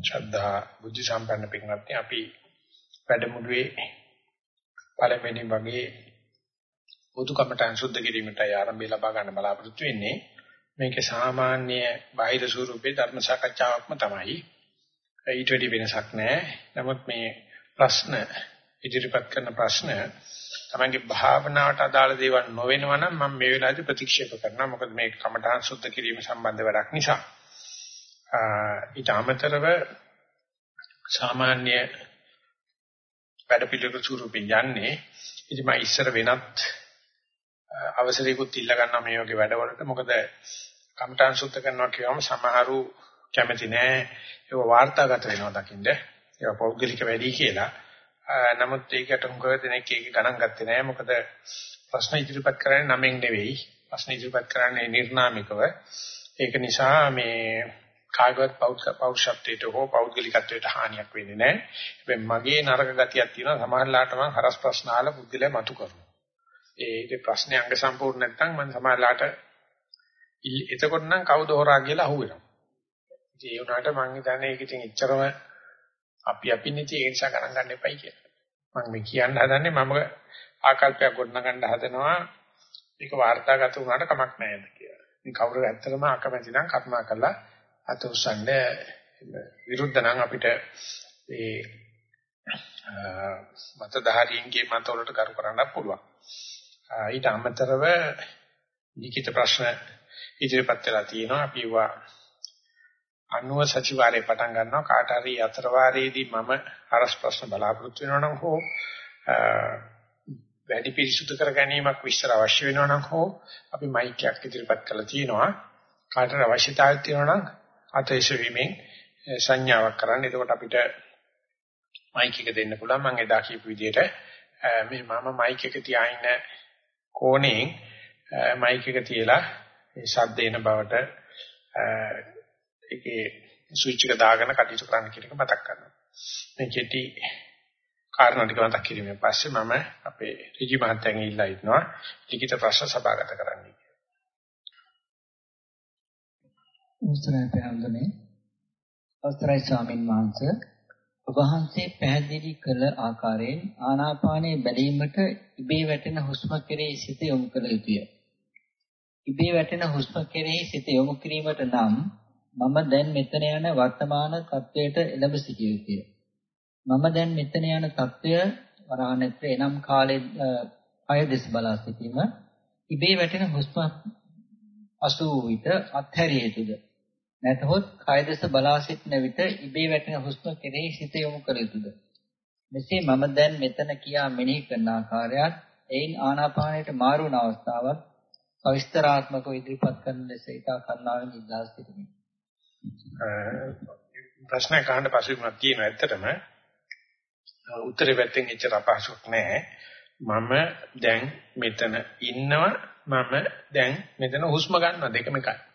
ශ්‍රද්ධා බුද්ධ සම්පන්න පින්වත්නි අපි වැඩමුළුවේ පළවෙනි වගේ පොදු කමටහන් සුද්ධ කිරීමටයි ආරම්භය ලබා ගන්න බලාපොරොත්තු වෙන්නේ. මේකේ සාමාන්‍ය බාහිර ස්වරූපේ ධර්ම සාකච්ඡාවක්ම තමයි. ඊට වැඩි වෙනසක් නැහැ. නමුත් මේ ප්‍රශ්න ඉදිරිපත් කරන ප්‍රශ්න තමන්ගේ භාවනාවට අදාළ දේවල් නොවෙනවා නම් මම මේ වෙලාවේදී ප්‍රතික්ෂේප කරනවා. මොකද මේ කමඨාන් සුද්ධ කිරීම සම්බන්ධ වැඩක් නිසා. ඊට අමතරව සාමාන්‍ය වැඩ පිළිවෙල ස්වරූපෙන් යන්නේ ඉතින් මම ඉස්සර වෙනත් අවසරයකුත් ඉල්ල ගන්නවා මේ වගේ වැඩවලට. මොකද කමඨාන් සුද්ධ කරනවා කියවම සමහරු කැමති නෑ. ඒක වාර්තාගත වෙනවා දකින්න ඒක පෞද්ගලික වැඩි කියලා. නමුත් ඒකට උගව දෙනෙක් ඒක ගණන් ගත්තේ නෑ. මොකද ප්‍රශ්න ඉදිරිපත් කරන්නේ නමෙන් නෙවෙයි. ප්‍රශ්න ඉදිරිපත් කරන්නේ නිර්නාමිකව. ඒක නිසා මේ කාගවත් පෞරුෂත්වයට හෝ පෞද්ගලිකත්වයට හානියක් වෙන්නේ නැහැ. හැබැයි මගේ නරක ගතියක් තියෙනවා සමහරලාට මම හරස් ප්‍රශ්න අහලා බුද්ධිලේ මතු කරනවා. ඒකේ ප්‍රශ්නේ අංග සම්පූර්ණ නැත්නම් මම සමහරලාට එතකොට නම් කවුද හොරා කියලා අහුවෙනවා. ඉතින් ඒ වුණාට මම හිතන්නේ ඒක ඉතින් එච්චරම අපි අපි නෙති ඒ නිසා ගණන් ගන්න එපයි කියලා. මම මේ කියන්න හදන්නේ මම ආකල්පයක් ගොඩනගන්න හදනවා ඒක වාර්තාගත වුණාට කමක් නැහැ කියලා. ඉතින් කවුරු ඇත්තටම අකමැති නම් කර්මා කළා අත උස්සන්න විරුද්ධ නම් අපිට ඒ මතධාරීන්ගේ මතවලට කරු කරන්න පුළුවන්. ඊට අමතරව ලිඛිත ප්‍රශ්න ඉදිරිපත් වෙලා තියෙනවා. අපි වා අනුව සතිವಾರේ පටන් ගන්නවා කාට හරි අතර වාරයේදී මම අරස් ප්‍රශ්න බලාපොරොත්තු වෙනවා නම් හෝ වැඩි පිරිසුදු කර ගැනීමක් විස්තර අවශ්‍ය වෙනවා නම් හෝ අපි මයික් එකක් ඉදිරිපත් කරලා තියෙනවා කාටට අවශ්‍යතාවයක් තියෙනවා නම් අතේශ වීමෙන් සංඥාවක් කරන්න. එතකොට අපිට මයික් එක දෙන්න පුළුවන්. මම එදා කියපු විදිහට මේ මම මයික් එක තියාගෙන කෝණයෙන් මයික් එක තියලා ඒ ශබ්ද එන බවට ඒකේ ස්විච් එක දාගෙන කටයුතු කරන්න කියන එක මතක් කරනවා. මේ කෙටි කාරණා ටික මතක් කිරීමෙන් පස්සේ මම අපේ ඍජු මහත්තයන් ඉල්ලා ඉන්නවා ලිඛිත ප්‍රශ්න සභාගත කරන්න. උස්තරයි පැහැඳුනේ අවස්ථරයි ස්වාමින් වහන්සේ ඔබ වහන්සේ පැහැදිලි කළ ආකාරයෙන් ආනාපානයේ බැලීමට ඉබේ වැටෙන හුස්ම කෙරෙහි සිත යොමු කළ යුතුය. ඉබේ වැටෙන හුස්ම කෙරෙහි සිත යොමු කිරීමට නම් මම දැන් මෙතන යන වර්තමාන තත්වයට එළඹ සිටිය යුතුය. මම දැන් මෙතන යන තත්වය වරහණෙත් එනම් කාලේ අය දෙස බලා සිටීම ඉබේ වැටෙන හුස්ම අසූ විට අත්හැරිය යුතුද? නැතහොත් කය දෙස බලා සිටින විට ඉබේ වැටෙන හුස්ම කෙරෙහි සිත යොමු කර යුතුද? මෙසේ මම දැන් මෙතන කියා මෙනෙහි කරන ආකාරයත් එයින් ආනාපානයට මාරු වන අවස්ථාවත් සවිස්තරාත්මකව ඉදිරිපත් කරන ලෙස ඉතා කරුණාවෙන් ඉල්ලා සිටිමි. ප්‍රශ්න කහන්න පසුබිමක් තියෙනවා ඇත්තටම උත්තරේ පැත්තෙන් එච්චර අපහසුක් නෑ. මම දැන් මෙතන ඉන්නවා මම දැන් මෙතන හුස්ම ගන්නවා දෙකම එකයි.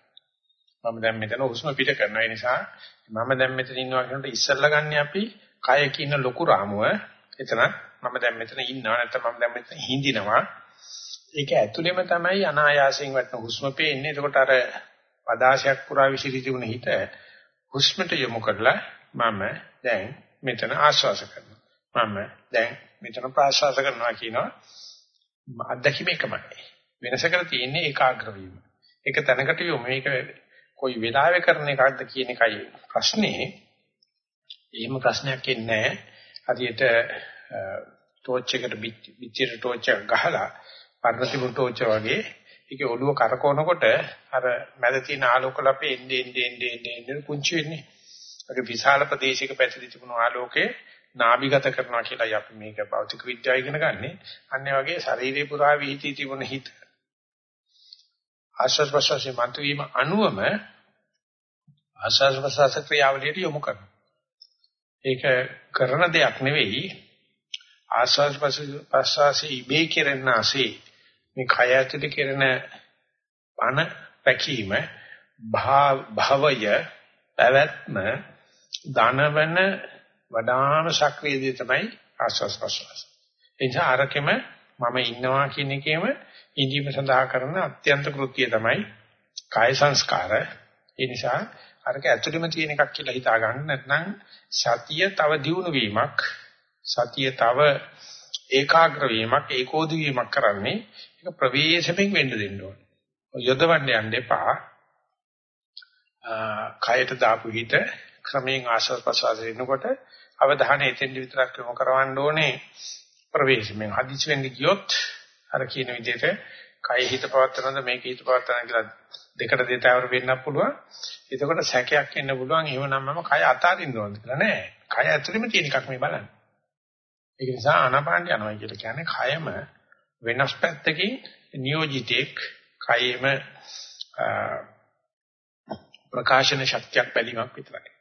මම දැන් මෙතන හුස්ම පිට කරනවා. ඒ නිසා මම දැන් මෙතන ඉන්නවා කියනකොට ඉස්සල්ලා ගන්න අපි කය කියන ලොකු රාමුව. එතන මම දැන් මෙතන ඉන්නවා නැත්නම් මම දැන් මෙතන හිඳිනවා. ඒක ඇතුළෙම තමයි අනායාසයෙන් වටන හුස්ම පේන්නේ. එතකොට අර පදාශයක් පුරා විසිරී තිබුණ හිත හුස්මට යොමු කරලා මම දැන් මෙතන ආශ්වාස කරනවා. මම දැන් මෙතන ප්‍රාශ්වාස කරනවා කියනවා. අත්දැකීම එකමයි. වෙනසකට තියෙන්නේ ඒකාග්‍ර වීම. ඒක තැනකට යොමු මේක කොයි වෙලාවෙ කරන එකක්ද කියන එකයි ප්‍රශ්නේ. එහෙම ප්‍රශ්නයක් එන්නේ හරියට ටෝච් එකට පිටිර ටෝච් එක ගහලා පර්වතිමු ටෝච් වගේ ඒකේ ඔළුව කරකවනකොට අර මැද තියෙන ආලෝක ලපේ එන්නේ එන්නේ එන්නේ එන්නේ පුංචි වෙන්නේ. ඒක විශාල ප්‍රදේශයක පැතිරී තිබුණු ආලෝකේ නාභිගත කරනවා කියලා අපි මේක භෞතික විද්‍යාව ඉගෙන ගන්නෙ. අන්න වගේ ශරීරේ පුරා විහිටි තිබුණ හිත ආශ්වාස ප්‍රශ්වාසයේ මතුවීම අනුවම ආශ්වාස ප්‍රශ්වාස ක්‍රියාවලියට යොමු කරනවා. ඒක කරන දෙයක් නෙවෙයි ආශ්වාස ප්‍රශ්වාසයේ ඉබේ කෙරෙනාසේ මේ කය ඇතුලේ කෙරෙන පන පැකීම භවය පැවැත්ම ධනවන වඩාම සක්‍රීය දේ තමයි ආශ්වාස ප්‍රශ්වාස. ඒ නිසා අරකෙම මම ඉන්නවා කියන එකේම ඉඳීම සඳහා කරන අත්‍යන්ත කෘත්‍යය තමයි කාය සංස්කාර. ඒ නිසා අරක ඇතුළෙම තියෙන එකක් කියලා හිතා ගන්න නැත්නම් සතිය තව දියුණු වීමක් සතිය තව ඒකාග්‍ර වීමක් ඒකෝදි වීමක් කරන්නේ ඒක ප්‍රවේශමෙන් වෙන්න දෙන්න ඕන. යොදවන්න යන්න එපා. කයට දාපු හිත ක්‍රමයෙන් ආශ්වාස ප්‍රශ්වාස වෙනකොට අවධානය එතෙන්ද විතරක් යොමු කරවන්න ඕනේ ප්‍රවේශමෙන් හදිසි වෙන්න ගියොත් අර කියන විදිහට කය හිත පවත්නද මේක හිත පවත්නද කියලා දෙකට දෙතාවර වෙන්නත් පුළුවන්. එතකොට සැකයක් එන්න පුළුවන් එහෙමනම් මම කය අතාරින්න ඕනද කියලා නෑ. කය ඇතුළෙම තියෙන එකක් මේ බලන්න. ඒක නිසා ආනාපාන යනවා කියලා කියන්නේ කයම වෙනස් පැත්තකින් නියෝජිතෙක් කයෙම ප්‍රකාශන ශක්තියක් බැලීමක් විතරයි.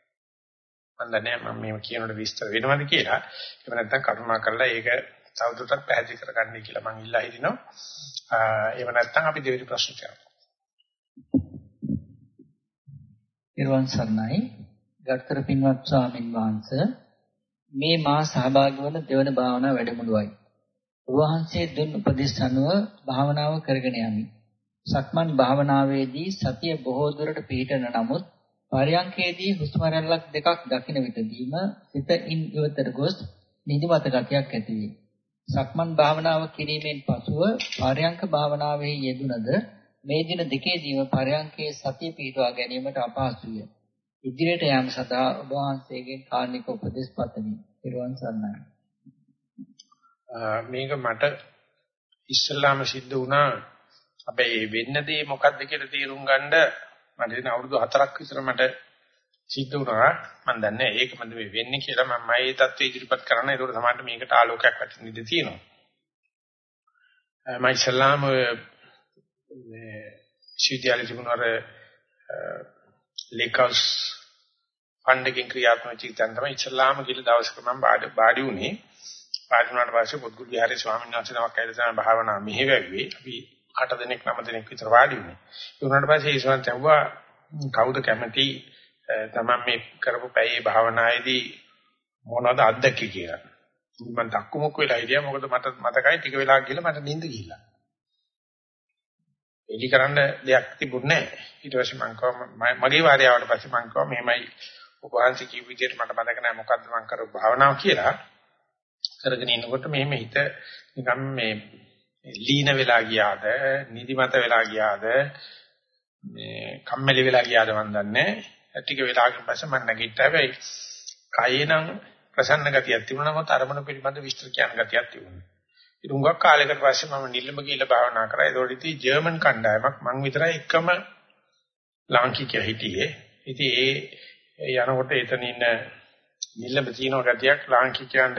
මම දන්නේ මම මේව කියනකොට විස්තර වෙනවද කියලා. එහෙම නැත්නම් කරුණා කරලා ඒක තවදුරටත් පැහැදිලි කරගන්නයි කියලා මම ඉල්ලා හිටිනවා. එහෙම නැත්නම් අපි දෙවෙනි ප්‍රශ්නට යමු. නිර්වාණ සරණයි ගරුතර පින්වත් ස්වාමින් වහන්සේ මේ මා සහභාගී වන දෙවන භාවනා වැඩමුළුවයි. වහන්සේ දුන් උපදෙස් අනුව භාවනාව කරගෙන යමි. සක්මන් භාවනාවේදී සතිය බොහෝ දුරට පිහිටන නමුත් පරයන්කේදී හුස්ම රැල්ලක් දෙකක් දකින විටදීම සිත ඉන් ඉවතට ගොස් නිදිමත ගතියක් ඇති වේ. සක්මන් භාවනාව කිරීමෙන් පසුව පරයන්ක භාවනාවේ යෙදුනද මේ දින දෙකේදීම පරයන්කේ සතිය පිහිටුවා ගැනීමට අපහසුය. ඉදිරියට යාම සඳහා ඔබ වහන්සේගෙන් කාර්නික උපදෙස් පතමි. ඊළඟ සන්නයි. මේක මට ඉස්සල්ලාම සිද්ධ වුණා හැබැයි වෙන්න දේ මොකද්ද කියලා තේරුම් ගන්න මට දෙන අවුරුදු 4ක් විතර මට සිද්ධ වුණා මම දන්නේ ඒකමද මේ වෙන්නේ කියලා මම මේ தත්ත්වය ඉදිරිපත් කරන්න ඒකට සමහරට මේකට ආලෝකයක් වටින්න ඉඩ තියෙනවා මම ඉස්ලාම මේ ශීතියලි තිබුණාර ලේකස් ෆන්ඩකින් ක්‍රියාත්මක චිත්තන් තමයි ඉස්ලාම කියලා දවසක මම බාඩි උනේ බාඩි උනාට පස්සේ පොත්ගුරු විහාරේ ස්වාමීන් වහන්සේ නමක් ඇවිල්ලා තමයි භාවනා මෙහෙ වැව්වේ. අපි 8 දෙනෙක් 9 දෙනෙක් විතර වාඩි වුණේ. ඒ උනාට පස්සේ ඊශ්වරන් තවුවා කවුද කැමති තමන් මේ කරපු පැයේ භාවනායේදී මොනවද අත්දැකී කියලා? මම දක්කුමුක් වෙලා හිටියා. මොකද මට මතකයි ටික වෙලා ගිහලා මට නිින්ද ගිහිල්ලා. එලි කරන්න දෙයක් තිබුණේ නැහැ. ඊට පස්සේ මම කිව්වා මගේ වාරය ආවට පස්සේ මම කිව්වා මෙහෙමයි ඔබ වහන්සේ කිව්ව විදිහට මට මතක නැහැ මොකද්ද මම කරපු භාවනාව කියලා. කරගෙන ඉන්නකොට මෙහෙම හිත නිකන් මේ ලීන වෙලා ගියාද, නිදිමත වෙලා ගියාද, මේ කම්මැලි වෙලා ගියාද මන් දන්නේ නැහැ. ටික වෙලාවකින් පස්සේ මම නැගිට්ටා. හැබැයි කයේ නම් ප්‍රසන්න ගතියක් තිබුණා නම් අරමුණ පිළිබඳ විස්තර කියන ගතියක් තිබුණා. ඉතින් උඟක් කාලයකට පස්සේ මම නිල්ලම ගිහිල්ලා භාවනා කරා. ඒතකොට ඉතින් ජර්මන් කණ්ඩායමක් මං විතරයි එකම ලාංකිකයා හිටියේ. ඉතින් ඒ යනකොට එතන ඉන්න නිල්ලම තියෙන ගතියක් ලාංකිකයන්ට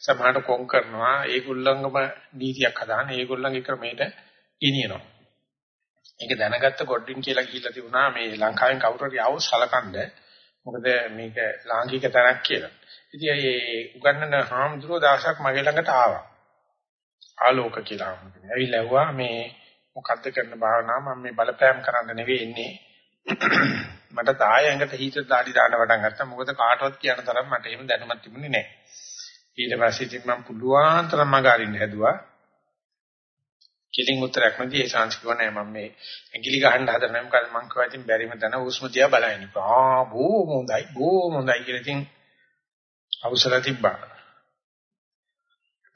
සමහරට කොම් කරනවා. ඒගොල්ලන්ගම නීතියක් හදාන ඒගොල්ලන්ගේ ක්‍රමයට ගෙනියනවා. ඒක දැනගත්ත ගොඩින් කියලා ගිහිල්ලා තිබුණා මේ ලංකාවෙන් කවුරු හරි ආවොත් සලකන්න. මොකද මේක ලාංකික තැනක් කියලා. ඉතින් ඒ උගන්නන හාමුදුරුවෝ දවසක් මගේ ළඟට ආවා. ආලෝක කියලා හම්බුනේ. ඇවිල්ලා ඇහුවා මේ මොකද්ද කරන භාවනාව මම මේ බලපෑම් කරන්න නෙවෙයි ඉන්නේ. මට තාය ඇඟට හීත දාඩි දාන්න වඩන් ගත්තා. මොකද කාටවත් කියන තරම් මට එහෙම දැනුමක් තිබුණේ නැහැ. ඊට පස්සේ ඉතින් මම පුළුවන් තරම් මගහරින්න හැදුවා. කිලින් උත්තරයක් නැති ඒ chance කිව්වා නෑ මම මේ ඇඟිලි ගහන්න හදන මොකද මං කිව්වා ඉතින් බැරිම දන උස්ම තියා බලන්න. ආ බොහොම හොඳයි බොහොම හොඳයි කියලා ඉතින් අවසර තිබ්බා.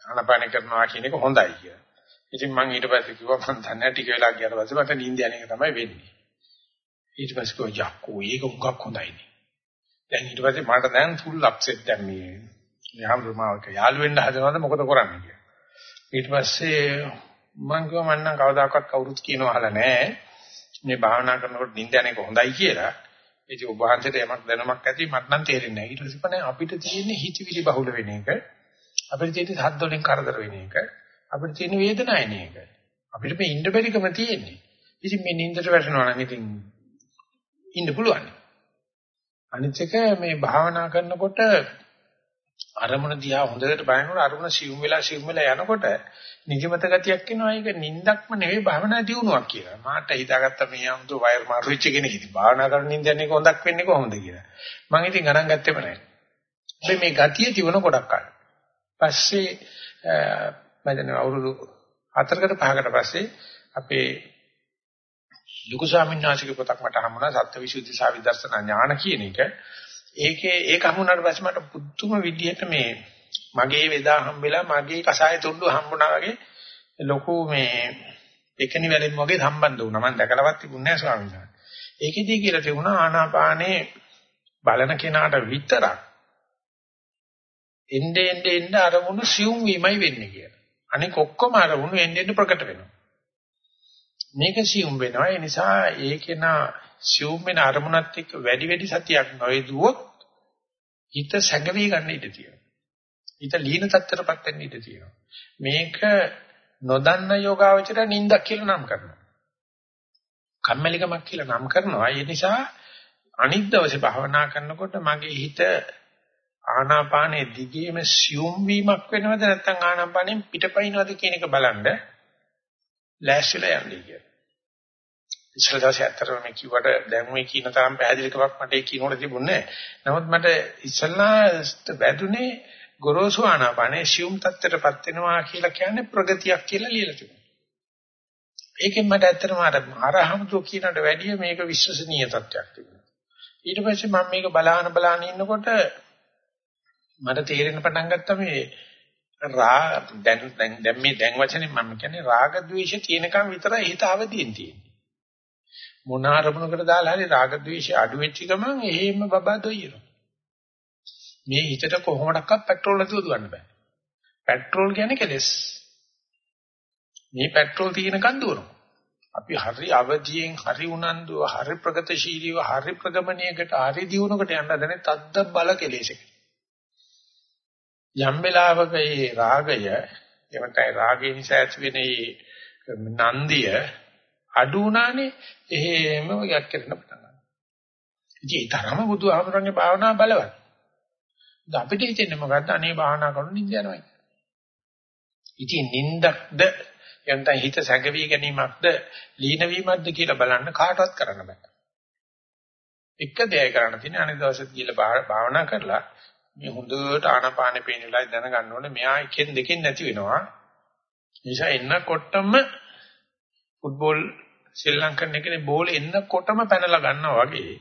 ආනපාන කරනවා කියන එක හොඳයි කියලා. ඉතින් මම ඊට පස්සේ කිව්වා මම දන්නේ ටික වෙලා ගියාට පස්සේ මට නිින්ද යන එක තමයි වෙන්නේ. ඊට පස්සේ කිව්වා යක්කෝ ඒක මුගක් හොඳයිනේ. දැන් ඊට පස්සේ මට දැන් ෆුල් අප්සෙට් දැන් මේ යාළුවමාවක යාළු වෙන්න හදනවද මොකද කරන්නේ කියලා. ඊට පස්සේ මම කිව්වා මම නම් කවදාකවත් කවුරුත් කියනවා අහලා නැහැ. මේ භාවනා කරනකොට නිින්ද යන එක හොඳයි කියලා. ඉතින් ඔබ වහන්සේට යමක් දැනුමක් ඇති මට නම් තේරෙන්නේ නැහැ. ඊට පස්සේ අපිට තියෙන්නේ හිතවිලි බහුල වෙන එක. අපිට තියෙන්නේ හත් වලින් කරදර වෙන එක. අපිට තියෙන වේදනාව එන එක. අපිට මේ ඉන්න බැරිකම තියෙන්නේ. ඉතින් මේ නින්දට වැටෙනවා නම් ඉතින් ඉන්න පුළුවන්. අනිත් එක මේ භාවනා කරනකොට අරමුණ දිහා හොඳට බලනකොට අරමුණ සිවුම් වෙලා සිවුම් වෙලා යනකොට නිදිමත ගතියක් එනවා. ඒක නින්දක්ම නෙවෙයි භාවනා දියුණුවක් කියලා. මාට හිතාගත්ත මේ අමුතු වයර් මාරු වෙච්ච කෙනෙක් ඉතින් භාවනා කරන නින්ද යන්නේ හොඳක් වෙන්නේ කොහොමද කියලා. මම ඉතින් ගණන් ගත්තේම නැහැ. මේ ගතිය තිබුණ කොටක් අන්න. පස්සේ මම දැන් අවුරුදු 4කට 5කට පස්සේ අපේ ලুকু ස්වාමීන් වහන්සේගේ පොතක් මට හම්බුණා සත්‍යවිසුද්ධි සහ විදර්ශනා ඥාන කියන එක. ඒකේ ඒක හම්බුනාට පස්සේ මට පුදුම විදිහට මේ මගේ වේදා හම්බෙලා මගේ කසාය තුඩු හම්බුණා වගේ ලොකු මේ එකනි වැලෙන් වගේ සම්බන්ධ වුණා. මම දැකලවත් තිබුණේ නැහැ ස්වාමීන් වහන්සේ. ඒකෙදී කියලා තිබුණා ආනාපානේ බලන කෙනාට විතරක් එnde ende ende අරමුණු සියුම් වීමයි වෙන්නේ කියලා. අනික ඔක්කොම අරමුණු ende ende ප්‍රකට වෙනවා. මේක සියුම් වෙනවා. ඒ නිසා ඒකේන සියුම් වෙන අරමුණත් එක්ක වැඩි වැඩි සතියක් නොයදුවොත් හිත සැඟවි ගන්න ඉඩ තියෙනවා. හිත ලීන තත්ත්වයටපත් වෙන්න ඉඩ තියෙනවා. මේක නොදන්න යෝගාවචර නින්දක් කියලා නම් කරනවා. කම්මැලිකමක් කියලා නම් කරනවා. ඒ නිසා අනිත් දවසේ භාවනා කරනකොට මගේ හිත ආනාපානයේ දිගේම සියුම් වීමක් වෙනවද නැත්නම් ආනාපානෙන් පිටපයින්වද කියන එක බලන්න ලෑස්තිලා යන්නේ කියලා. ඉස්සර දවසේ ඇත්තටම මේ කිව්වට දැන් මේ කියන තරම් පැහැදිලිකමක් මට ඒ කියනකොට තිබුණේ නැහැ. නමුත් මට ඉස්සල්ලා වැදුනේ ගොරෝසු ආනාපානේ සියුම් තත්ත්වයටපත් වෙනවා කියලා කියන්නේ ප්‍රගතියක් කියලා ලියලා තිබුණා. ඒකෙන් මට ඇත්තටම අර අරහමතු කියනට වැඩිය මේක විශ්වසනීය තත්ත්වයක් තිබුණා. ඊට පස්සේ මම මේක බලාන බලාන ඉන්නකොට මට තේරෙන්න පටන් ගත්තා මේ රා දැන් දැන් දැන් මේ දැන් වචනේ මම කියන්නේ රාග ద్వේෂ තියෙනකම් විතරයි හිත අවදීන් තියෙන්නේ. මොන අරමුණකට දාලා හරි රාග ద్వේෂ අඩු වෙච්ච ගමන් එහෙම බබා දොයිනවා. මේ හිතට කොහොමඩක්වත් පෙට්‍රෝල් නැතුව දුවන්න බෑ. පෙට්‍රෝල් කියන්නේ කෙලස්. මේ පෙට්‍රෝල් තියෙනකම් දුවනවා. අපි හරි අවදියෙන් හරි උනන්දුව හරි ප්‍රගතිශීලීව හරි ප්‍රගමණයකට හරි දියුණුවකට යන්න හදන්නේ තද්ද බල කෙලෙසකට. යම් වෙලාවක මේ රාගය එවන්ටයි රාගය නිසා ඇති වෙන මේ නන්දිය අඩු උනානේ එහෙම යක් කරන පටන් ගන්නවා. ඉතින් ඒ තරම බුදුහාමරගේ භාවනා බලවත්. අපිට හිතෙන්නේ මොකද්ද අනේ භාවනා කරන නිින්ද යනවා කියලා. ඉතින් නිින්දක්ද එතන හිත සැඟවි ගැනීමක්ද ලීන වීමක්ද කියලා බලන්න කාටවත් කරන්න බෑ. එක දෙයයි කරන්න තියෙන්නේ අනිත් දවසෙත් ගිහලා භාවනා කරලා මේ හොඳට ආනාපානෙ පේනලා දැනගන්න ඕනේ මෙහා එකෙන් දෙකෙන් නැති වෙනවා. නිසා එන්නකොටම ෆුට්බෝල් ශ්‍රී ලංකන් එකනේ බෝල එන්නකොටම පැනලා ගන්නවා වගේ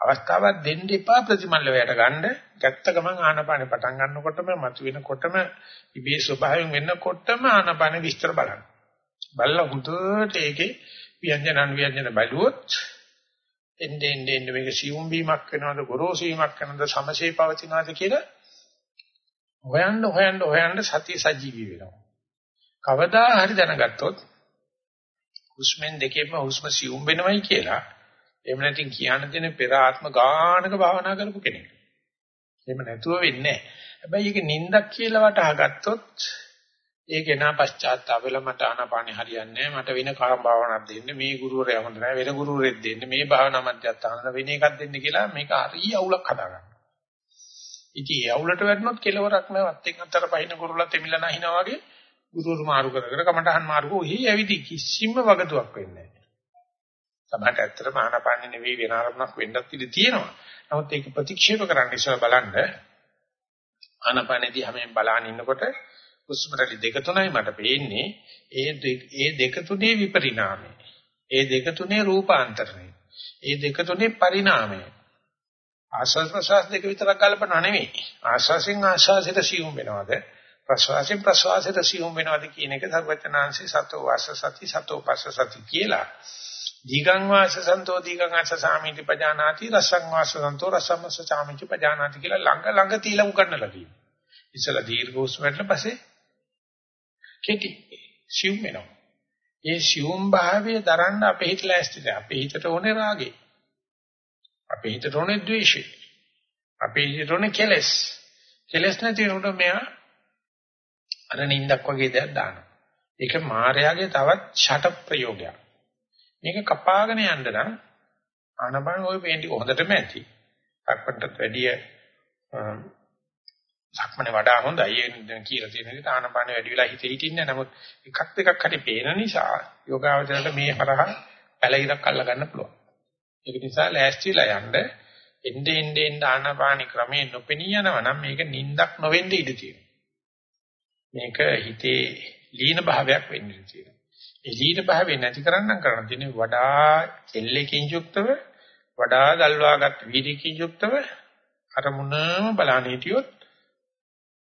අවස්ථාවක් දෙන්න එපා ප්‍රතිමල්ල වලට ගන්න. ගැත්ත ගමන් ආනාපානෙ පටන් ගන්නකොටම මතුවෙනකොටම ඉබේ ස්වභාවයෙන් වෙන්නකොටම ආනාපානෙ විස්තර බලන්න. බලලා හුදුට ඒකේ ව්‍යංජන අනුව්‍යංජන බලුවොත් එන්නේ එන්නේ මේක සියුම් වීමක් වෙනවද ගොරෝසු වීමක් වෙනවද සමසේ පවතිනවද කියලා හොයන්න හොයන්න හොයන්න සතිය සජීවී වෙනවා. කවදා හරි දැනගත්තොත් හුස්මෙන් දෙකෙන්ම හුස්ම සියුම් වෙනවයි කියලා එහෙම නැතිනම් කියන්න දෙන පෙර ආත්ම ගානක භාවනා කරපු කෙනෙක්. එහෙම නැතුව වෙන්නේ නැහැ. හැබැයි ඒක නින්දක් කියලා වටහා ගත්තොත් ඒක නා පශ්චාත්තාප වෙලා මට ආනාපානෙ හරියන්නේ නැහැ. මට වෙන කාම භාවනාවක් දෙන්න. මේ ගුරුවරයා හොඳ නැහැ. වෙන ගුරුවරයෙක් දෙන්න. මේ භාවනා මධ්‍යස්ථාන වෙන එකක් දෙන්න කියලා මේක හරිය අවුලක් හදාගන්නවා. ඉතින් ඒ අවුලට වැටුනොත් කෙලවරක් නැහැ. වත්තෙන් අතර පහින කුරුල්ලා තෙමිලා නැහිනා වගේ ගුරුවරු මාරු කර කර කමටහන් මාරු කොහේ ඇවිදි කිසිම වගතුවක් වෙන්නේ නැහැ. සමහරට ඇත්තටම ආනාපානෙ නෙවෙයි වෙන ආරම්භයක් වෙන්නත් ඉඩ තියෙනවා. නමුත් ඒක ප්‍රතික්ෂේප කරන්න ඉස්සර බලන්න ආනාපානෙදී හැමෙන් බලාන ඉන්නකොට හුස්ම රැලි දෙක තුනයි මට පේන්නේ. ඒ ඒ දෙක තුනේ විපරිණාමය. ඒ දෙක තුනේ රූපාන්තරණය. ඒ දෙක තුනේ පරිණාමය. ආස්වාද ප්‍රසවාස දෙක විතරක් කල්පනා නෙවෙයි. ආස්වාසෙන් ආස්වාසයට සියුම් වෙනවද? ප්‍රසවාසයෙන් ප්‍රසවාසයට සියුම් වෙනවද කියන එක සර්වචනාංශي සතෝ වාස සති සතෝ පස්ස සති කියලා. දීගං වාස සන්තෝ දීගං ආස සාමිති පජානාති රසං වාස සන්තෝ රසමස සාමිති පජානාති කියලා ළඟ ළඟ තියලා උගන්නලා තියෙනවා. ඉතල දීර්ඝ හුස්ම ගන්න පස්සේ කෙටි සිව් වෙනවා. ඒ සිවුම් භාවය දරන්න අපේ හිත ලෑස්තිද? අපේ හිතට ඕනේ රාගේ. අපේ හිතට ඕනේ ද්වේෂය. අපේ හිතට ඕනේ කෙලස්. කෙලස් නැති වෙනකොට මෙයා අර නිින්දක් වගේ දෙයක් දානවා. ඒක මායාවේ තවත් ෂට ප්‍රයෝගයක්. මේක කපාගෙන යන්න නම් ආනබන ওই පේන්ටි හොඳටම ඇති. අක්පන්ටත් වැඩිය සක්මනේ වඩා හොඳයි. ඒ දැන් කියලා තියෙන විදිහට ආනපාන වැඩි වෙලා හිතේ හිටින්නේ නමුත් එකක් දෙකක් හරි පේන නිසා යෝගාවචරයට මේ හරහා පැලිරක් අල්ල ගන්න පුළුවන්. ඒක නිසා ලෑස්තිලා යන්න එnde ende ende ආනපාන ක්‍රමේ නොපෙනී යනවා නම් මේක නිින්දක් නොවෙන්න ඉඩ තියෙනවා. මේක හිතේ ලීන භාවයක් වෙන්න ඉඩ තියෙනවා. එළියට භාවය නැති කරන්න කරන්න තියෙන්නේ වඩා එල්ලකින් යුක්තව වඩා ගල්වාගත් වීදිකින් යුක්තව අරමුණම බලන්න හිටියොත්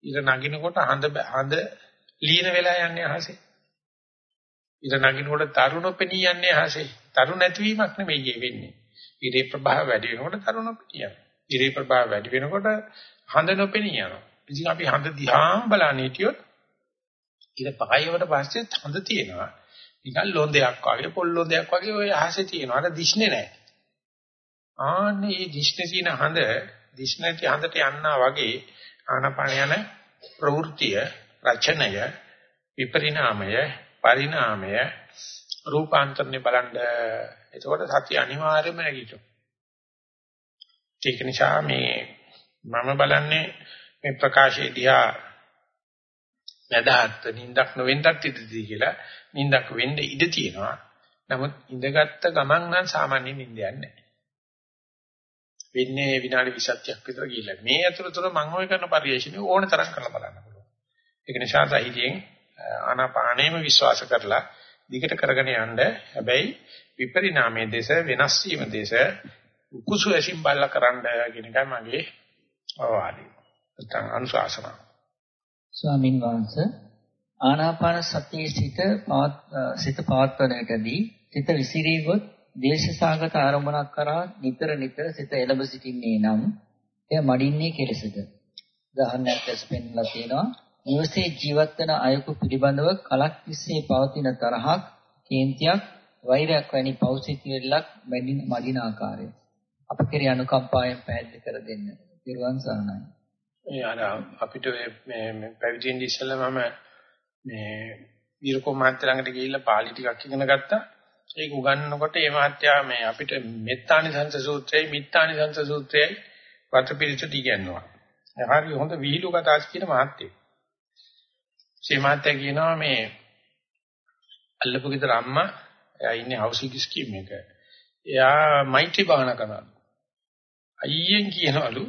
ඉර නගිනකොට හඳ හඳ ලීන වෙලා යන්නේ අහසේ. ඉර නගිනකොට තරුණ පෙනී යන්නේ අහසේ. තරුණ නැතිවීමක් නෙමෙයි වෙන්නේ. ඉරේ ප්‍රභාව වැඩි වෙනකොට තරුණ පෙනී යනවා. ඉරේ ප්‍රභාව වැඩි වෙනකොට හඳ නොපෙනී යනවා. ඉතින් අපි හඳ දිහා බලන්න හිටියොත් ඉර පහයවට පස්සේ හඳ තියෙනවා. නිකන් ලොන්දයක් වගේ පොල් ලොන්දයක් වගේ ওই අහසේ තියෙනවා. අර දිස්නේ නැහැ. ආන්නේ මේ දිස්නේ තියෙන හඳ දිස්නේටි හඳට යන්නා වගේ ආනපන යන ප්‍රවෘත්තිය රචනය විපරිණාමය පරිණාමය රූපාන්තරනේ බලන්න. එතකොට සත්‍ය අනිවාර්යයෙන්ම නැගිටිනවා ඒක නිසා මේ මම බලන්නේ මේ ප්‍රකාශයේ දිහා නැදහත් නින්දක් නොවෙන්නත් ඉඩදී කියලා නින්දක් වෙන්න ඉඩ තියෙනවා. නමුත් ඉඳගත්ත ගමන් නම් සාමාන්‍ය නින්දයක් නැහැ. වෙන්නේ විනාඩි 20ක් විතර ගිහිල්ලා. මේ අතරතුර මම ඔය කරන පරිශ්‍රණය ඕන තරම් කරලා බලන්න පුළුවන්. ඒක නිසා ධෛර්යයෙන් ආනාපානේම විශ්වාස කරලා දිගට කරගෙන යන්න. හැබැයි විපරිණාමයේ දේශ වෙනස් වීම දේශ කුසු ඇසින් බල්ලා කරන්න කියන එකයි මගේ අවවාදය. නැත්නම් අනුශාසනාව. ස්වාමින් වහන්සේ ආනාපාන සතියේ සිට සිත පවත්වනකදී සිත විසිරී ගොත් දේශසාගත ආරම්භණක් කරා නිතර නිතර සිත එළඹ සිටින්නේ නම් එය මඩින්නේ කෙලෙසද? උදාහරණයක් ලෙස පෙන්වලා තියෙනවා. නිවසේ ජීවත් වන අයෙකු පිළිබඳව කලක් තිස්සේ පවතින තරහක්, කේන්තියක්, වෛරයක් වැනි පෞසිතිවිල්ලක් මැදින් මදින ආකාරය. අප කෙරේ අනුකම්පාවෙන් පැහැදිලි කර දෙන්න. පිරුවන් සරණයි. ඒ අර අපිට මේ පැවිදෙන්න ඉස්සෙල්ලා මම මේ වීරකෝ මහත්තයා ළඟට ගිහිල්ලා පාලි ටිකක් ඉගෙන ගත්තා. ඒක උගන්වනකොට මේ මාත්‍යා මේ අපිට මෙත්තානි සංස සූත්‍රයයි මිත්තානි සංස සූත්‍රයයි වත්පිරිසට ඉගෙනනවා. හරි හොඳ විහිළු කතාස් කියන මාත්‍යෙ. මේ මාත්‍යා කියනවා මේ අල්ලපු ගෙදර අම්මා එයා ඉන්නේ හවුසිං ස්කීම් එක. එයා මෛත්‍රී භාවනා කරනවා. අයියෙන් කියනවලු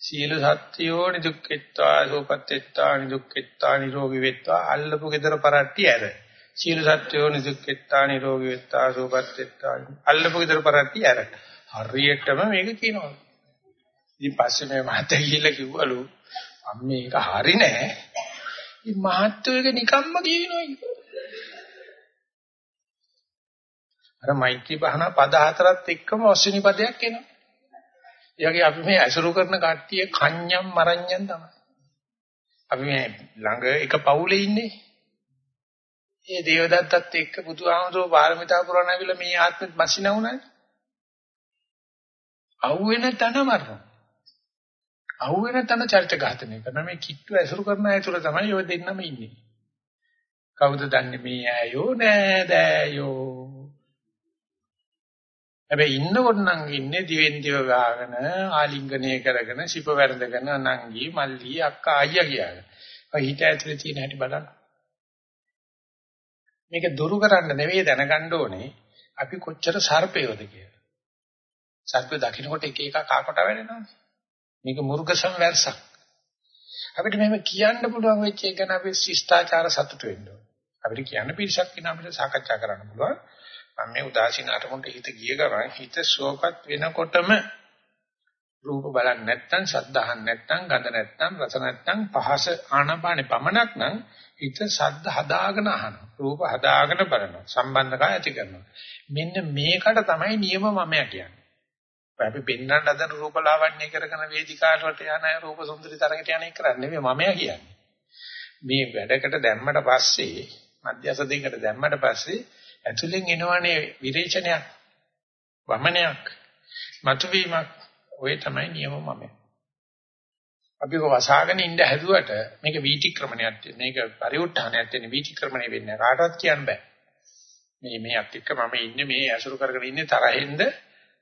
සීල සත්‍යෝ නිදුක්කෙත්වා සෝපත්ත්වා නිදුක්කෙත්වා නිරෝගී වෙත්වා අල්ලපු ගෙදර පරට්ටි ඇර. සීල සත්‍යෝ නිදුක්කෙත්තා නිරෝගී වෙත්තා සුවපත් වෙත්තා. අල්ලපු විතර පරට්ටි අර හරියටම මේක කියනවා. ඉතින් පස්සේ මේ මහත්තයා ගිහිල්ලා කිව්වලු අම්මේ ඒක හරි නෑ. ඉතින් මහත්තයෝ ඒක නිකම්ම කියනවා අර මෛත්‍රී භාවනා පද හතරත් එක්කම ඔස්සිනි පදයක් එනවා. ඒ වගේ අපි මේ අසුරු කරන කට්ටිය කන්‍යම් මරඤ්ඤම් තමයි. අපි මේ ළඟ එක පවුලේ ඉන්නේ. ඒ දේවදත්තත් එක්ක බුදුහාමුදුරුවෝ පාරමිතා පුරණ ඇවිල්ලා මේ ආත්මෙත් මැසිනා වුණානේ. අහුවෙන තන මරනවා. අහුවෙන තන චරිත ඝාතනය කරන මේ කිට්ටු ඇසුරු කරන අය තුල තමයි ඔය දෙන්නම ඉන්නේ. කවුද දන්නේ මේ ඇයෝ නෑ දෑයෝ. හැබැයි ඉන්නකොට නම් ඉන්නේ දිවෙන් දිව ගාගෙන ආලිංගනය කරගෙන සිප වැරඳගෙන නංගි මල්ලි අක්කා අයියා කියාගෙන. ඔය හිත ඇතුලේ තියෙන හැටි බලන්න. මේක දුරු කරන්න නෙවෙයි දැනගන්න ඕනේ අපි කොච්චර සර්පයෝද කියලා. සර්පය දකින්නකොට එක එක කාකට වැඩෙනවා. මේක මුර්ග සංවර්ෂක්. අපිට මෙහෙම කියන්න පුළුවන් වෙච්ච එක ගැන අපි ශිෂ්ටාචාර සතුට වෙන්න ඕනේ. අපිට කියන්න පිරිසක් ඉන්න අපිට සාකච්ඡා කරන්න පුළුවන්. මම මේ උදාසීන අරමුණට හිත ගිය ගමන් හිත සෝපත් වෙනකොටම රූප බලන්නේ නැත්නම් ශබ්ද අහන්නේ නැත්නම් ගඳ නැත්නම් රස නැත්නම් පහස ආනපානේ පමණක් නම් හිත ශබ්ද හදාගෙන අහනවා. රූප හදාගෙන බලනවා. සම්බන්ධකම් ඇති කරනවා. මෙන්න මේකට තමයි නියම මමයා කියන්නේ. අපි පෙන්වන්න හදන රූප ලාවන්‍ය කරගෙන වේදිකාවට වලට යන රූප සුන්දරි තරඟට යන එක කරන්නේ නෙමෙයි මමයා කියන්නේ. මේ වැඩකට දැම්මට පස්සේ මධ්‍යස්ථ දෙයකට දැම්මට පස්සේ ඇතුලෙන් එනවනේ විරේචනයක් වමනයක් මතුවීමක්. ඔය තමයි නියම මම. අපි වසාගෙන ඉඳ හැදුවට මේක වීතික්‍රමණයක් මේක පරිඋත්ථානයක් තියෙන වීතික්‍රමණය වෙන්නේ කාටවත් කියන්න බෑ. මේ මේත් එක්ක මම ඉන්නේ මේ ඇසුරු කරගෙන ඉන්නේ තරහෙන්ද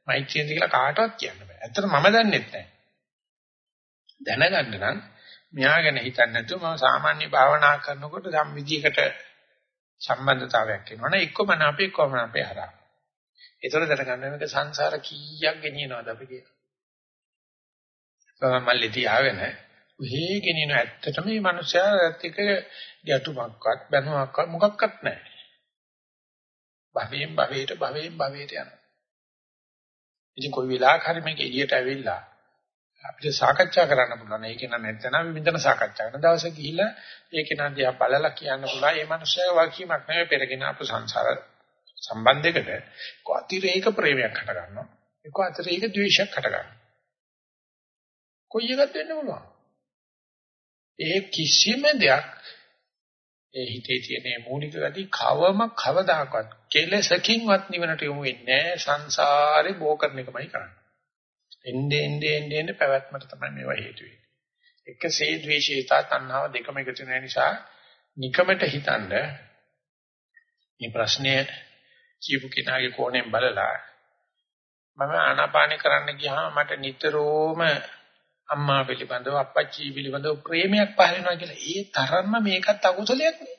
මෛත්‍රියෙන්ද කියලා කාටවත් කියන්න බෑ. ඇත්තට මම දන්නෙත් නෑ. දැනගන්න නම් මෙයා ගැන හිතන්නේ නැතුව මම සාමාන්‍ය භාවනා කරනකොට සම් විදියකට සම්බන්ධතාවයක් එනවනේ එක්කම අපේ එක්කම අපේ හරහා. ඒතර දැනගන්න මේක සංසාර කීයක් ගෙනියනවද අපි කියලා. මල්ලේ තියාගෙන ඔහේ ගෙනින ඇත්තටම මේ මිනිස්සයා ඇත්ත එක ගැටුමක්වත් බැනුමක්වත් මොකක්වත් නැහැ. භවයෙන් භවයට භවයෙන් භවයට යනවා. ඉතින් කොයි වෙලාවක හරි මේක එළියට ඇවිල්ලා අපිට සාකච්ඡා කරන්න පුළුවන්. ඒක නම් නැත්නම් විඳන සාකච්ඡා කරන දවසේ ගිහිල්ලා ඒක නදියා බලලා කියන්න පුළුවන්. මේ මනුස්සයා වාක්‍යයක් නෙවෙයි පෙරගෙන අපු සංසාර සම්බන්ධයකට අතිරේක ප්‍රේමයක් හට ගන්නවා. ඒක අතිරේක ද්වේෂයක් හට ගන්නවා. කොයි එකද වෙන්න පුළුවන්? ඒ කිසිම දෙයක් ඒ හිතේ තියෙන මූලික ගති කවම කවදාකවත් කෙලසකින්වත් නිවනට යොමු වෙන්නේ නැහැ සංසාරේ බෝ කරන එකමයි කරන්නේ. එන්නේ එන්නේ එන්නේ පැවැත්මට තමයි මේවා හේතු වෙන්නේ. එක සේ ද්වේෂීතා තණ්හාව දෙකම එකතු වෙන නිසා නිකමට හිතනද මේ ප්‍රශ්නය කියපු කෙනාගේ කෝණයෙන් බලලා මම ආනාපාන කරන්න ගියාම මට නිතරම අම්මා පිළිබඳව අප්පච්චි පිළිබඳව ප්‍රේමයක් පහළ වෙනවා කියලා ඒ තරම්ම මේකත් අකුසලයක් නේ.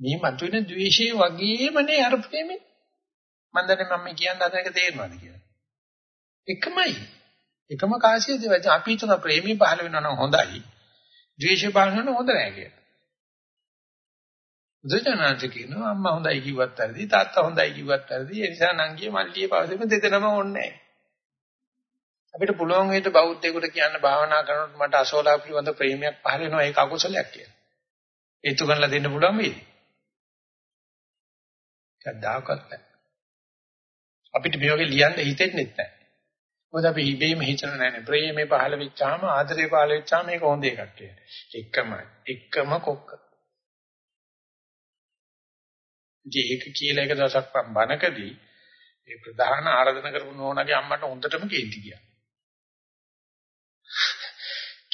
මේ මතුවෙන ද්වේෂය වගේම නේ අර ප්‍රේමෙ. මම දන්නේ මම කියන්න හදන එක තේරෙනවද කියලා. එකමයි. එකම කාසිය දෙවච අපි හිතන ප්‍රේමී පහළ වෙනවා නම් හොඳයි. ද්වේෂය පහළ වෙනවා නම් හොඳ නෑ කියලා. බුදුජානක කියනවා අම්මා හොඳයි කිව්වත් හරිදි තාත්තා හොඳයි කිව්වත් හරිදි ඒ නිසා නංගිය මල්ලිය පවසෙම දෙදෙනම ඕනේ නෑ. අපිට පුළුවන් වේද බෞද්ධයෙකුට කියන්න භාවනා කරනකොට මට අසෝලා පිළිබඳ ප්‍රේමයක් පහළ වෙනවා ඒක අකුසලයක් කියලා. ඒතු කරලා දෙන්න පුළුවන් වේද? කද්දාකත් නැහැ. අපිට මේ වගේ ලියන්න හිතෙන්නේ නැහැ. මොකද අපි ඉබේම හිතන නැහැ ප්‍රේමේ පහළ වෙච්චාම ආදරේ පහළ වෙච්චාම මේක හොඳ එකක් කියලා. එකමයි. එකම කොක්ක. ජීක කියලා එක දවසක් මම බණකදී ඒ ප්‍රධාන ආරාධන කරපු නෝනාගේ අම්මට හොඳටම කේන්ති ගියා.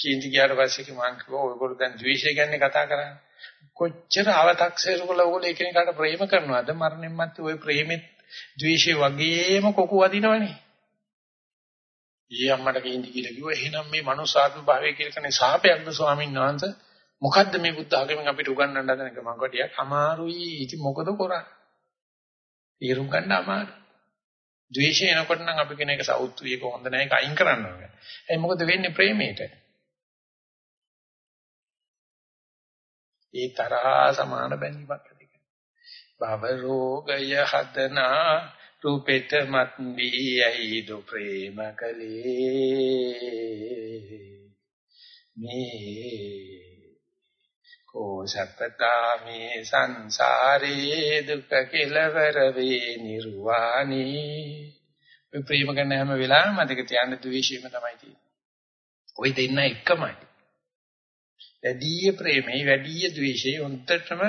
කීන්ති ගියාට පස්සේ මම කිව්වා ඔයගොල්ලෝ දැන් ද්වේෂය ගැන කතා කරන්නේ. කොච්චර අව탁සේරුකල ඔයගොල්ලෝ එකිනෙකාට ප්‍රේම කරනවද? මරණයෙන් මත්තේ ওই ප්‍රේමෙත් ද්වේෂය වගේම කොකු වදිනවනේ. ඊයේ අම්මට කීන්ති කියලා කිව්වා එහෙනම් මේ මනුසාත්ම භාවය කියලා කියන්නේ සාපයක්ද ස්වාමීන් වහන්සේ? මොකද්ද මේ බුද්ධ ආගමෙන් අපිට උගන්වන්න හදන එක? මම කිව්වා ටිකක් අමාරුයි. ඉතින් මොකද කරන්නේ? ඊරුම් ගන්න අමාරුයි. ද්වේෂය එනකොට නම් අපි කියන එක සෞත්‍රියක හොඳ නැහැ ඒක අයින් කරන්න ඕනේ. ඒ මොකද වෙන්නේ ප්‍රේමයට? ඒ තරහා සමාන බැඳීමක් ඇති කරනවා. භව රෝගය හදනා රූපෙට මත් වී ඇයිදු ප්‍රේම කලේ මේ කෝසත්තා මේ සංසාරේ දුක කෙලවර වේ නිර්වාණී ඔය ප්‍රේම කරන හැම වෙලාවෙම මතක තියාගන්න ද්වේෂයම තමයි තියෙන්නේ. ওই දෙන්න එකමයි. වැඩි ප්‍රේමේ වැඩි ද්වේෂේ උන්ටම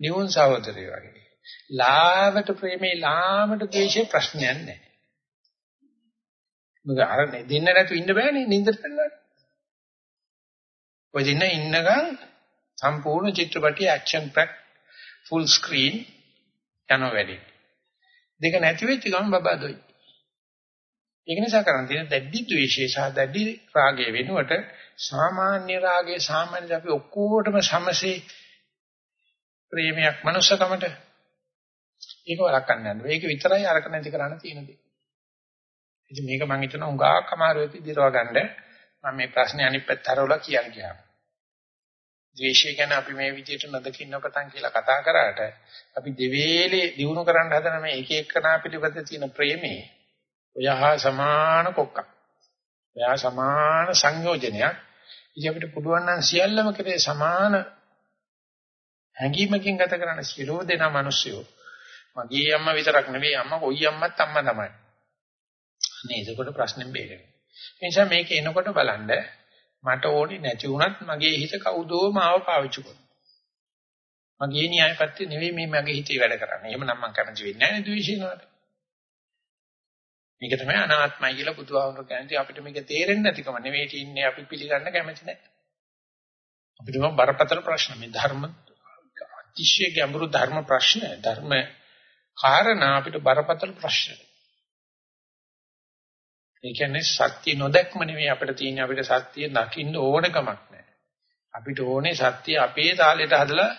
නියුන් සහෝදරය වගේ. ලාවට ප්‍රේමේ ලාමට ද්වේෂේ ප්‍රශ්නයක් නැහැ. මොකද අර දෙන්න නැතු ඉන්න බෑනේ නින්දට පැනලා. ඔය දෙන්න ඉන්නකම් සම්පූර්ණ චිත්‍රපටිය ඇක්ෂන් පැක් ෆුල් ස්ක්‍රීන් යනවා වැඩි. දෙක නැති වෙච්ච ගමන් බබා දොයි. ඒක නිසා කරන් තියෙන දැඩි ද්වේෂය සහ දැඩි රාගය වෙනුවට සාමාන්‍ය රාගය සාමාන්‍ය අපි ඔක්කොටම සමසේ ප්‍රේමයක් මනුස්සකමට ඒක වළක්වන්න යන්න. ඒක විතරයි අරක නැති කරන්න තියෙන දේ. ඉතින් මේක මම හිතනවා උඟාක් අමාරු වෙති දිරව ගන්න මම මේ ප්‍රශ්නේ අනිත් පැත්ත හරවලා කියන්න ගියා. ද්වේෂය ගැන අපි මේ විදිහට නොදකින්න පතන් කියලා කතා කරාට අපි දෙවේලේ දිනු කරන්න හදන මේ එක එකනා පිළිවෙත තියෙන ප්‍රේමේ ඔයහා සමාන කොක්කක්. ඔයහා සමාන සංයෝජනයක්. ඉතින් අපිට පුළුවන් නම් සියල්ලම කරේ සමාන හැඟීමකින් ගත කරන සියලෝ දෙනා මිනිස්සුયો. මගේ අම්මා විතරක් නෙවෙයි අම්මා කොයි අම්මත් අම්මා තමයි. අනේ එතකොට ප්‍රශ්නෙම් බේරෙන්නේ. ඒ නිසා මේක එනකොට බලන්න මට ඕනේ නැති වුණත් මගේ හිත කවුදෝ මාව පාවිච්චි කරනවා. මගේ න්‍යායපත්‍ය නෙවෙයි මේ මගේ හිතේ වැඩ කරන්නේ. එහෙමනම් මම කැමති වෙන්නේ නැහැ නේ ද්වේෂයනට. මේක තමයි අනාත්මයි කියලා බුදුහාමුදුරු කියන්නේ අපිට මේක තේරෙන්නේ නැතිකම නෙවෙයි ඉන්නේ අපි පිළිගන්න කැමති නැහැ. අපිට මම බරපතල ප්‍රශ්න මේ ධර්ම අතිශය ගැඹුරු ධර්ම ප්‍රශ්න ධර්ම කාරණා අපිට බරපතල ප්‍රශ්න. ඒ කියන්නේ සත්‍ය නොදැක්ම නෙවෙයි අපිට තියෙන්නේ අපිට සත්‍ය දකින්න ඕනකමක් නැහැ. අපිට ඕනේ සත්‍ය අපේ තාලෙට හදලා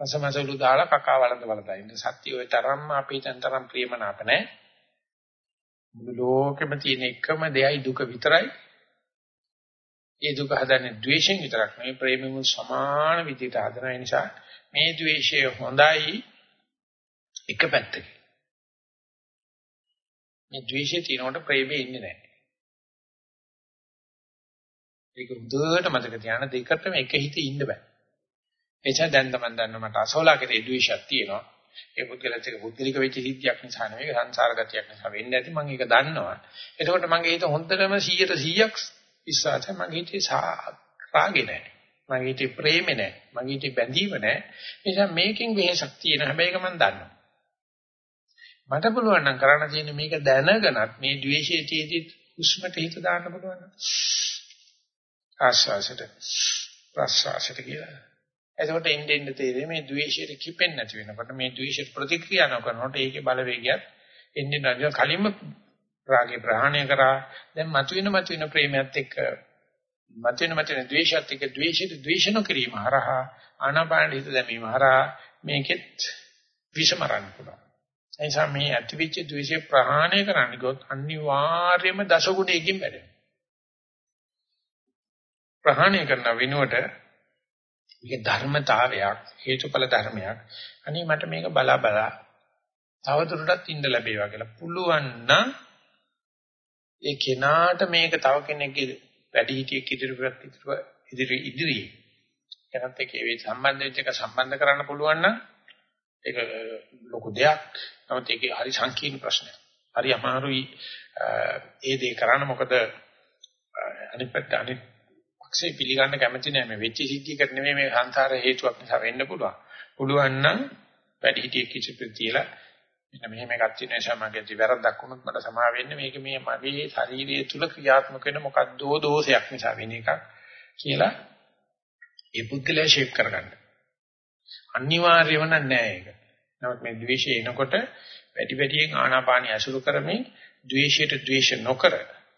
රසමසලු දාලා කකා වළඳ වළඳා ඉන්න. සත්‍ය ওই තරම්ම අපිට තරම් ප්‍රේමනාප නැහැ. මුළු ලෝකෙම තියෙන එකම දෙයයි දුක විතරයි. ඒ දුක හදන්නේ ද්වේෂයෙන් විතරක් නෙවෙයි ප්‍රේමෙම සමාන විදිහට හදන නිසා මේ ද්වේෂය හොඳයි එක පැත්තකින්. මේ ද්වේෂය තියෙනකොට ප්‍රේමේ ඉන්නේ නැහැ. ඒක උදේට මතක තියාගන්න දෙකටම එක හිතේ ඉන්න බෑ. එනිසා දැන් තමයි දන්න මට අසෝලාගේ ද්වේෂයක් තියෙනවා. ඒ පුද්ගලත් එක පුද්ගලික වෙච්ච සිද්ධියක් නිසා නෙවෙයි සංසාර ගතියක් නිසා වෙන්නේ නැති මම ඒක දන්නවා. එතකොට මගේ හිත හොඳටම 100ට 100ක් විශ්වාසයි මගේ හිතේ රාගේ නැහැ. මගේ හිතේ ප්‍රේමේ නැහැ. මගේ හිතේ බැඳීම නැහැ. ඒ නිසා මේකෙන් වෙහසක් තියෙන හැබැයි ඒක මම දන්නවා. මට පුළුවන් නම් කරන්න තියෙන්නේ මේක දැනගෙනත් මේ ද්වේෂයේ තියෙදි උස්මට හිත දාන්න පුළුවන්. ආශාසයට ප්‍රසආසයට කියලා. එතකොට එන්න එන්න තේරෙන්නේ මේ ද්වේෂයට කිපෙන්නේ නැති වෙනකොට මේ ද්වේෂයට ප්‍රතික්‍රියා නොකරනකොට ඒකේ බලවේගයත් එන්නේ නැතිව කලින්ම රාගේ ප්‍රහාණය කරා දැන් මතුවෙන මතුවෙන ප්‍රේමයත් එක්ක මතුවෙන මතුවෙන ද්වේෂයත් එක්ක ද්වේෂයට ද්වේෂ නොකිරීම හරහා ආනාපාන හිත දැමීම හරහා මේකෙත් විෂමරන්න පුළුවන්. ඒ නිසා මේ ඇතිවිච්ච ද්වේෂය ප්‍රහාණය කරන්න ගියොත් අනිවාර්යයෙන්ම දසගුණයකින් වැඩෙනවා. ප්‍රහාණය කරන වෙනුවට මේක ධර්මතාවයක් හේතුඵල ධර්මයක්. අනේ මට මේක බලා බලා තවදුරටත් ඉන්න ලැබේවා කියලා පුළුවන් නම් ඒ කෙනාට මේක තව කෙනෙක්ගේ වැඩි හිටියෙක් ඉදිරියට ඉදිරි ඉදිරි එනත් එක්ක ඒ සම්බන්ධ වෙච්ච එක සම්බන්ධ කරන්න පුළුවන් නම් ඒක ලොකු දෙයක්. නමුත් ඒක හරි සංකීර්ණ ප්‍රශ්නයක්. හරි අමාරුයි ඒ දේ කරන්න මොකද අනිත් පැත්ත අනිත් පක්ෂේ පිළිගන්න කැමති නැහැ මේ වෙච්ච සිද්ධියකට නෙමෙයි මේ සංසාර හේතුවක් නිසා වෙන්න පුළුවන්. පුළුවන් නම් වැඩි හිටියෙක් කිසිපෙ තියලා මෙන්න මෙහෙම එකක් තියෙන නිසා මගේ වැරද්දක් වුණොත් මට සමා වෙන්න මේක මේ මගේ ශරීරය තුල ක්‍රියාත්මක වෙන මොකක්දෝ දෝෂයක් නිසා වෙන එකක් කියලා ඒ පුද්ගලයා ෂේප් කරගන්න. අනිවාර්යම නෑ ඒක. නමුත් මේ ද්වේෂය එනකොට වැඩි වැඩියෙන් ආනාපානිය අසුරු කරමින් ද්වේෂයට ද්වේෂ නොකර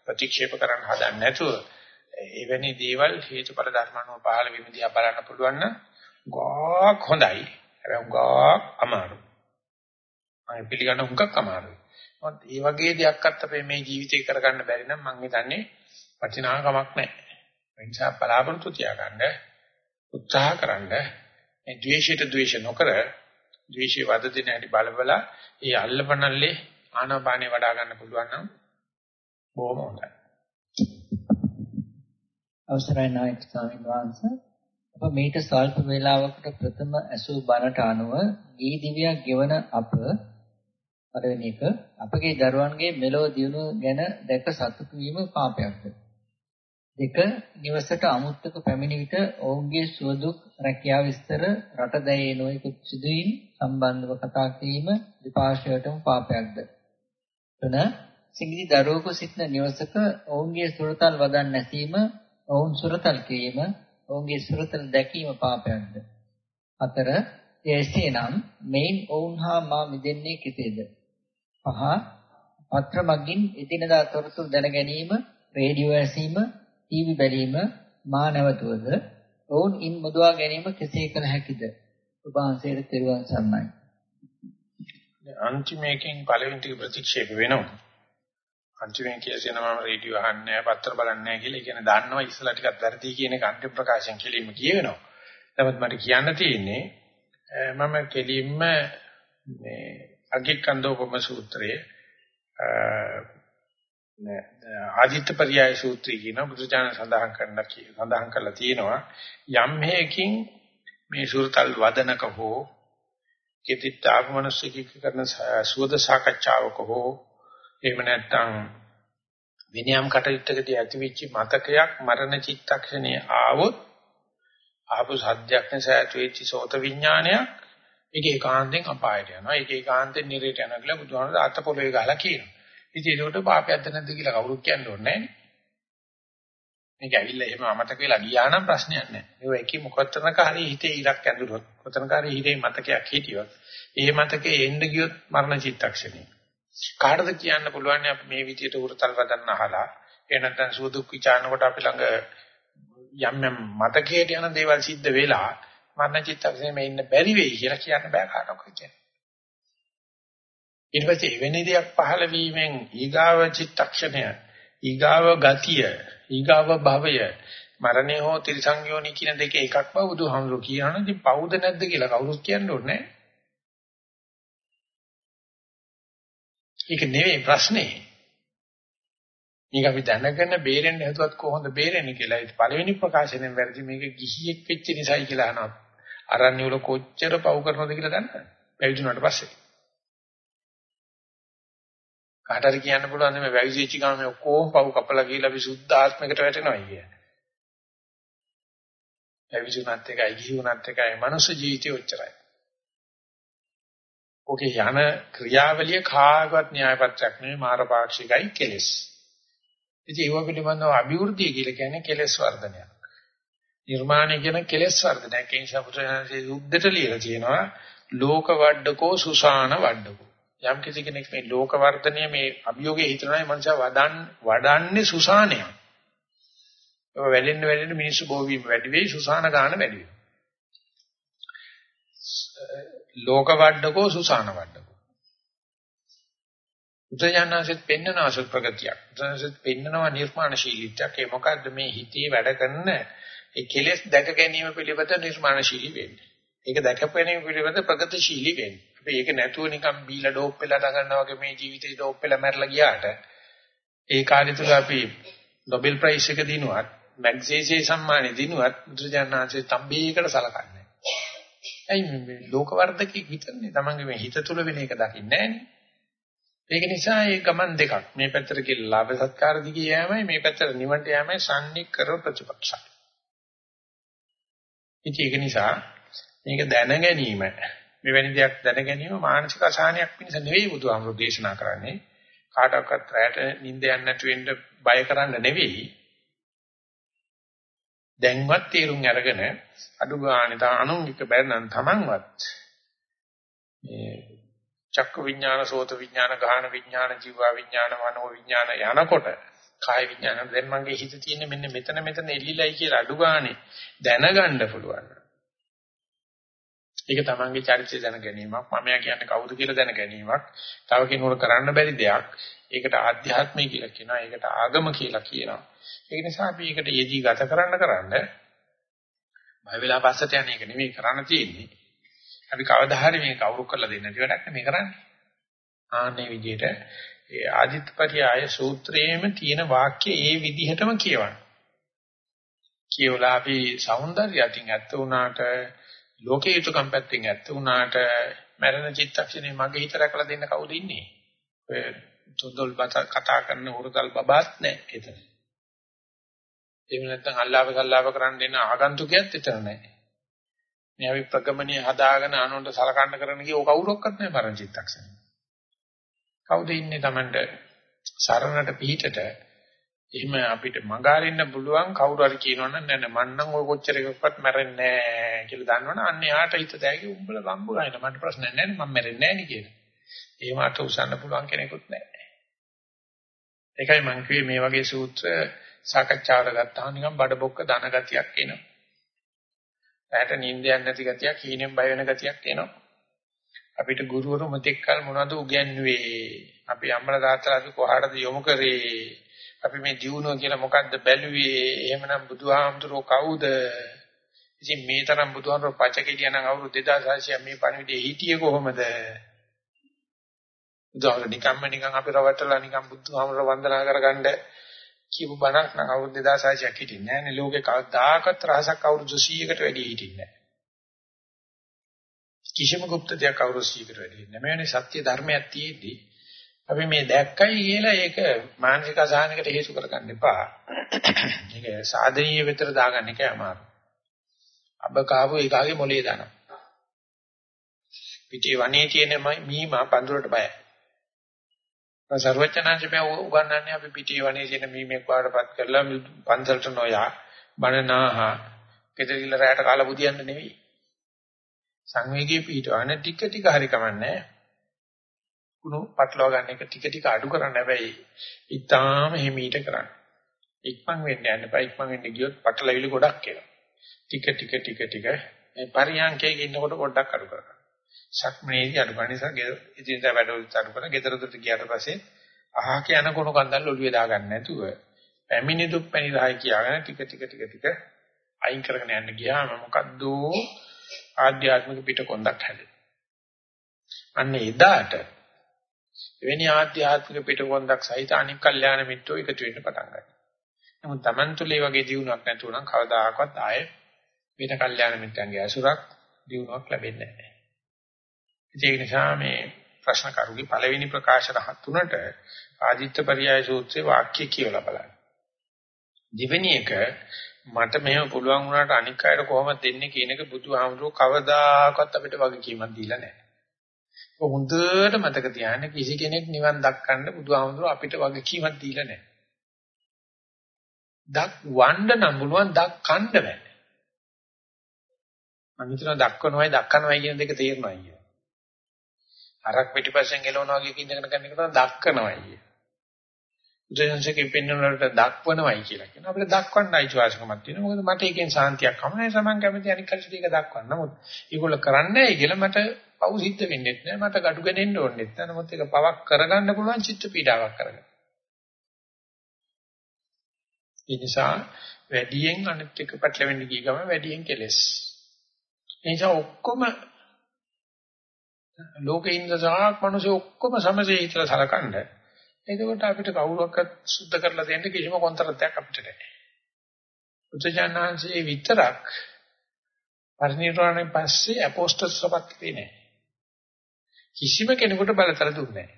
ප්‍රතික්ෂේප කරන්න හදන්නේ නැතුව එවැනි දේවල් හේතුඵල ධර්මano පහළ වෙමිදියා බලන්න පුළුවන් නම් ගාක් හොඳයි. හැබැයි ගාක් අමාරුයි. මම පිළිගන්න හුඟක් අමාරුයි. මොකද මේ වගේ දෙයක් අත් අපේ මේ ජීවිතේ කරගන්න බැරි නම් මම හිතන්නේ වටිනාකමක් නැහැ. ඒ නිසා බලාපොරොත්තු තියාගන්න උත්සාහ කරන්න මේ ද්වේෂයට ද්වේෂ නොකර ද්වේෂය වද දෙන හැටි බලබලා ඒ අල්ලපනල්ලේ ආනාපානේ වඩා ගන්න පුළුවන් නම් බොහොම හොඳයි. අවසරයි නායක ස්වාමීන් වහන්සේ. අප මේට ස්වල්ප වේලාවකට ප්‍රථම ඇසූ බණට අනුව දී දිවියක් ගෙවන අප පළවෙනි එක අපගේ දරුවන්ගේ මෙලොව දියුණුව ගැන දැක සතුටු වීම පාපයක්ද? දෙක නිවසට අමුත්තක පැමිණි විට ඔවුන්ගේ සුවදුක් රැකියාව විස්තර රටදැයේ නොයෙකුත් සිදුවීම් සම්බන්ධව කතා කිරීම දෙපාර්ශ්වයටම පාපයක්ද? තුන සිංගි දරුවෙකු සිටින නිවසක ඔවුන්ගේ සුරතල් වදන් නැසීම ඔවුන් සුරතල් කිරීම ඔවුන්ගේ සුරතල් දැකීම පාපයක්ද? හතර එසේනම් මේන් ඔවුන් හා මා මිදෙන්නේ කෙසේද? පහ පත්‍ර මගින් එදිනදා තොරතුරු දැන ගැනීම රේඩියෝ ඇසීම ටීවී බැලීම මා නැවතුවද? ඔවුන් ඉන් මුදවා ගැනීම කෙසේ කළ හැකිද? ඔබ වහන්සේට තෙරුවන් සරණයි. අන්තිමේකින් පළවෙනි ටික ප්‍රතික්ෂේප වෙනවා. අන්තිමෙන් කියසෙන මම රේඩියෝ අහන්නේ නැහැ, පත්‍ර බලන්නේ නැහැ කියලා කියන දන්නවා ඉස්සලා ටිකක් වැරදි කියන එක අන්තිම ප්‍රකාශයෙන් කෙලින්ම කියවෙනවා. නමුත් මට කියන්න තියෙන්නේ මම කෙලින්ම මේ අගිකන්දෝපම සූත්‍රයේ ආදිත්ත පරියාය සූත්‍රය කියන බුදුචානන් සඳහන් කරන සඳහන් කරලා තියෙනවා යම් හේකින් මේ සූරතල් වදනක හෝ කිතිත් ආගමනසික කරන සුවද සාකච්ඡාවක හෝ එහෙම නැත්නම් විනයම් කටයුත්තකදී ඇතිවෙච්ච මතකයක් මරණ චිත්තක්ෂණයේ ආවොත් ආපු සද්දයක් නිසා ඇතිවෙච්ච සෝත විඥානයක් ඒක ඒකාන්තයෙන් අපායට යනවා. ඒක ඒකාන්තයෙන් නිරේට යනවා කියලා බුදුහාමුදුරුවෝ අත පොළවේ ගහලා කියනවා. ඉතින් ඒකට පාපයක්ද නැද්ද කියලා කවුරුත් කියන්න ඕනේ නැහැ. මේක ඇවිල්ලා එහෙම අමතක වෙලා ගියා නම් ප්‍රශ්නයක් නැහැ. ඒක එකී මොකතරනක හරි හිතේ ඉලක්ක ඇඳුනොත්, කොතරනක හරි හිතේ මතකයක් හිටියොත්, ඒ මතකේ එන්න ගියොත් මරණ චිත්තක්ෂණේ. කාටද කියන්න පුළුවන් අපි මේ විදියට උරතල් වදන්න අහලා ඒ නැත්නම් සුදුක් විචාරනකොට අපි ළඟ යම් යම් මතකයට යන දේවල් සිද්ධ වෙලා මරණ චිත්තක්ෂණය මේ ඉන්න බැරි වෙයි කියලා කියන්න බෑ කාටවත් කියන්නේ. ඊට පස්සේ එවැනි දෙයක් පහළ වීමෙන් ඊගාව චිත්තක්ෂණය ඊගාව ගතිය ඊගාව භවය මරණය හෝ ත්‍රිසංයෝනි කියන දෙක එකක් බව බුදුහාමුදුරුවෝ කියනවා. ඉතින් පවුද නැද්ද කියලා කවුරුත් කියන්න ඕනේ නැහැ. ඒක නෙවෙයි ප්‍රශ්නේ. මේක අපි දැනගෙන බේරෙන්න හදුවත් කොහොමද බේරෙන්නේ කියලා. ඒ පළවෙනි ප්‍රකාශනයෙන් වැරදි මේක ගිහියෙක් වෙච්ච නිසායි කියලා අහනවා. අරන්නේ වල කොච්චර පව් කරනවද කියලා දන්නවද? පැවිදුණාට පස්සේ. කාට හරි කියන්න පුළුවන් මේ වැවිදිච්ච ගමන් මේ ඔක්කොම පව් කපලා ගිහලා අපි සුද්ධ ආත්මයකට වැටෙනවා කිය. වැවිදුණත් එකයි ගිහුණත් එකයි මනුෂ්‍ය ජීවිතය ඔච්චරයි. ඔකේ යන ක්‍රියාවලිය කාගවත් න්‍යායපත්‍යක් නෙවෙයි මාරපාක්ෂිකයි කෙලස්. ඉතින් ඒව පිළිබඳව අභිවෘද්ධිය කියලා කියන්නේ කෙලස් වර්ධනයක්. නිර්මාණය කියන කෙලස් වර්ධනයක්. ඒ නිසා පුත්‍රයන්සේ උද්දට ලියලා තියෙනවා ලෝක වඩඩකෝ සුසාන වඩඩකෝ. යම් කිසි කෙනෙක් මේ ලෝක වර්ධනය මේ අභියෝගයේ හිතනවා මනුෂයා වඩන් වඩන්නේ සුසානයක්. ඒක වැඩෙන්න වැඩෙන්න මිනිස්සු බෝ වීම වැඩි වෙයි සුසාන ගාන වැඩි වෙනවා. ලෝක වඩඩකෝ සුසාන වඩඩකෝ. උදයන්නාසෙත් පෙන්නන අසත් ප්‍රගතියක්. උදයන්නාසෙත් පෙන්නනවා නිර්මාණශීලීත්වයක්. ඒ මොකද්ද මේ හිතේ වැඩ කරන ඒ කෙලෙස් දැක ගැනීම පිළිබඳ නිර්මාණශීලී වෙන්නේ. ඒක දැක ගැනීම පිළිබඳ ප්‍රගතිශීලී වෙන්නේ. අපි ඒක නැතුව නිකන් බීලා ඩෝප් වෙලා දගන්නා වගේ මේ ජීවිතේ ඩෝප් වෙලා මැරලා ගියාට ඒ කාලය තුල අපි නොබෙල් ප්‍රයිස් එක දිනුවත් මැග්සීසේ සම්මානෙ දිනුවත් බුදුජානනාංශයේ තම්බීකට සලකන්නේ. ඇයි මේ ලෝක වර්ධකෙක් විතරනේ තමන්ගේ මේ හිත තුල වෙන එක දකින්නේ ඒක නිසා මේ ගමන් දෙකක්. මේ පැත්තට කියලා ලාභ සත්කාර දිගේ යෑමයි මේ පැත්තට නිවන්ට යෑමයි සම්නික්කර ප්‍රතිපක්ෂයි. ඉතින් ඒක නිසා මේක දැන ගැනීම මෙවැනි දෙයක් දැන ගැනීම මානසික අසහනයක් පිණිස නෙවෙයි බුදුහාමුදුරු දේශනා කරන්නේ. කාටවත් රැට නිින්ද යන්නේ නැතු වෙන්න බය කරන්න නෙවෙයි. දැන්වත් තීරුම් අරගෙන අඩු ගානේ තා අනුන්ගික බැරනම් තමන්වත් මේ චක්ක විඥාන සෝත විඥාන ගාහන විඥාන ජීව විඥාන මනෝ විඥාන යනකොට කාය විඥාන දැන් මගේ හිත තියෙන්නේ මෙන්න මෙතන මෙතන එල්ලිලයි කියලා අඩු ගානේ දැනගන්න පුළුවන්. ඒක තමන්ගේ චරිතය දැන ගැනීමක්. මමයා කියන්නේ කවුද කියලා දැන ගැනීමක්. තව කෙනෙකුට කරන්න බැරි දෙයක්. ඒකට ආධ්‍යාත්මය කියලා කියනවා. ඒකට ආගම කියලා කියනවා. ඒ නිසා අපි ඒකට යෙදී ගත කරන්න කරන්න බය වෙලා පස්සට යන එක නෙමෙයි කරන්න තියෙන්නේ අපි කවදා හරි මේක අවුරු කරලා දෙන්න නැති වැඩක් නෙමෙයි කරන්නේ ආන්නේ විදිහට ඒ ආදිත්‍යපරියාය සූත්‍රයේම තියෙන වාක්‍ය ඒ විදිහටම කියවන්න කියවලා අපි సౌందර්යයෙන් ඇත්ත උනාට ලෝකේ යුතුයකම් පැත්තෙන් ඇත්ත වුණාට මරණ චිත්තක්ෂණේ මගේ හිත රැකලා දෙන්න කවුද ඉන්නේ? ඔය තොදොල් කතා කරන උරුතල් බබාත් නැහැ එතන. එහෙම නැත්නම් අල්ලාප සල්ලාප කරන්න දෙන ආගන්තුකයත් එතන නැහැ. මේ අපි ප්‍රගමණීය හදාගෙන අනුන්ට සලකන්න කරන කී ඔය කවුරක්වත් නැහැ මරණ චිත්තක්ෂණේ. කවුද ඉන්නේ Tamanට සරණට පිහිටට එහෙම අපිට මගහරින්න පුළුවන් කවුරු හරි කියනවනම් නෑ නෑ මන්නම් ඔය කොච්චර එකක්වත් මැරෙන්නේ නෑ කියලා දන්නවනම් අන්න එහාට හිත දැයි උඹලා බම්බු ගන්න මට ප්‍රශ්න නෑ නෑ මම මැරෙන්නේ නෑ නේ කියලා. ඒ මාට උසන්න පුළුවන් කෙනෙකුත් නෑ. ඒකයි මම කිව්වේ මේ වගේ සූත්‍ර සාකච්ඡාවට ගත්තාම නිකන් බඩබොක්ක දන ගතියක් එනවා. ඇයට නිින්දයක් නැති ගතියක්, හීනෙන් බය වෙන ගතියක් එනවා. අපිට ගුරුවරු මෙතෙක් කල මොනවද උගන්වුවේ? අපි අම්මලා තාත්තලා අපි කොහාටද යොමු කරේ? අපි මේ ජීවුණෝ කියලා මොකද්ද බැලුවේ? එහෙමනම් බුදුහාමුදුරුවෝ කවුද? ඉතින් මේ තරම් බුදුහාමුදුරුවෝ පචකෙලිය නම් අවුරුදු 2600 මේ පණිවිඩේ හිටියේ කොහොමද? බුදුහාමුදුරුවෝ නිකම්ම නිකන් අපි රවට්ටලා නිකන් බුදුහාමුදුරුවෝ වන්දනා කරගන්න කියපු බණක් නම් අවුරුදු 2600ක් හිටින්නේ නැහැ නේ. ලෝකේ කවදාකවත් රහසක් අවුරුදු 100කට වැඩි හිටින්නේ නැහැ. කිසිම গুপ্ত දෙයක් අවුරුදු 100කට වැඩි හිටින්නේ නැහැ. මේ සත්‍ය ධර්මයක් තියෙද්දි අපි මේ දැක්කයි කියලා ඒක මානසික අසහනයකට හේතු කරගන්න එපා. මේක සාධනීය විතර දාගන්න එකයි අමාරු. අබ කාපු එකාගේ මොලේ දානවා. පිටේ වනේ තියෙන මීමා පඳුරට බයයි. සර්වචනාංශ මේ උගන්වන්නේ අපි පිටේ වනේ තියෙන මීමෙක් වඩපත් කරලා පන්සලට නොයා බණනාහ කෙදරිල රැයට කාලා බුදියන්න නෙවෙයි. සංවේගී පිටවන ටික ටික හරි කමන්නේ. කුණු පටලවා ගන්න එක ටික ටික අඩු කරන්න හැබැයි ඊටාම හිමීට කරන්න. ඉක්මන් වෙන්න යන්න එපා ඉක්මන් වෙන්න ගියොත් පටලවිලි ගොඩක් එනවා. ටික ටික ටික ටික මේ පරියන්කේ ඉන්නකොට පොඩ්ඩක් අඩු කරගන්න. සක්මනේදී අඩු කරන නිසා ඉදින්දා වැඩවලට අඩු කරලා ගෙදර දොරට ගියාට පස්සේ අහක යන කුණු කන්දල් ඔළුවේ දාගන්න නැතුව පැමිණි දුක් පැණි රහයි කියාගෙන ටික ටික ටික ටික අයින් කරගෙන යන්න ගියාම මොකද්ද ආධ්‍යාත්මික පිටකොන්දක් හැදෙන්නේ. අන්න එදාට එවැනි ආධ්‍යාත්මික පිටකොන්දක් සහිත අනික් කල්යාණ මිත්‍රෝ එකතු වෙන්න පටන් ගන්නවා. නමුත් Taman තුලේ වගේ දියුණුවක් නැතුව නම් කවදාකවත් ආයේ වෙන කල්යාණ මිත්‍රන්ගේ අසුරක් දියුණුවක් ලැබෙන්නේ නැහැ. ඒක නිසා මේ ප්‍රශ්න කරුගේ පළවෙනි ප්‍රකාශන තුනට ආදිත්‍ය පරියාය සූත්‍රයේ වාක්‍ය කියවලා බලන්න. දෙවෙනි එක මට මෙහෙම පුළුවන් වුණාට අනික් අයට කොහොමද දෙන්නේ කියන එක බුදුහාමුදුරුවෝ කවදාකවත් අපිට වගකීමක් දීලා නැහැ. ඔය හොඳට මතක තියාගන්න කිසි කෙනෙක් නිවන් දක්කන්න බුදුහාමුදුරුවෝ අපිට වගකීමක් දීලා නැහැ. දක් වණ්ඩ නම් පුළුවන් දක් කන්න බෑ. මම හිතනවා දක්වනවයි දක්කනවයි කියන දෙක තේරෙනවා අයියා. අරක් පිටිපස්සෙන් එළවනවා වගේ කින්දගෙන ගන්න එක තමයි දක්කනවා අයියා. උදේන්සකේ පෙන්වනකොට දක්වනවයි කියලා කියනවා. අපිට දක්වන්න අයිතිවාසිකමක් තියෙනවා. මොකද මට ඒකෙන් සාන්තියක් හමුනේ සමන් කැමති අනික් කල්සිට ඒක දක්වන්න. නමුත් ඒගොල්ලෝ කරන්නේ නැහැ කියලා මට පව් සිද්ධ වෙන්නේ නැහැ. මට gadu ගන්නේ ඕනෙත් නැහැ. නමුත් ඒක පවක් කරගන්න පුළුවන් චිත්ත පීඩාවක් කරගන්න. ඒ නිසා වැඩියෙන් අනිත් එක පැටලෙන්න ගිය ගමන් වැඩියෙන් කෙලස්. ඒ නිසා ඔක්කොම ලෝකේ ඉන්න සාහක් මිනිස්සු ඔක්කොම සමසේ හිතලා සලකන්න. එතකොට අපිට කවුරුවක්වත් සුද්ධ කරලා දෙන්න කිසිම කොන්තරත්යක් අපිට නැහැ. උත්සජානංශයේ විතරක් පරිණිරවණයෙන් පස්සේ අපෝස්තල්ස්ලපත් වෙන්නේ කිසිම කෙනෙකුට බලතල දුන්නේ නැහැ.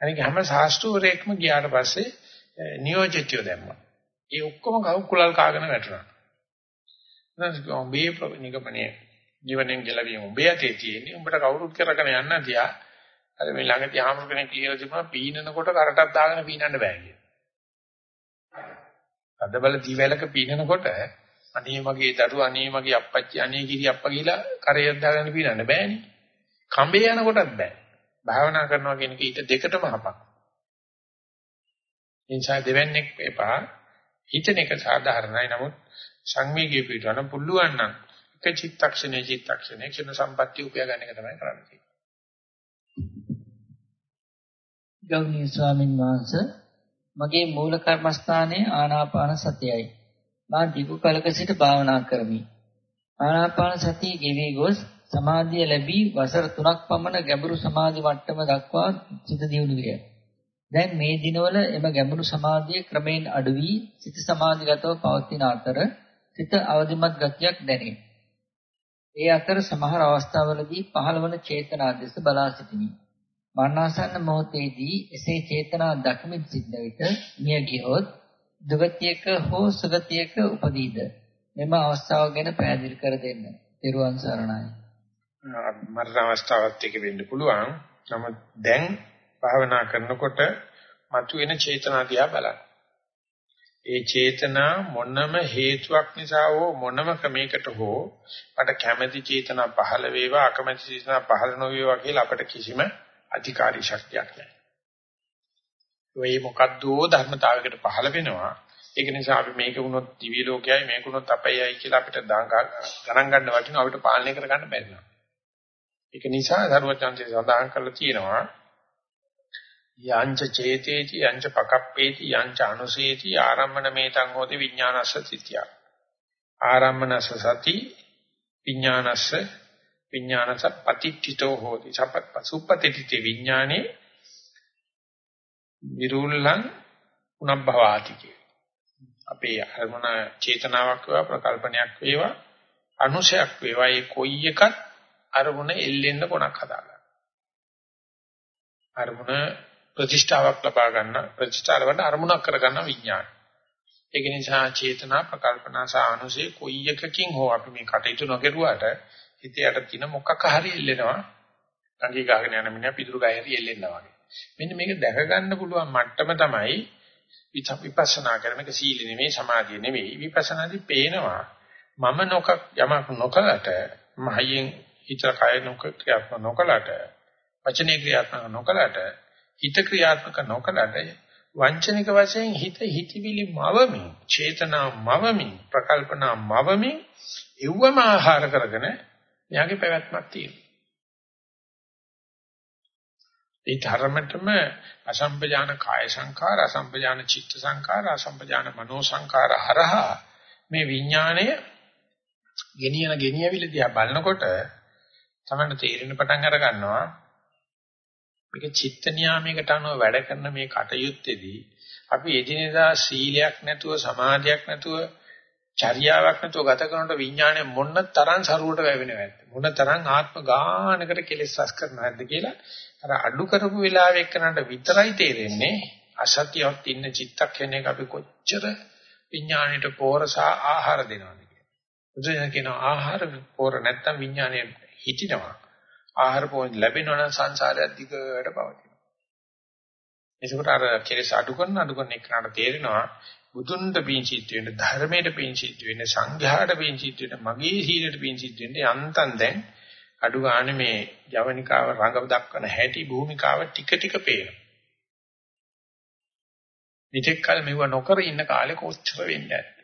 අනික හැම ශාස්ත්‍රූරේක්ම ගියාට පස්සේ නියෝජිතයෝ දැම්මා. ඒ ඔක්කොම කවුකුලල් කාගෙන වැටුණා. නැත්නම් ඔබේ නිගමනයේ ජීවණයෙන් ගැලවීම ඔබේ අතේ තියෙන්නේ. උඹට කවුරුත් කරගෙන යන්න තියා. අර මේ ළඟදී ආමරු කෙනෙක් කියලා තිබුණා පීනනකොට කරටක් දාගෙන පීනන්න බෑ කියලා. අදබල දීවැලක පීනනකොට අනේ මගේ දරුවා අනේ මගේ අප්පච්චි අනේ කිරි අප්පා කියලා කරේ දාගෙන පීනන්න බෑනේ. කඹේ යනකොටත් බෑ. භාවනා කරනවා කියන එක ඊට දෙකටම හපක්. ඒ නිසා දෙවන්නේක් එපා. හිතන එක සාධාරණයි. නමුත් සංවේගී පිටවන පුළුවන් නම් එක චිත්තක්ෂණේ චිත්තක්ෂණේ ක්ෂණ සම්පත්‍ය උපයා ගන්න එක තමයි කරන්න තියෙන්නේ. ගෞණීය ස්වාමින් වහන්සේ මගේ මූල කර්මස්ථානයේ ආනාපාන සතියයි. මා දීර්ඝ කලක සිට භාවනා කරමි. ආනාපාන සතිය ගෙවි ගොස් සමාධිය ලැබී වසර 3ක් පමණ ගැඹුරු සමාධි මට්ටම දක්වා සිත දියුණු විය. දැන් මේ දිනවල එම ගැඹුරු සමාධිය ක්‍රමයෙන් අඩු වී සිත සමාධිගතව පවතින අතර සිත අවදිමත් ගතියක් දැනේ. ඒ අතර සමහර අවස්ථාවලදී පහළවන චේතනා දෙස බලා සිටිමි. මරණාසන්න මොහොතේදී එසේ චේතනා දක්මින් සිටන විට මිය ගියොත් දුගතියක හෝ සුගතියක උපදීද? මෙම අවස්ථාව ගැන පැහැදිලි කර දෙන්න. ත්‍රිවන් සරණයි. මරණ අවස්ථාවත් එක වෙන්න පුළුවන්. නමුත් දැන් භාවනා කරනකොට මතුවෙන චේතනා දිහා බලන්න. ඒ චේතනා මොනම හේතුවක් නිසා හෝ මොනම ක්‍රමයකට හෝ මට කැමැති චේතනා පහළ වේවා අකමැති චේතනා පහළ නොවේවා කියලා අපට කිසිම අධිකාරී ශක්තියක් නැහැ. ඔය මොකද්දෝ ධර්මතාවයකට පහළ වෙනවා. ඒක නිසා අපි මේක වුණොත් දිවි ලෝකයයි මේක වුණොත් අපයයි කියලා අපිට ගණන් ගන්න වටිනවා අපිට පාලනය කරගන්න බැරි නෑ. ඒක නිසා ධර්මචන්දේ සඳහන් කරලා තියෙනවා යංච චේතේති යංච පකප්පේති යංච අනුසේති ආරම්මන මේතං හෝති විඥානස්ස තිත්‍ය ආරම්මනස්ස සති විඥානස්ස විඥානස පටිච්චිතෝ හෝති සපත් සුප්පතිති විඥානේ විරුල්ලං උනබ්භවාති කිය. අපේ අරමුණ චේතනාවක් වේවා ප්‍රකල්පනයක් වේවා අනුශයක් වේවා ඒ කොයි එකත් අරමුණ එල්ලෙන්න කොනක් හදාගන්න. අරමුණ ප්‍රතිෂ්ඨාවක් ලබා ගන්න ප්‍රතිෂ්ඨාල වල අරමුණක් කරගන්න විඥාන. ඒක නිසා චේතනා ප්‍රකල්පනා සහ අනුසේ කොයි එකකින් හෝ අපි මේ කටයුතු නොකරුවාට හිතේ යට තියෙන මොකක් හරි එල්ලෙනවා. ගංගී ගහගෙන යන මිනිහා පිටුරු ගහ හරි එල්ලෙනවා වගේ. මෙන්න මේක දැක ගන්න පුළුවන් මට්ටම තමයි විපස්සනා කරන මේක සීල නෙමෙයි සමාධිය නෙමෙයි විපස්සනාදී පේනවා මම නොක යමක් නොකලට මහයෙන් හිත කය නොක ක්‍රියාත්මක නොකලට වචනේ ක්‍රියාත්මක නොකලට හිත ක්‍රියාත්මක නොකලට වංචනික වශයෙන් හිත හිතවිලි මවමින් චේතනා මවමින් ප්‍රකල්පනා මවමින් එව්වම ආහාර කරගෙන එයාගේ පැවැත්මක් තියෙනවා. ඒ ධර්මතම අසම්පජාන කාය සංඛාර අසම්පජාන චිත්ත සංඛාර අසම්පජාන මනෝ සංඛාර හරහා මේ විඥාණය ගෙනියන ගෙනියවිල දිහා බලනකොට තමයි තේරෙන පටන් අර ගන්නවා මේක චිත්ත නියාමයකට අනුව වැඩ කරන මේ කටයුත්තේදී අපි එදිනෙදා සීලයක් නැතුව සමාධියක් නැතුව චර්යාවක් නැතුව ගත කරනකොට විඥානය මොන තරම් සරුවට වැවෙනවද මොන තරම් ආත්ම ගානකට කෙලෙස් රස කරනවද කියලා අර අඩු කරපු වෙලාවෙ එක්කනට විතරයි තේරෙන්නේ අසත්‍යවත් ඉන්න චිත්තක්ෂණයක අපි කොච්චර විඥාණයට පෝරස ආහාර දෙනවද කියලා. බුදුන් කියනවා ආහාර පෝර නැත්තම් විඥාණය හිටිනවා. ආහාර පෝරෙන් ලැබෙනවා නම් සංසාරය දිගට පවතිනවා. ඒකට අර කෙලෙස් අඩු කරන අඩු කරන එකනට තේරෙනවා බුදුන්ට පින් සිද්ධ වෙන්න ධර්මයට පින් සිද්ධ වෙන්න සංඝයාට පින් සිද්ධ වෙන්න මගේ සීලයට පින් සිද්ධ වෙන්න යන්තම් දැන් අඩු ගන්න මේ ජවනිකාව රඟ දක්වන හැටි භූමිකාව ටික ටික පේනවා. මෙතෙක් කල මෙව නොකර ඉන්න කාලේ කොච්චර වෙන්නේ නැද්ද?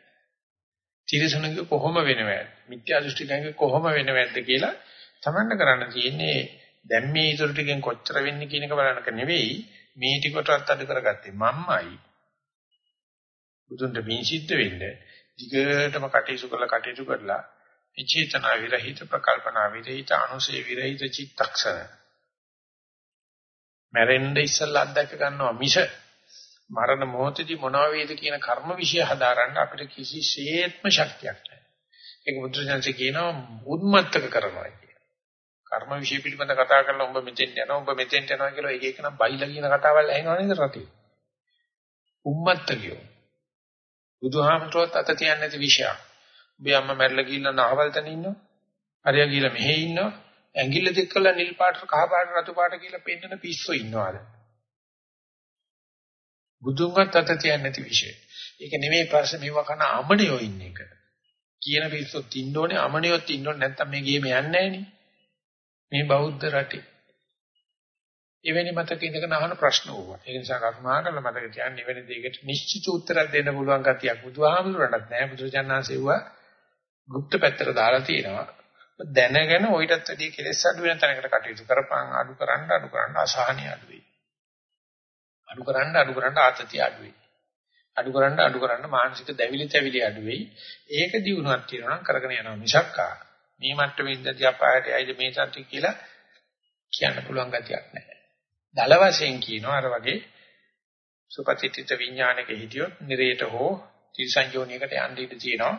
තිරසනුගේ කොහොම වෙනවද? මිත්‍යා දෘෂ්ටිකයන්ගේ කොහොම වෙනවද කියලා තමන්න කරන්න තියෙන්නේ දැන් මේ ඉතුරු ටිකෙන් කොච්චර වෙන්නේ කියන එක බලනක නෙවෙයි මේ ටිකටවත් අඩු කරගත්තේ මම්මයි. බුදුන්ට මේ සිද්ධ වෙන්නේ දිගටම කටයුතු කරලා කටයුතු කරලා විචේතනා විරහිත ප්‍රකල්පනා විරහිත අනුසේ විරහිත චිත්තක්ෂණ මැරෙන්න ඉස්සෙල්ලා අත්දැක ගන්නවා මිස මරණ මොහොතදී මොනවා වේද කියන කර්ම વિશે හදාරන්න අපිට කිසිසේත්ම ශක්තියක් නැහැ. ඒක බුදුසසුනේ කියනවා උන්මත්තක කරනවා කියලා. කර්ම વિશે පිළිබඳ කතා කරලා උඹ මෙතෙන් යනවා උඹ මෙතෙන් යනවා කියලා එක එක නම් බයිලා කියන කතාවල් ඇහෙනව නේද රටේ. උම්මත්තකියෝ. බුදුහාමතුත් අත තියන්නේ නැති විෂයක්. ඔබේ අම්මා මැරිලා ගිහිල්ලා නාවල් තන ඉන්නවා. හරියා ගිහිල්ලා මෙහෙ ඉන්නවා. ඇඟිල්ල දික් කළා නිල් පාට කහ පාට රතු පාට කියලා පෙන්නන පිස්සෝ ඉන්නවාද? බුදුන්වත් අත තියන්නේ නැති විෂය. ඒක නෙමෙයි ප්‍රශ්නේ මේව කන අමනියෝ ඉන්න එක. කියන පිස්සොත් ඉන්න ඕනේ අමනියොත් ඉන්න ඕනේ නැත්තම් මේ ගේම යන්නේ මේ බෞද්ධ රටේ. එවැනි මතක ඉඳගෙන අහන ප්‍රශ්න ඕවා. ඒ නිසා කරුණා කරලා මතක තියාගන්න එවැනි දෙයකට නිශ්චිත උත්තරයක් දෙන්න පුළුවන් ගතියක් බුදුහාමුදුරණත් නැහැ. බුදුචන්නාංශෙව්වා গুপ্ত පැත්තට දාලා තියෙනවා. දැනගෙන ඔయితත් වැඩිය කෙලෙස් අඩු වෙන තැනකට කටයුතු කරපන් අඩු කරන්න අඩු කරන්න අසහනිය අඩු වෙයි. අඩු කරන්න අඩු කරන්න ආතතිය අඩු වෙයි. අඩු කරන්න අඩු කරන්න මානසික දැවිලි තැවිලි අඩු වෙයි. ඒක දිනුවක් තියෙනවා නම් කරගෙන යනවා මිසක් ආ මේ මට්ටමේ ඉඳදී අපායට යයිද මේ සත්‍ය කියලා කියන්න පුළුවන් ගතියක් නැහැ. දල වශයෙන් කියනවා අර වගේ සුපතිත්‍ිත විඥානයක හිටියොත් නිරේට හෝ තිසංයෝනියකට යන්න ඉඩ තියෙනවා.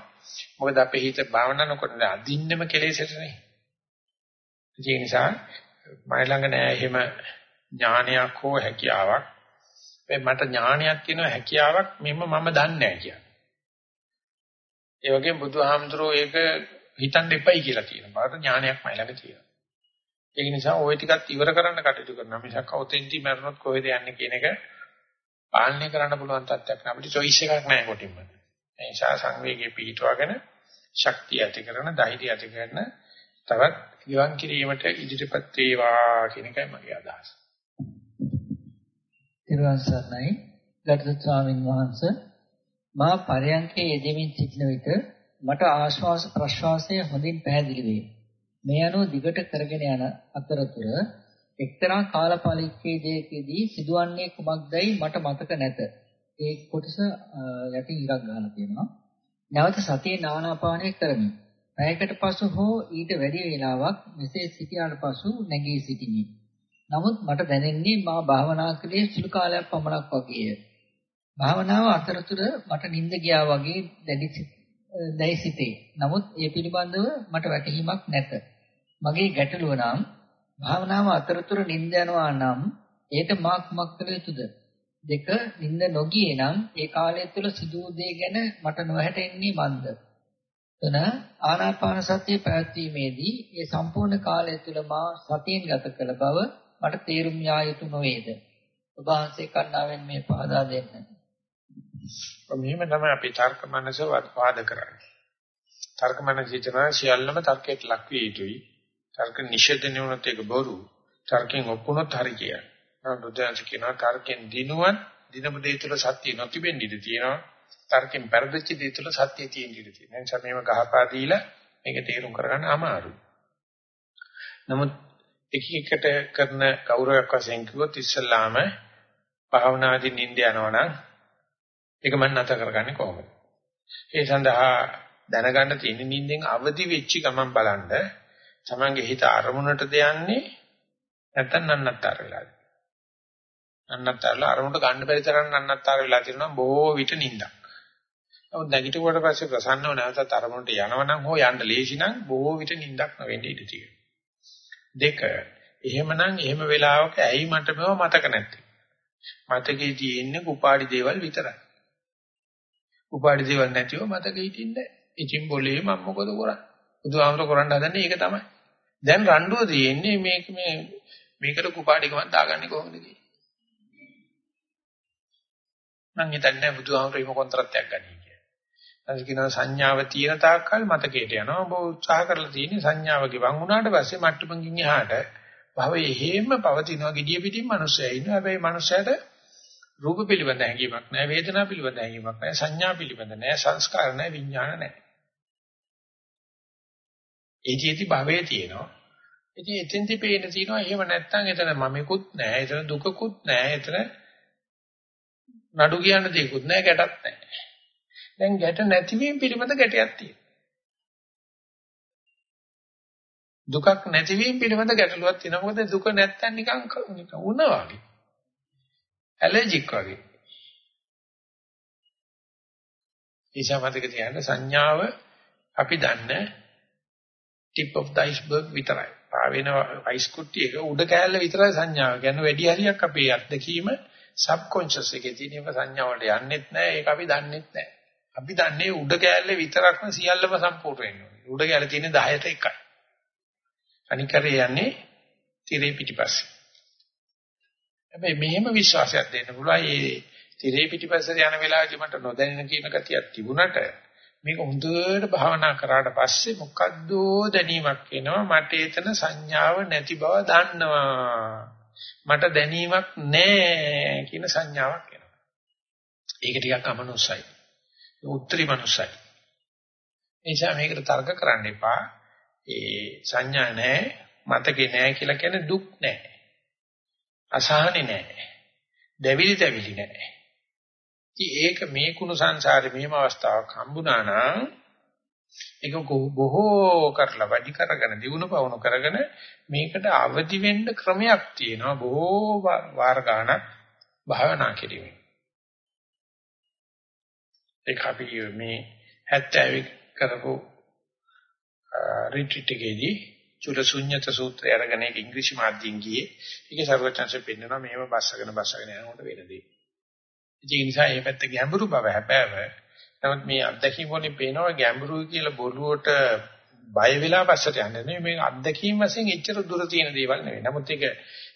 මොකද අපේ හිත භාවනා නොකරන අදින්නෙම කෙලෙසටනේ. ඒ නිසා මම ළඟ නෑ එහෙම ඥානයක් හෝ හැකියාවක්. මට ඥානයක් තියෙනවා හැකියාවක් මෙන්න මම දන්නේ නෑ කියන්නේ. ඒ වගේම බුදුහාමුදුරෝ ඒක හිතන්න එපයි කියලා කියනවා. බාට ඥානයක් මයි ළඟ තියෙනවා. ඒක නිසා ওই ටිකත් ඉවර කරන්න කටයුතු කරනවා. මිසක් ඔතෙන්ටි මරනොත් කොහෙද යන්නේ කියන එක පාලනය කරන්න පුළුවන් තත්ත්වයක් නෑ. අපිට choice එකක් නෑ කොටින්ම. ඒ නිසා සංවේගයේ පිහිටුවගෙන ශක්තිය ඇති කරන, ධෛර්යය ඇති කරන තවත් ගිවන් කිරීමට ඉදිරිපත් වේවා කියන එකයි මගේ අදහස. තිරුවන් සරණයි ගරුතර ස්වාමින් වහන්සේ මා පරයන්කේ යෙදෙමින් සිටින විට මට ආශ්වාස ප්‍රශ්වාසය හොඳින් පැහැදිලි වේ. මේ අනුව දිගට කරගෙන යන අතරතුර එක්තරා කාලපරිච්ඡේදයකදී සිදුවන්නේ කුමක්දයි මට මතක නැත. ඒ කොටස යටින් ඉරක් ගන්න තියෙනවා. නැවත සතියේ නානාපානය කරමි. පැයකට පසු හෝ ඊට වැඩි වේලාවක් මෙසේ සිටියාට පසු නැගී සිටිමි. නමුත් මට දැනෙන්නේ මා භාවනා කළේ සුළු කාලයක් පමණක් වගේය. භාවනාව අතරතුර මට නිින්ද ගියා වගේ දැඩි දැයි සිටේ. නමුත් ඒ පිළිබඳව මට වැටහීමක් නැත. මගේ ගැටලුව නම් භාවනාව අතරතුර නිින්ද යනවා නම් ඒට මා කුමක් කළ යුතුද? දෙක නිින්ද නොගියේ නම් ඒ කාලය තුළ සිදු වූ දේ ගැන මට නොහැටෙන්නේ මන්ද? තුන ආනාපාන සතිය පැවැත්වීමේදී ඒ සම්පූර්ණ කාලය තුළ මා සතියෙන් ගත කළ බව මට තේරුම් යා යුතු නොවේද? ඔබ වහන්සේ කන්නාවෙන් මේ පහදා දෙන්න. මෙහෙම තමයි අපි තර්ක මනස වාද කරන්නේ. තර්ක මනස හිතන සියල්ලම තර්කයට ලක් විය යුතුයි. තර්ක නිෂේධන වුණත් ඒක බොරු. තර්කෙන් ඔප්පුනොත් හරි කියයි. නමුත් බුදුන්සේ කියනවා තර්කෙන් දිනුවත් දිනපු දේ තුළ සත්‍ය නොතිබෙන්න ඉඩ තියෙනවා. තර්කෙන් පෙරදිච්ච දේ තුළ සත්‍ය තියෙන්න ඉඩ තියෙනවා. ඒ නිසා මේව ගහපා දීලා මේක තේරුම් කරගන්න අමාරුයි. නමුත් එක එකට කරන ගෞරවයක් වශයෙන් කිව්වොත් ඉස්සල්ලාම භාවනාදී නිින්ද යනවනම් ඒක මම නැත කරගන්නේ කොහොමද? ඒ සඳහා දැනගන්න තියෙන නිින්දෙන් අවදි වෙච්ච ගමන් බලන්න තමන්ගේ හිත අරමුණටද යන්නේ නැත්නම් නන්නත්තර වෙලාද? නන්නත්තරලා අරමුණට ගන්න බැරි තරම් නන්නත්තර වෙලා තියෙනවා බොහෝ විට නිින්දක්. නමුත් නැගිටිනකොට පස්සේ ප්‍රසන්නව නැවතත් අරමුණට යනවනම් හෝ යන්න ලේසි නම් බොහෝ විට නිින්දක් නොවෙන්න ඉඩ තියෙනවා. දෙක එහෙමනම් එහෙම වෙලාවක ඇයි මට මේව මතක නැත්තේ? මතකේ තියෙන්නේ කුපාඩි දේවල් විතරයි. කුපාඩි දේවල් නැතිව මතකෙ හිටින්නේ නැහැ. ඉතින් બોලේ මම මොකද කරන්නේ? බුදුහාමර කරන්න හදන්නේ ඒක තමයි. දැන් රණ්ඩුව තියෙන්නේ මේක මේ මේකට කුපාඩිකමක් දාගන්නේ කොහොමද කියලා. මං හිතන්නේ බුදුහාමර එහෙම කොන්ත්‍රාත්යක් ගනී කියලා. ඊට කියනවා සංඥාව තියෙන තාක්කල් මතකයට යනවා. ඔබ උත්සාහ කරලා තියෙන්නේ සංඥාව ගිවන් වුණාට පස්සේ මට්ටමකින් එහාට භවයේ හේම පවතිනවා gediya පිටින් මිනිස්සයා ඉන්නවා. හැබැයි මිනිස්සයාට රූප පිළිබඳ හැඟීමක් නැහැ, වේදනා පිළිබඳ හැඟීමක් නැහැ, සංඥා පිළිබඳ නැහැ, සංස්කාර නැහැ, විඥාන නැහැ. ඒකේදී භවයේ තියෙනවා. ඉතින් එතෙන්දි පේන තියෙනවා එහෙම නැත්නම් එතන මමෙකුත් නැහැ, එතන දුකකුත් නැහැ, එතන නඩු කියන්න දෙයක්වත් නැහැ, ගැටක් නැහැ. දැන් ගැට නැතිවීම පිළිබඳ ගැටයක් තියෙනවා. දුකක් නැතිවීම පිළිබඳ ගැටලුවක් තියෙනවා. මොකද දුක නැත්තම් නිකන් නිකන් උණ වගේ. ඇලර්ජික් වගේ. ඒසම මතක තියාගන්න සංඥාව අපි දන්නේ tip of the iceberg විතරයි. පාවෙන අයිස් කුට්ටියක උඩ කෑල්ල විතරයි සංඥාව. කියන්නේ වැඩි හරියක් අපේ අත්දැකීම සබ්කොන්ෂස් එකේ තියෙනව සංඥාවලට යන්නෙත් නැහැ. ඒක අපි දන්නෙත් නැහැ. අපි දන්නේ උඩ කෑල්ල විතරක්ම සියල්ලම සම්පූර්ණ වෙනවා. උඩ කෑල්ල තියෙන්නේ 10ට එකයි. අනිකරේ යන්නේ tire පිටිපස්සේ. හැබැයි මෙහෙම විශ්වාසයක් දෙන්න පුළුවන්. මේ tire පිටිපස්සට යන වෙලාවදී මට නොදැනෙන කියන ගතියක් තිබුණට මේක හොඳට භාවනා කරාට පස්සේ මොකද්ද දැනීමක් එනවා. මට එතන සංඥාව නැති බව දන්නවා. මට දැනීමක් නැහැ කියන සංඥාවක් එනවා. ඒක ටිකක් අමනුස්සයි උත්තරී මනුස්සයි එනිසා මේකට තර්ක කරන්න එපා. ඒ සංඥා නැහැ මතකේ නැහැ කියලා කියන්නේ දුක් නැහැ. අසහනේ නැහැ දෙවිලි දෙවිලි නැහැ ඉතින් ඒක මේ කුණු සංසාරේ මෙහෙම අවස්ථාවක් හම්බුණා නම් ඒක බොහෝ කරලා වැඩි කරගෙන දිනු පවණු කරගෙන මේකට අවදි වෙන්න ක්‍රමයක් තියෙනවා බොහෝ වාර ගණක් භාවනා කිරීමෙන්. ඒක අපි මේ 70 කරපු රිට්‍රීට් එකේදී චුලසුඤ්ඤත සූත්‍රය අරගෙන ඒක ඉංග්‍රීසි මාධ්‍යයෙන් ගියේ ඒකේ සර්වචන්සේ පෙන්නනවා මේව බස්සගෙන බස්සගෙන යනකොට වෙන දේ ඒ නිසා මේ පැත්ත ගැඹුරු බව හැබෑව. නමුත් මේ අත්දැකීම් වලින් පේනවා ගැඹුරුයි කියලා බොරුවට බය වෙලා පස්සට යන්නේ නෙමෙයි මේ අත්දැකීම් වශයෙන් එච්චර දුර තියෙන දේවල් නෙවෙයි. නමුත් ඒක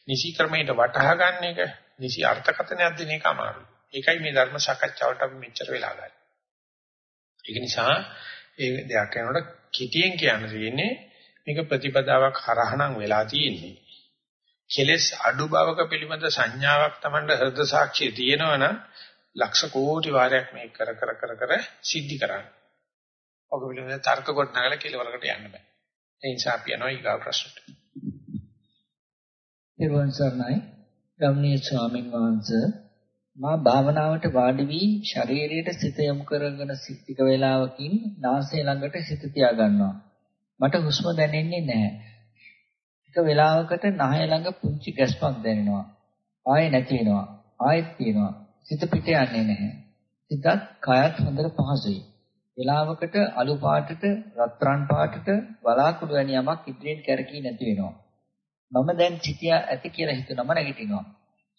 නිසි ක්‍රමයට වටහා ගන්න එක, නිසි අර්ථකථනයක් දෙන එක අමාරුයි. ඒකයි මේ ධර්ම සාකච්ඡාවට අපි මෙච්චර වෙලා ගන්නේ. ඒක නිසා ඒ දෙයක් කරනකොට කිටියෙන් කියන්න තියෙන්නේ මේක ප්‍රතිපදාවක් හරහනම් වෙලා තියෙන්නේ. කෙලස් අඩු බවක පිළිබඳ සංඥාවක් Tamanda හෘද සාක්ෂිය තියෙනවනම් ලක්ෂ කෝටි වාරයක් මේක කර කර කර කර සිද්ධි කරන්නේ. ඔක පිළිබඳ තර්ක කොට නැගලා කෙලවරකට යන්න බෑ. ඒ නිසා අපි යනවා ඊගා ප්‍රශ්නට. නිර්වාණ සරණයි ගම්නීය ස්වාමීන් වහන්සේ මා භාවනාවට වාඩි වී ශරීරයට සිත යොමු කරගෙන සිටික වේලාවකින් නාසය ළඟට සිත තියා ගන්නවා. මට හුස්ම දැනෙන්නේ නැහැ. එක වෙලාවකට නහය ළඟ පුංචි ගැස්මක් දැනෙනවා. ආයෙ නැති වෙනවා. ආයෙත් තියෙනවා. සිත පිට යන්නේ නැහැ. සිතත් කයත් හොඳට පහසුයි. වෙලාවකට අලු පාටට රත්රන් පාටට වලාකුළු වැනි යමක් ඉදිරියෙන් කැරකී නැති වෙනවා. මම දැන් සිටියා ඇති කියලා හිතනම නැගිටිනවා.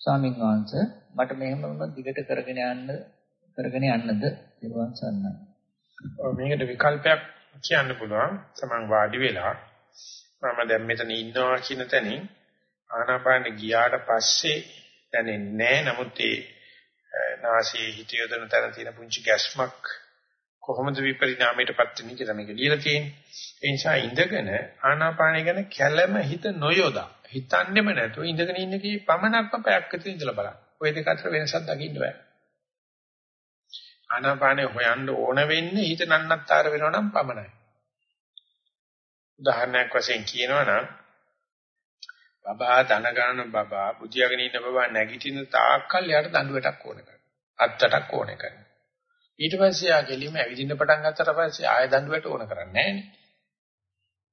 ස්වාමීන් වහන්සේ මට මෙහෙම වුණොත් දිගට කරගෙන යන්න කරගෙන යන්නද දිරුවන් සන්නයි. ඔව් මේකට විකල්පයක් කියන්න පුළුවන්. සමන් වාඩි වෙලා මම දැන් මෙතන ඉන්නවා කියන තැනින් ආනාපාන ගියාට පස්සේ දැනෙන්නේ නැහැ. නමුත් ඒ නාසයේ හිත යොදන තැන තියෙන පුංචි ගැස්මක් කොහොමද විපරිණාමයටපත් වෙන්නේ කියලා මේක ලියලා තියෙන්නේ. ඒ නිසා ඉඳගෙන ආනාපානය ගැන කැළම හිත නොයොදා හිතන්නෙම නැතුව ඉඳගෙන ඉන්න කී පමණක්ම පැයක් විතර ඉඳලා බලන්න. ওই දෙක අතර වෙනසක් දකින්න බෑ. ආනාපානය හොයන්න ඕන වෙන්නේ හිත නන්නත්තර වෙනවා නම් පමණයි. උදාහරණයක් වශයෙන් කියනවා නම් බබා ධන ගන්න බබා බුදියාගෙන ඉන්න බබා නැගිටින තාක්කල් යාට දඬුවටක් ඕන කරනවා. අත්තටක් ඕන කරනවා. ඊට පස්සේ යා ගෙලිම ඇවිදින්න පටන් ගත්තට පස්සේ ආය දඬුවට ඕන කරන්නේ නැහැ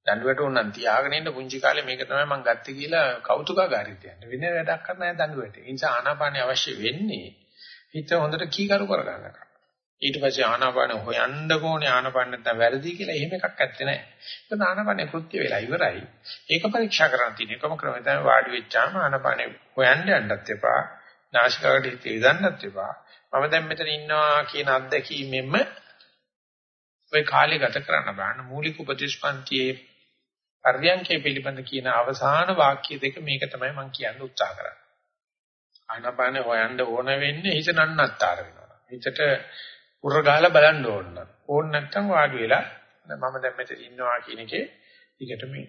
දඬුවට උනන් තියාගෙන ඉන්න පුංචි කාලේ මේක තමයි මම ගත්තේ කියලා කෞතුකාගාරිත යන්නේ. වෙන වැඩක් කරන්න නැහැ දඬුවට. ඒ නිසා ආනාපානිය අවශ්‍ය වෙන්නේ හිත හොඳට කීකරු කරගන්න. ඊට පස්සේ ආනාපාන හොයන්න ඕනේ ආනාපාන නැත්නම් වැරදි කියලා එහෙම එකක් ඇත්තේ නැහැ. ඒක ආනාපානේ කෘත්‍ය වෙලා ඉවරයි. ඒක පරීක්ෂා කරන්න තියෙන එකම ක්‍රමය තමයි වාඩි වෙච්චාම ආනාපානේ හොයන්න යන්නත් එපා. නාසිකාගට හිත ඉදන්නත් එපා. මම දැන් මෙතන ඉන්නවා කියන අත්දැකීමෙන්ම ඔය කාලය ගත කරන්න බෑන මූලික උපදේශපන්තියේ පර්යංකේ පිළිබඳ කියන අවසාන වාක්‍ය දෙක මේක තමයි මම කියන්න උත්සාහ කරන්නේ. ආනාපාන හොයන්න ඕන වෙන්නේ හිත නන්නත්තර වෙනවා. හිතට උර ගහලා බලන්න ඕන. ඕන නැත්නම් වාඩි වෙලා මම දැන් මෙතන ඉන්නවා කියන එකේ ඊකට මේ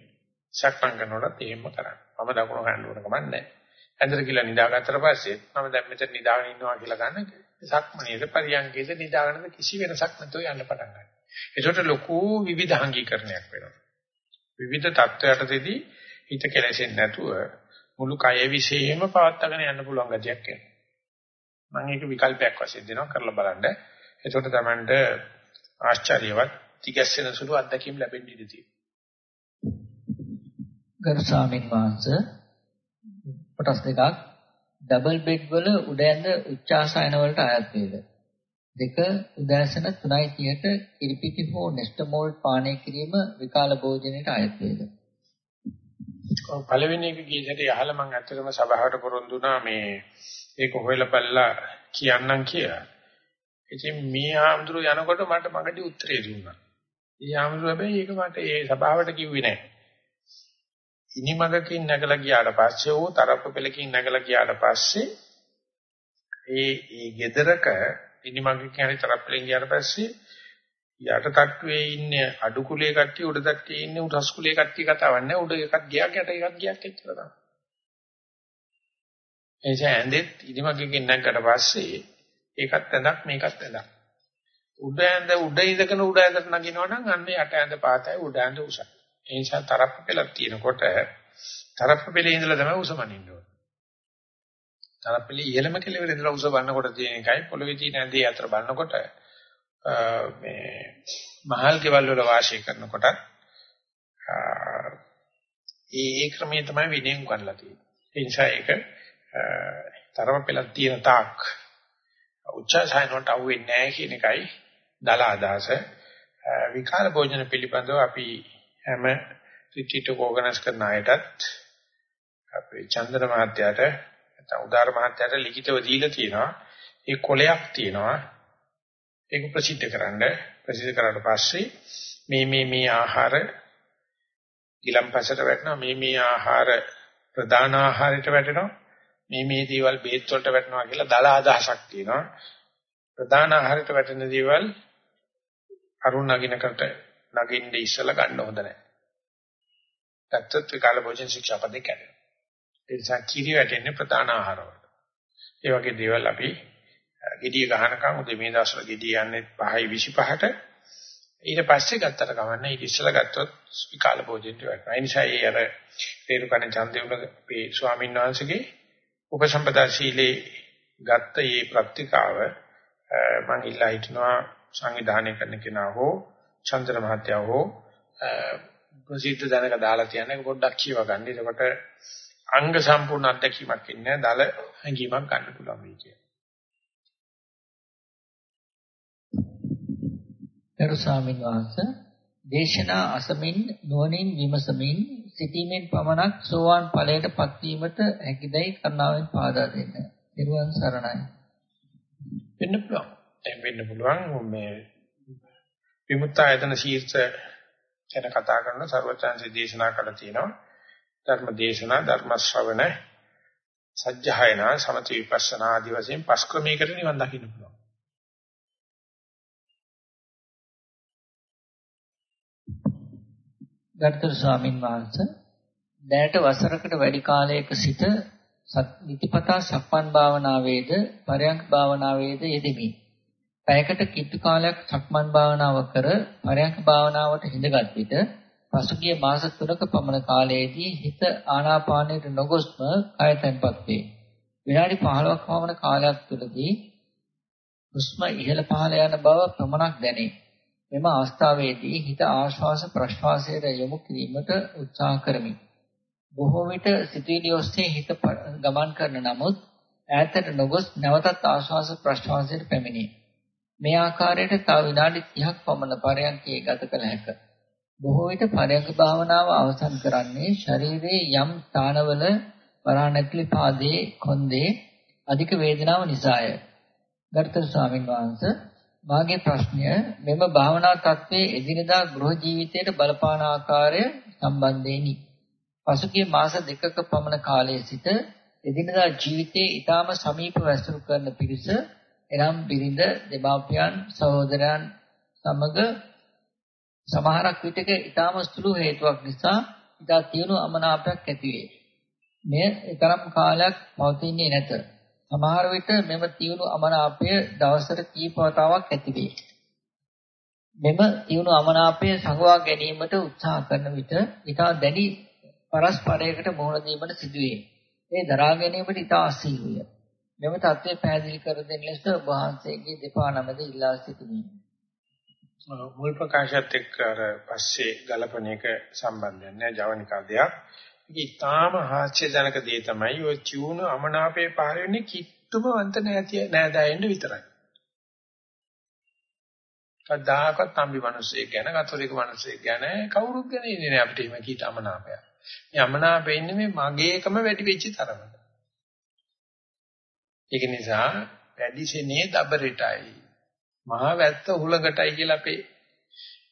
සක්මන් කරනකොට එහෙම කරන්න. මම දකුණ ගන්න ඕන කමක් නැහැ. ඇඳට කියලා නිදාගත්තට පස්සේ මම දැන් මෙතන නිදාගෙන ඉන්නවා කියලා ගන්න සක්මනේද පරියංගේද නිදාගෙනද කිසි වෙනසක් නැතුව යන්න පටන් ගන්නවා. ඒකට ලොකු විවිධාංගීකරණයක් වෙනවා. විවිධ தත්වයටදී හිත කෙලෙසෙන්නේ නැතුව මුළු කය විශේෂයෙන්ම පවත්වාගෙන යන්න පුළුවන් ගතියක් එනවා. මම ඒක විකල්පයක් වශයෙන් දෙනවා කරලා බලන්න. එතකොට තමන්ට ආශ්චර්යවත් තිගැස්සෙන සුළු අත්දැකීම් ලැබෙන්න ඉඩ තියෙනවා. ගරු ස්වාමීන් වහන්සේ කොටස් දෙකක් ඩබල් බෙඩ් වල උඩ ඇඳ උච්චාසයන වලට අයත් වේද? දෙක උදෑසන 3:30ට කිරිපිටි හෝ නෙස්ටමෝල් පානය කිරීම විකාල භෝජනයට අයත් වේද? ඔව් පළවෙනි එක ගියසට යහලා මම ඇත්තටම සභාවට පොරොන්දුනා මේ ඒක හොයලා බලලා කියන්නම් කියලා. ඉතින් මේ ආම්දුර යනකොට මට මගදී උත්තරේ දුන්නා. ඒ ආම්දුර හැබැයි ඒක මට ඒ සභාවට කිව්වේ නැහැ. ඉනිමගකින් නැගලා ගියාට පස්සේ ඕ තරප්ප පෙලකින් නැගලා ගියාට පස්සේ ඒ ඒ ගෙදරක ඉනිමගකින් හරි තරප්පලෙන් ගියාට පස්සේ යට තට්ටුවේ ඉන්නේ අඩු කුලේ කට්ටිය උඩ තට්ටුවේ ඉන්නේ උඩස් කුලේ කට්ටිය කතාවක් නැහැ උඩ එකක් ගියක් යට එකක් ගියක් එච්චර තමයි. එනිසා ඇඳෙත් ඉනිමගකින් නැගකට පස්සේ ඒකත් ඇඳක් මේකත් ඇඳක්. උඩ ඇඳ උඩ ඉඳගෙන උඩ ඇඳට නගිනවනම් අන්න යට ඇඳ පාතයි උඩ ඇඳ උසයි. ඒ නිසා තරප්ප පෙළක් තියෙනකොට තරප්ප පෙළේ ඉඳලා තමයි උසමනින්න ඕනේ. තරප්ප පෙළේ ඉහළම කෙළවර ඉඳලා උස බannකොට තියෙන එකයි පොළවේ තියෙන ඇඳේ අතර බannකොට මේ මහල් කෙවල් වල වාසය කරනකොට ඒ ඒ ක්‍රමයේ තමයි විනයෙන් ගන්නලා තියෙන්නේ. ඒ නිසා ඒක තරම පෙළක් තියෙන තාක් උච්චාසයන වලට අහුවෙන්නේ නැහැ කියන එකයි දල අදහස. විකාල භෝජන පිළිබඳව අපි හැම රිට්‍රීට් එක ඕගනයිස් කරන අයටත් අපේ චන්දන මහත්තයාට නැත්නම් උදාර මහත්තයාට ලිඛිතව දීලා තියෙනවා. ඒ කොලයක් තියෙනවා. ඒක ප්‍රසිද්ධ කරන්න ප්‍රසිද්ධ කරාට පස්සේ මේ මේ මේ ආහාර ගිලම්පසට වැටෙනවා මේ මේ ආහාර ප්‍රධාන ආහාරයට වැටෙනවා මේ මේ දේවල් බේත් වලට වැටෙනවා කියලා දල අදහසක් තියෙනවා ප්‍රධාන ආහාරයට වැටෙන දේවල් අරුණ නගිනකට නගින්න ඉස්සලා ගන්න හොඳ නැහැ. ගත්තොත් විකාල භෝජන ශික්ෂාපදේ කැඩෙනවා. ඒ නිසා කිරි වැටෙන්නේ ප්‍රධාන ආහාරවල. ඒ වගේ දේවල් අපි gediya ගහනකම් උදේ මේ දවස්වල gediya යන්නේ 5යි 25ට ඊට පස්සේ ගත්තට කමන්නේ ඊට ඉස්සලා ගත්තොත් විකාල භෝජනට වැටෙනවා. ඒ නිසා ඒ අර රේරුකණ චන්දේවල මේ ස්වාමීන් වහන්සේගේ උපසම්පදා ශීලේ ගත්ත මේ ප්‍රතිකාව මම ඉල්ලා හිටනවා සංවිධානය කරන කෙනා හෝ චන්ද්‍ර මහත්තයා හෝ ප්‍රසිද්ධ දැනක දාලා තියන එක පොඩ්ඩක් කියව ගන්න. එතකොට අංග සම්පූර්ණ අත්දැකීමක් ඉන්නේ දල හැඟීමක් ගන්න පුළුවන් වෙයි කියන. ගරු ස්වාමීන් වහන්සේ දේශනා අසමින් නුවණින් විමසමින් සිටීමෙන් පමණක් සෝවාන් ඵලයට පත්වීමට හැකිදයි කරුණාවෙන් පාදා දෙන්න. නිර්වාණ සරණයි. වෙන්න පුළුවන්. දැන් වෙන්න පුළුවන් මේ විමුක්තායතන ශීර්ෂ ගැන කතා කරන ਸਰවචන්සේ දේශනා කළ තියෙනවා. ධර්ම දේශනා, ධර්ම ශ්‍රවණ, සත්‍යයනා, සමථ විපස්සනා ආදී වශයෙන් පස් ක්‍රමයකට නිවන් දකින්න පුළුවන්. ගරුතර ස්වාමින් වහන්සේ දැනට වසරකට වැඩි කාලයක සිට නිතිපතා සක්මන් භාවනාවේද පරයන්ක භාවනාවේද යෙදෙමි. පැයකට කිට්ටු කාලයක් සක්මන් භාවනාව කර පරයන්ක භාවනාවට හිඳගත් විට පසුගිය මාස 3ක පමණ කාලයේදී හිත ආනාපානයට නොගොස්ම කය තැන්පත් වේ. විනාඩි 15ක් පමණ කාලයක් තුළදී හුස්ම ඉහළ පහළ යන බව ප්‍රමණක් දැනේ. මෙම අවස්ථාවේදී හිත ආශ්වාස ප්‍රශ්වාසයට යොමු කිරීමට උත්සාහ කරමි. බොහෝ විට සිතුවිලි ඔස්සේ හිත ගමන් කරන නමුත් ඈතට නොගොස් නැවතත් ආශ්වාස ප්‍රශ්වාසයට පැමිණේ. මේ ආකාරයට තව විනාඩි 30ක් පමණ පරයන්කේ ගත කළ හැකිය. බොහෝ විට පරයන්ක භාවනාව අවසන් කරන්නේ ශරීරයේ යම් ස්ථානවල වරාණැතිලි පාදයේ කොන්දේ අධික වේදනාව නිසාය. ගරුතර ස්වාමින් වහන්සේ මාගේ ප්‍රශ්නය මෙම භාවනා තත්ත්වයේ එදිනදා ගෘහ ජීවිතයට බලපාන ආකාරය සම්බන්ධයෙනි. පසුගිය මාස දෙකක පමණ කාලයේ සිට එදිනදා ජීවිතයේ ඊටාම සමීප වැසුරු කරන පිරිස එනම් බිරිඳ, දෙමාපියන්, සහෝදරයන් සමග සමහරක් විටක ඊටාම සුළු හේතුවක් නිසා ඊට තියුණු අමනාපයක් ඇති වේ. මෙය තරම් කාලයක් පවතින්නේ නැත. සමහර විට මෙම තියුණු අමනාපය දවසට කීප වතාවක් ඇති වේ. මෙම තියුණු අමනාපය සංගවා ගැනීමට උත්සාහ කරන විට ඊට දැඩි පරස්පරයකට මුහුණ දීමට සිදුවේ. ඒ දරා ගැනීමට ඊට අසීරුය. මෙම தත්ත්වය පැහැදිලි කර දෙන ලෙස වහන්සේගේ දෙපා නමද ඉල්ලා සිටිමි. මුල් ප්‍රකාශයත් එක්ක අර පස්සේ ගලපන එක සම්බන්ධයක් නෑ ජවනිකා දෙයක්. ඒක ඊටාම හාස්‍යජනක දේ තමයි ඔය චුණු අමනාපේ පහර වෙන්නේ කිට්ටුම වන්ත නැති නෑදෑයෙන්න විතරයි. කවදාකවත් තම්බි මිනිස්සෙක් ගැන කතෝලික මිනිස්සෙක් ගැන කවුරුත් ගැන ඉන්නේ නෑ අපිට එහෙම කීට අමනාපයක්. මේ අමනාපේ ඉන්නේ මේ මගේකම වැඩි වෙච්ච තරමට. ඒක නිසා වැඩිසෙනේ දබරටයි. මහා වැත්ත හුලඟටයි කියලා අපේ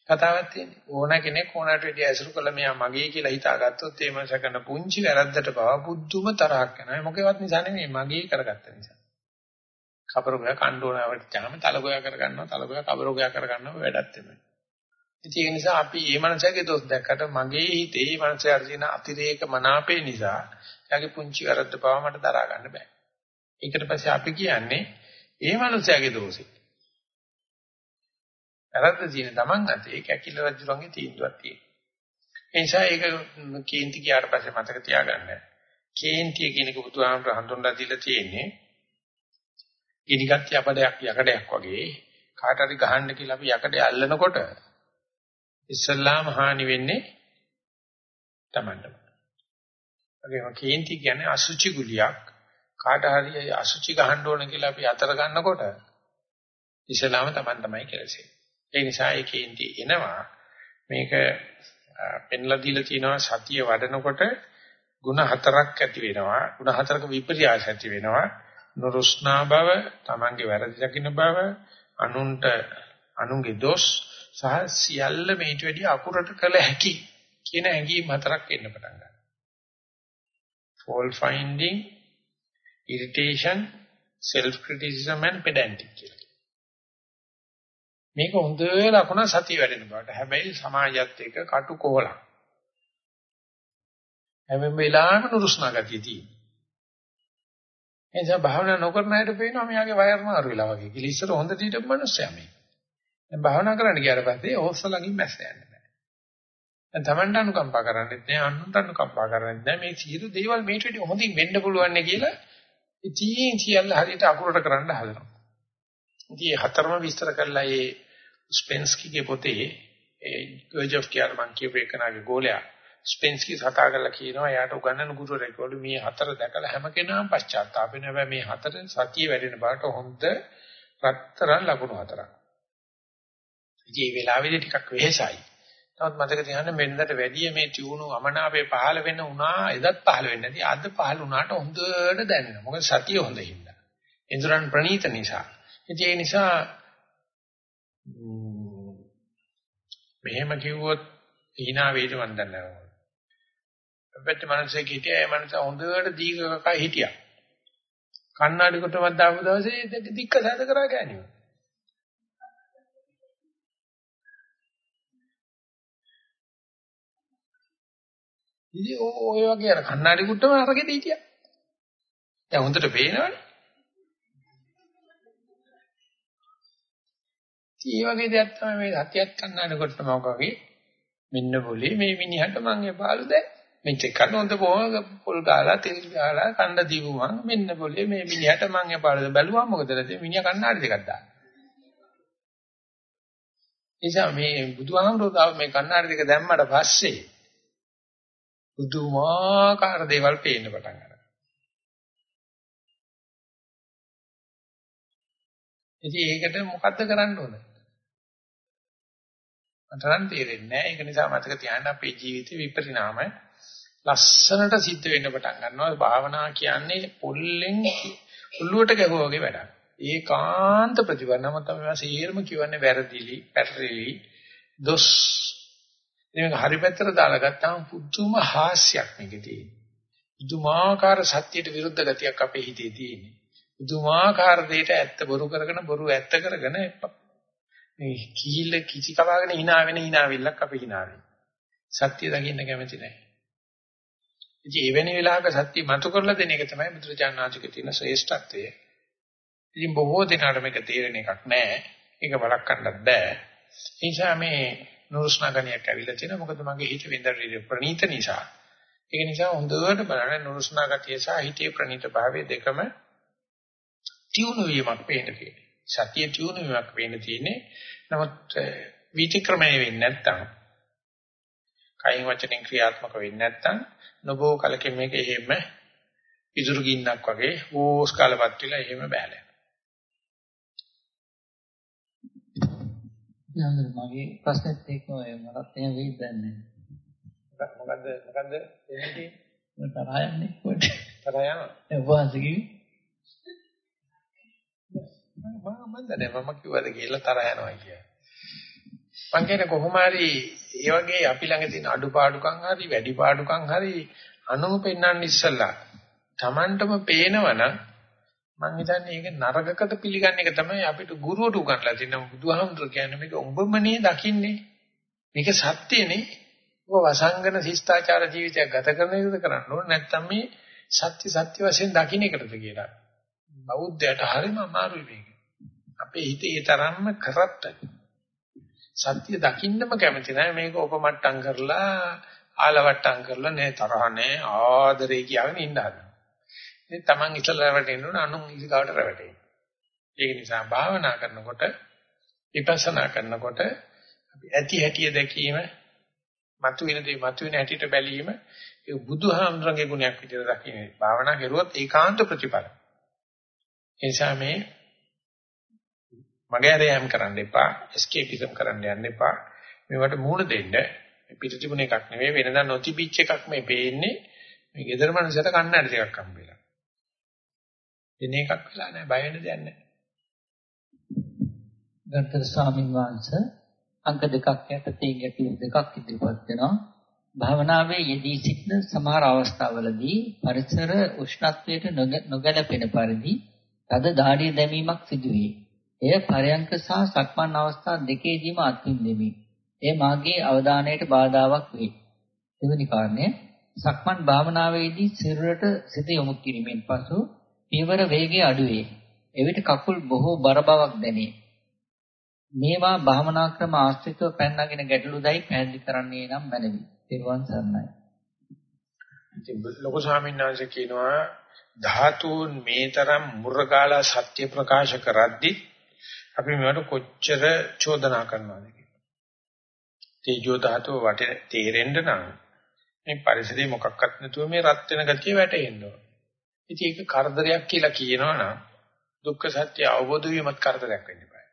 කතාවක් තියෙන්නේ. ඕන කෙනෙක් ඕනට වැඩි ඇසුරු කළා මෙයා මගේ කියලා හිතාගත්තොත් ඒ මනස කරන පුංචි වැරද්දට පවා බුද්ධුම තරහක් යනවා. මොකේවත් නිසා නෙමෙයි මගේ කරගත්ත නිසා. කබරගය කණ්ඩෝනාවට යාම තලගොය කරගන්නවා තලගොය කබරගය කරගන්නවා වැඩක් තමයි. ඉතින් ඒ නිසා අපි මේ මනසගේ දොස් දැක්කට මගේ හිතේ මේ මනසේ අර්ජින අතිරේක මනාපේ නිසා එයාගේ පුංචි වැරද්ද පවා මට දරා ගන්න බෑ. ඒකට පස්සේ අපි කියන්නේ ඒ මනුස්සයාගේ දෝෂේ. වැරද්ද තියෙන තමන් අතේ ඒක ඇකිල රජුරන්ගේ තීන්දුවක් තියෙනවා. ඒ නිසා ඒක කේන්ති කියාට පස්සේ මතක තියාගන්න. කේන්තිය කියන එක බුදුහාමර හඳුන්ලා දීලා තියෙන්නේ ඉනිගත් යකඩයක් යකඩයක් වගේ කාට හරි ගහන්න කියලා අපි යකඩය අල්ලනකොට ඉස්සල්ලාම හානි වෙන්නේ Tamandම. ඒගොම කේන්ති කියන්නේ අසුචි ගුලියක් කාට හරි අසුචි ගහන්න ඕන කියලා අපි අතර ගන්නකොට ඉස්සල්ලාම Taman තමයි කෙලසෙන්නේ. ඒ නිසා ඒ කේන්ති එනවා මේක පෙන්ලා දීලා තියෙනවා සතිය වඩනකොට ಗುಣ හතරක් ඇති වෙනවා. ಗುಣ හතරක විපර්යාස ඇති වෙනවා. නුරුස්නා බව, Tamange වැරදි දකින්න බව, අනුන්ට අනුන්ගේ දොස් සහ සියල්ල මේට වැඩිය අකුරට කළ හැකි කියන හැඟීම් හතරක් එන්න පටන් ගන්නවා. fault finding, irritation, self criticism and pedantic කියලා. මේක හොඳ ලකුණ සතිය වැඩෙන බවට. හැබැයි සමාජයත් එක්ක කටු කොහලක්. හැම වෙලාවෙම නුරුස්නා ගතිය තියෙනවා. එනිසා භාවනා නොකරන අයට පේනවා මෙයාගේ වයර් මාරු වෙලා වගේ. කියලා ඉස්සර හොඳ දීටම මිනිස්සයා මේ. දැන් භාවනා කරන්න ගියාට පස්සේ ඕස්සලකින් මැස්ස යන්නේ නැහැ. දැන් Tamanට අනුකම්පා කරන්නෙත් නැහැ, අනුන්ට අනුකම්පා කරන්නෙත් නැහැ. මේ සියලු දේවල් මේට වඩා හොඳින් වෙන්න පුළුවන් නේ කියලා ඉතින් සියල්ල හරියට අකුරට කරන්න හදනවා. ඉතින් හතරම විස්තර කරලා ඒ ස්පෙන්ස්කිගේ පොතේ ඒ ගර්ජොෆ් කියලා මම කියපු එකනාගේ ගෝලයා ස්පෙන්ස්කි සතා කරලා කියනවා එයාට උගන්වන ගුරුවරයෙක් වළු මේ හතර දැකලා හැම කෙනාම පශ්චාත්තාප වෙන හැබැයි මේ හතර සතිය වැඩෙන බාට හොඳ රත්තරන් ලකුණු හතරක්. ඉතින් මේ වෙලාවේදී ටිකක් වෙහෙසයි. නමුත් මතක තියාගන්න මෙන්නට වැඩිය මේ ටියුණු අමනාපේ පහළ වෙන්න උනා එදත් පහළ වෙන්නේ නැති අද පහළ වුණාට හොඳට දැනෙනවා. මොකද සතිය හොඳින්ද. ඉන්ද්‍රයන් ප්‍රණීත නිසා. ඉතින් ඒ නිසා මෙහෙම කිව්වොත් hina වේද මන් දන්නේ නැහැ. අපිට මනසේ හිටියා ඒ මනස හොඳට දීගකකයි හිටියා. කන්නාඩි කොටමක් දාපු දවසේ දික්ක සැද කරා ගෑනියෝ. ඉතින් ඔය වගේ අර කන්නාඩි කුට්ටම අරගෙන හිටියා. දැන් හොඳට පේනවනේ. ඒ වගේ දෙයක් තමයි මේ සතියත් කන්නාඩි කුට්ටම වගේ. මෙන්න બોලේ මේ මිනිහට මං එපාලු දැන්. මෙච්ච කන හොඳ පොල් ගාලා තෙල් ගාලා කණ්ඩ දීපු මං මෙන්න બોලේ මේ මිනිහට මං එපාලු බැලුවා මොකද මිනිහා කන්නාඩි දෙකක් දාන්න නිසා මේ බුදුහාමුදුරුවෝ මේ කන්නාඩි දෙක දැම්මට පස්සේ බුදුමාකාර දේවල් පේන්න පටන් ගන්නවා. ඉතින් ඒකට මොකද්ද කරන්න ඕන? මට නම් තේරෙන්නේ නැහැ. ඒක නිසා මතක තියාගන්න අපේ ජීවිතේ විපරිණාම ලස්සනට සිද්ධ වෙන්න පටන් ගන්නවා. භාවනා කියන්නේ පොල්ලෙන් උල්ලුවට ගැහුවා වගේ වැඩක්. ඒකාන්ත ප්‍රතිවර්ණම තමයි සීරම කියවන්නේ වැරදිලි, පැටරිලි, දොස්. මේක හරි පැත්තට දාලා ගත්තාම පුදුම හාස්‍යයක් මේකේ තියෙන්නේ. පුදුමාකාර සත්‍යයට විරුද්ධ ගතියක් අපේ හිතේ තියෙන්නේ. පුදුමාකාර දෙයක ඇත්ත බොරු කරගෙන බොරු ඇත්ත කරගෙන මේ කීල කිචි කවාගෙන hina වෙන hina විල්ලක් අපි hina වෙන්නේ. සත්‍ය දකින්න කැමති නැහැ. ඉතින් එවැනි වෙලාවක සත්‍ය මතු කරලා දෙන එක තමයි බුදුරජාණන් වහන්සේගේ තියෙන ශ්‍රේෂ්ඨත්වය. ඉතින් බොහෝ දෙනාට මේක තේරෙන එකක් නැහැ. ඒක වළක්වන්නත් බෑ. ඒ නිසා මේ නුරුස්නාගණියක් ඇවිල්ලා තියෙනවා. මොකද මගේ හිත විඳින ප්‍රණීත නිසා. ඒක නිසා හොඳට බලන්න නුරුස්නාගතිය සහ හිතේ ප්‍රණීත භාවය දෙකම තියුණු වීමක් පේන්න තියෙනවා. සතිය තියුණු වීමක් පේන්න තියෙන්නේ. නමුත් විතික්‍රමණය වෙන්නේ නැත්තම් කයින් වචනෙන් ක්‍රියාත්මක වෙන්නේ නැත්තම් නොබෝ කලකින් මේක එහෙම ඉදුරු ගින්නක් වගේ ඕස් කාලපත් වෙලා එහෙම බෑලා. නේද මගේ ප්‍රශ්නෙත් ඒක මටත් එහෙම වෙයිද දන්නේ නැහැ. මොකද්ද මොකද්ද එන්නේ? තරහ යන්නේ කොට. තරහ යනවා. ඒ වාසිකි. මම මම දන්නේ මම කිව්වද කියලා තරහ යනවා කියලා. මං කියන්නේ කොහොම හරි ඒ වගේ අපි ළඟ තියෙන අඩුපාඩුකම් හරි වැඩිපාඩුකම් හරි අනුම පෙන්වන්න ඉස්සලා Tamanටම පේනවනම් මං හිතන්නේ ඒක නරකකට පිළිගන්න එක තමයි අපිට ගුරුවරු උගන්ලා තියෙන බුදුහාමුදුර කියන්නේ මේක උඹමනේ දකින්නේ. මේක සත්‍යනේ. ඔබ වසංගන ශිෂ්ටාචාර ජීවිතයක් ගත කරන එකද කරන්න ඕනේ නැත්නම් මේ සත්‍ය සත්‍ය වශයෙන් දකින්න එකටද කියලා. බෞද්ධයට හරිම අමාරුයි මේක. අපේ හිතේ ඒ තරම්ම කරත්තයි සත්‍ය දකින්නම කැමති නැහැ මේක උපමට්ටම් කරලා ආලවට්ටම් කරලා නේ තරහ නේ ආදරේ කියගෙන ඉන්න හදනවා. ඉතින් Taman ඉතලා රැවටෙන්න ඕන අනුන් ඉලිකාවට රැවටෙන්න. ඒක නිසා භාවනා කරනකොට විපස්සනා කරනකොට අපි ඇති හැටිය දැකීම මතුවෙන දේ මතුවෙන හැටියට බැලීම ඒ බුදුහාමුදුරන්ගේ ගුණයක් විදිහට දකින්නේ. භාවනා කරුවොත් ඒකාන්ත ප්‍රතිඵල. ඒ නිසා මේ මගේ හැරයම් කරන්න එපා එස්කේපිසම් කරන්න යන්න එපා. මේවට මූණ දෙන්න. පිට තිබුණ එකක් නෙවෙයි වෙනදා නොතිබිච්ච එකක් මේ පේන්නේ. මේ gedara මනසට කන්නඩ ටිකක් හම්බෙලා එන එකක් වෙලා නැහැ බය වෙන්න දෙයක් නැහැ. ගන්තර ස්වාමීන් වහන්සේ අංක දෙකක් යටතේ ගැටලු දෙකක් ඉදිරිපත් වෙනවා. භාවනාවේ යෙදී සිටින සමහර අවස්ථාවලදී පරිසර උෂ්ණත්වයට නොගැලපෙන පරිදි තද දාඩිය දැමීමක් සිදුවේ. එය පරයන්ක සහ සක්මන් අවස්ථා දෙකේදීම අත්විඳෙමි. එය මාගේ අවධානයට බාධාවක් වේ. දෙවැනි කාරණය සක්මන් භාවනාවේදී සිරුරට සිත යොමු කිරීමෙන් පසු පියවර වේගය අඩු වේ. එවිට කකුල් බොහෝ බර බවක් දැනේ. මේවා භාවනා ක්‍රම ආශ්‍රිතව පැනනගෙන ගැටලුදයි පැහැදිලි කරන්නේ නම් මැනවි. තෙරුවන් සරණයි. ඉතින් ලොකු ස්වාමීන් වහන්සේ කියනවා ධාතුන් මේ තරම් මුර්ගාලා සත්‍ය ප්‍රකාශ කරද්දී අපි මේවට කොච්චර චෝදනා කරනවද කියලා. තේජෝ ධාතුව වටේ තේරෙන්න නම් මේ පරිසරේ මොකක්වත් නැතුව මේ රත් වෙන ගතිය වැටෙන්න ඕන. ඉතින් ඒක කරදරයක් කියලා කියනවනම් දුක්ඛ සත්‍ය අවබෝධ වීමත් කරදරයක් වෙන්න බෑ.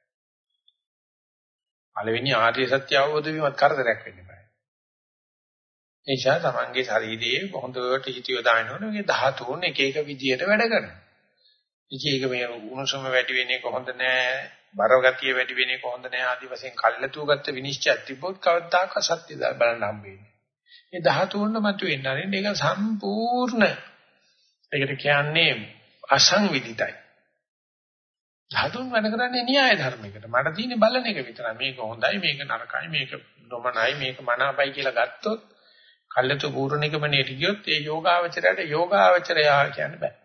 පළවෙනි ආර්ය සත්‍ය අවබෝධ වීමත් කරදරයක් වෙන්න බෑ. ඒ නිසා තමන්ගේ ශරීරයේ හොඳට හිතියෝ දානවනේ මේ ධාතුන් එක එක විදියට වැඩ කරනවා. ඉතින් ඒක මේ උණුසුම වැඩි වෙන එක හොඳ නෑ බර ගතිය වැඩි වෙන එක හොඳ නෑ ආදි වශයෙන් කල්ලාතුව ගත්ත විනිශ්චයක් තිබ්බොත් කවදාක සත්‍ය බලන්න හම්බෙන්නේ. මේ 13 මතුවෙන්න හරින්න ඒක සම්පූර්ණ ඒකට කියන්නේ අසංවිධිතයි. ධාතුන් වැඩ කරන්නේ න්‍යාය ධර්මයකට. මට තියෙන්නේ බලන එක විතරයි. මේක හොඳයි, මේක නරකයි, මේක නොමනයි, මේක මනාපයි කියලා ගත්තොත් කල්ලාතු පූර්ණිකමනේ ගියොත් ඒ යෝගාවචරයට යෝගාවචරයා කියන්න බෑ.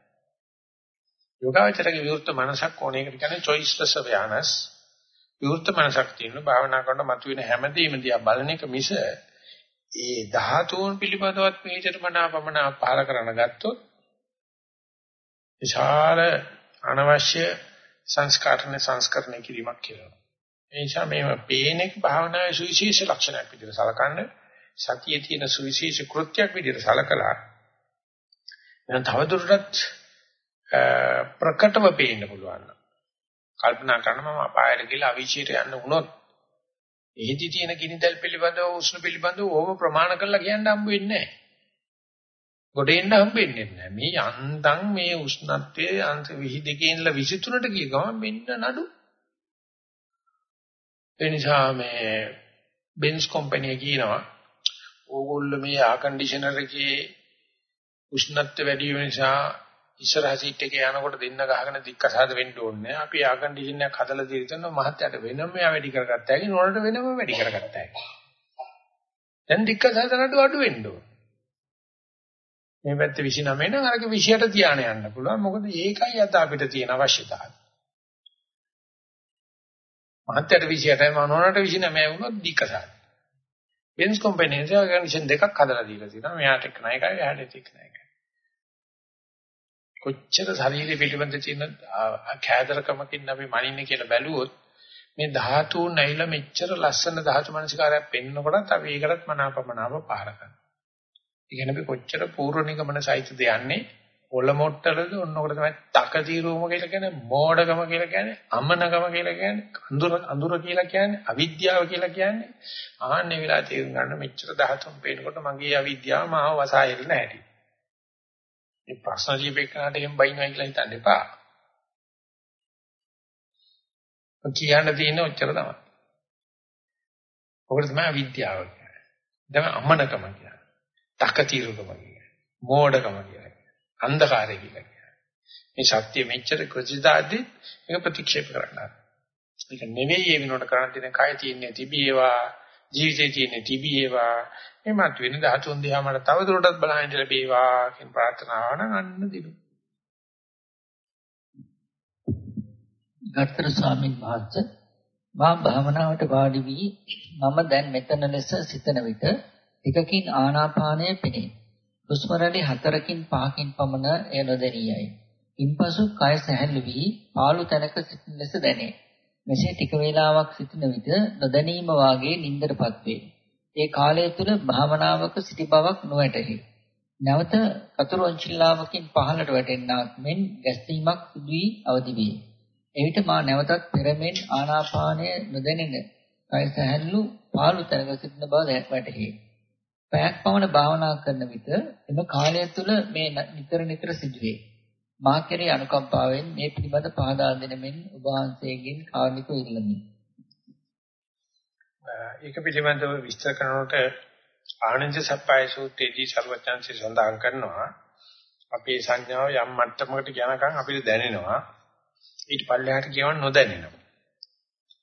යෝගාවචරගේ විවෘත මනසක් ඕනේකට කියන්නේ choiceless awareness. විවෘත මනසක් තියෙන භාවනා කරන මතුවෙන හැමදේම දිහා බලන එක මිස ඒ ධාතුන් පිළිබඳවත් මේකට මනාපමන පාල කරන ගත්තොත් විශාල අනවශ්‍ය සංස්කාරණ සංස්කරණය කිරීමක් කියලා. ඒ නිසා මේව පේනෙක් භාවනාවේ සුවිශේෂ ලක්ෂණයක් විදිහට සලකන්න සතියේ තියෙන සුවිශේෂ කෘත්‍යයක් විදිහට සලකලා එහෙනම් තවදුරටත් ප්‍රකටව පේන්න පුළුවන්. කල්පනා කරන මම අපායට ගිහලා අවීචයට යන්න වුණොත් එහිදී තියෙන ගිනිදල් පිළිබඳව උෂ්ණ පිළිබඳව ඕව ප්‍රමාණ කරලා කියන්න හම්බ වෙන්නේ නැහැ. ගොඩ එන්න හම්බෙන්නේ නැහැ. මේ අන්තං මේ උෂ්ණත්වයේ අන්ත 22 ඉඳලා 23ට ගිය ගමන් මෙන්න නඩු. ඒ නිසා මේ බෙන්ස් කම්පැනි කියනවා ඕගොල්ලෝ මේ ආ කන්ඩිෂනර් එකේ උෂ්ණත්වය වැඩි වෙන නිසා ඉස්සරහ සීට් එකේ යනකොට දෙන්න ගහගෙන දික්කසාද වෙන්න ඕනේ. අපි ආ කන්ඩිෂන් එකක් හදලා දීලා මහත්යට වෙනම මෙයා වැඩි කරගත්තා හැකි නෝනට වෙනම වැඩි කරගත්තා හැකි. දැන් දික්කසාද නඩු අඩු වෙන්න ඕනේ. මේ පැත්තේ 29 නම් අරක 28 තියාන යන්න පුළුවන්. මොකද ඒකයි අත අපිට තියෙන අවශ්‍යතාවය. මහත්යට 28යි මනෝනට 29 වුණොත් දික්කසාද. බෙන්ස් කම්පැනි එක කන්ඩිෂන් දෙකක් හදලා දීලා තියෙනවා. මෙයාට එක්ක නයි එකයි, එයාට එක්ක නයි එකයි. කොච්චර ශරීරය පිළිබඳ තියෙන කෑදරකමකින් අපි මනින්නේ කියලා බැලුවොත් මේ ධාතුන් නැහිලා මෙච්චර ලස්සන ධාතු මනසිකාරයක් පෙන්නකොටත් අපි ඒකටත් මනාපමනාව පහර කරනවා. ඒ කියන්නේ අපි කොච්චර පූර්ව නිගමන සහිතද යන්නේ ඔල මොට්ටලද ඔන්නකොට තමයි තකතිරුවම කියලා කියන්නේ මෝඩකම කියලා කියන්නේ අමනකම කියලා කියන්නේ අඳුර අඳුර කියලා කියන්නේ අවිද්‍යාව කියලා කියන්නේ ආන්නේ වෙලා තේරුම් ගන්න මෙච්චර ධාතුන් පේනකොට මගේ අවිද්‍යාව මාව වසායෙන්න නැහැටි. මේ ප්‍රශ්න දීපේකනට එහෙම බයින්වයි කියලා හිතන්න එපා. කියන්න තියෙන ඔච්චර තමයි. ඔකට තමයි විද්‍යාව කියන්නේ. දැන් අමනකම කියන්නේ. තකතිරුකම කියන්නේ. මෝඩකම කියන්නේ. අන්ධකාරය කියලා කියන්නේ. මේ සත්‍ය මෙච්චර කුජිතාදී මේක ප්‍රතික්ෂේප කරන්න. ඒක නෙවෙයි ඒ විනෝඩ කරන්න තියෙන කය තියෙන්නේ තිබීවා ජීවිතේ තියෙන තිබීවා එමත් වෙන ධාතුන් දිහා මට තව දුරටත් බලහින්න ලැබේවා කියන ප්‍රාර්ථනාව නම් අන්න දිනු. ගත්තර ස්වාමීන් වහන්සේ මා භාවනාවට වාඩි වී මම දැන් මෙතන ලෙස සිතන විට එකකින් ආනාපානය පෙනේ. හුස්ම රැලි හතරකින් පහකින් පමණ එය නොදැනියයි. ඉන්පසු කය සැහැල්ලු වී පාළු තැනක සිටින ලෙස දැනේ. මෙසේ ටික වේලාවක් සිටින විට නොදැනීම වාගේ නින්දටපත් වේ. ඒ කාලය තුල භාවනාවක සිටි බවක් නොවැටහි. නැවත කතුරු අංචිල්ලාවකින් පහළට වැටෙන්නාක් මෙන් ගැස්සීමක් සිදු වී අවදි වේ. එවිට මා නැවතත් පෙරමෙන් ආනාපානය නොදැනෙන කය සැහැල්ලු පාළු තැනක සිටින බව වැටහි. පැයක් පමණ භාවනා කරන විට එම කාලය තුල මේ නිතර නිතර සිදුවේ. මා කෙරේ අනුකම්පාවෙන් මේ පිළිබඳ පහදා දෙනෙමින් ඔබ වහන්සේගෙන් කාර්නිකව ඉල්ලමි. ඒක පිළිබඳව විස්තර කරනකොට ආනන්ද සප්පයි සූත්‍රයේදී සර්වඥාන්සේ සඳහන් කරනවා අපේ සංඥාව යම් මට්ටමකට යනකම් අපිට දැනෙනවා ඊට පල්ලෙහාට කියවන්න නොදැනෙනවා.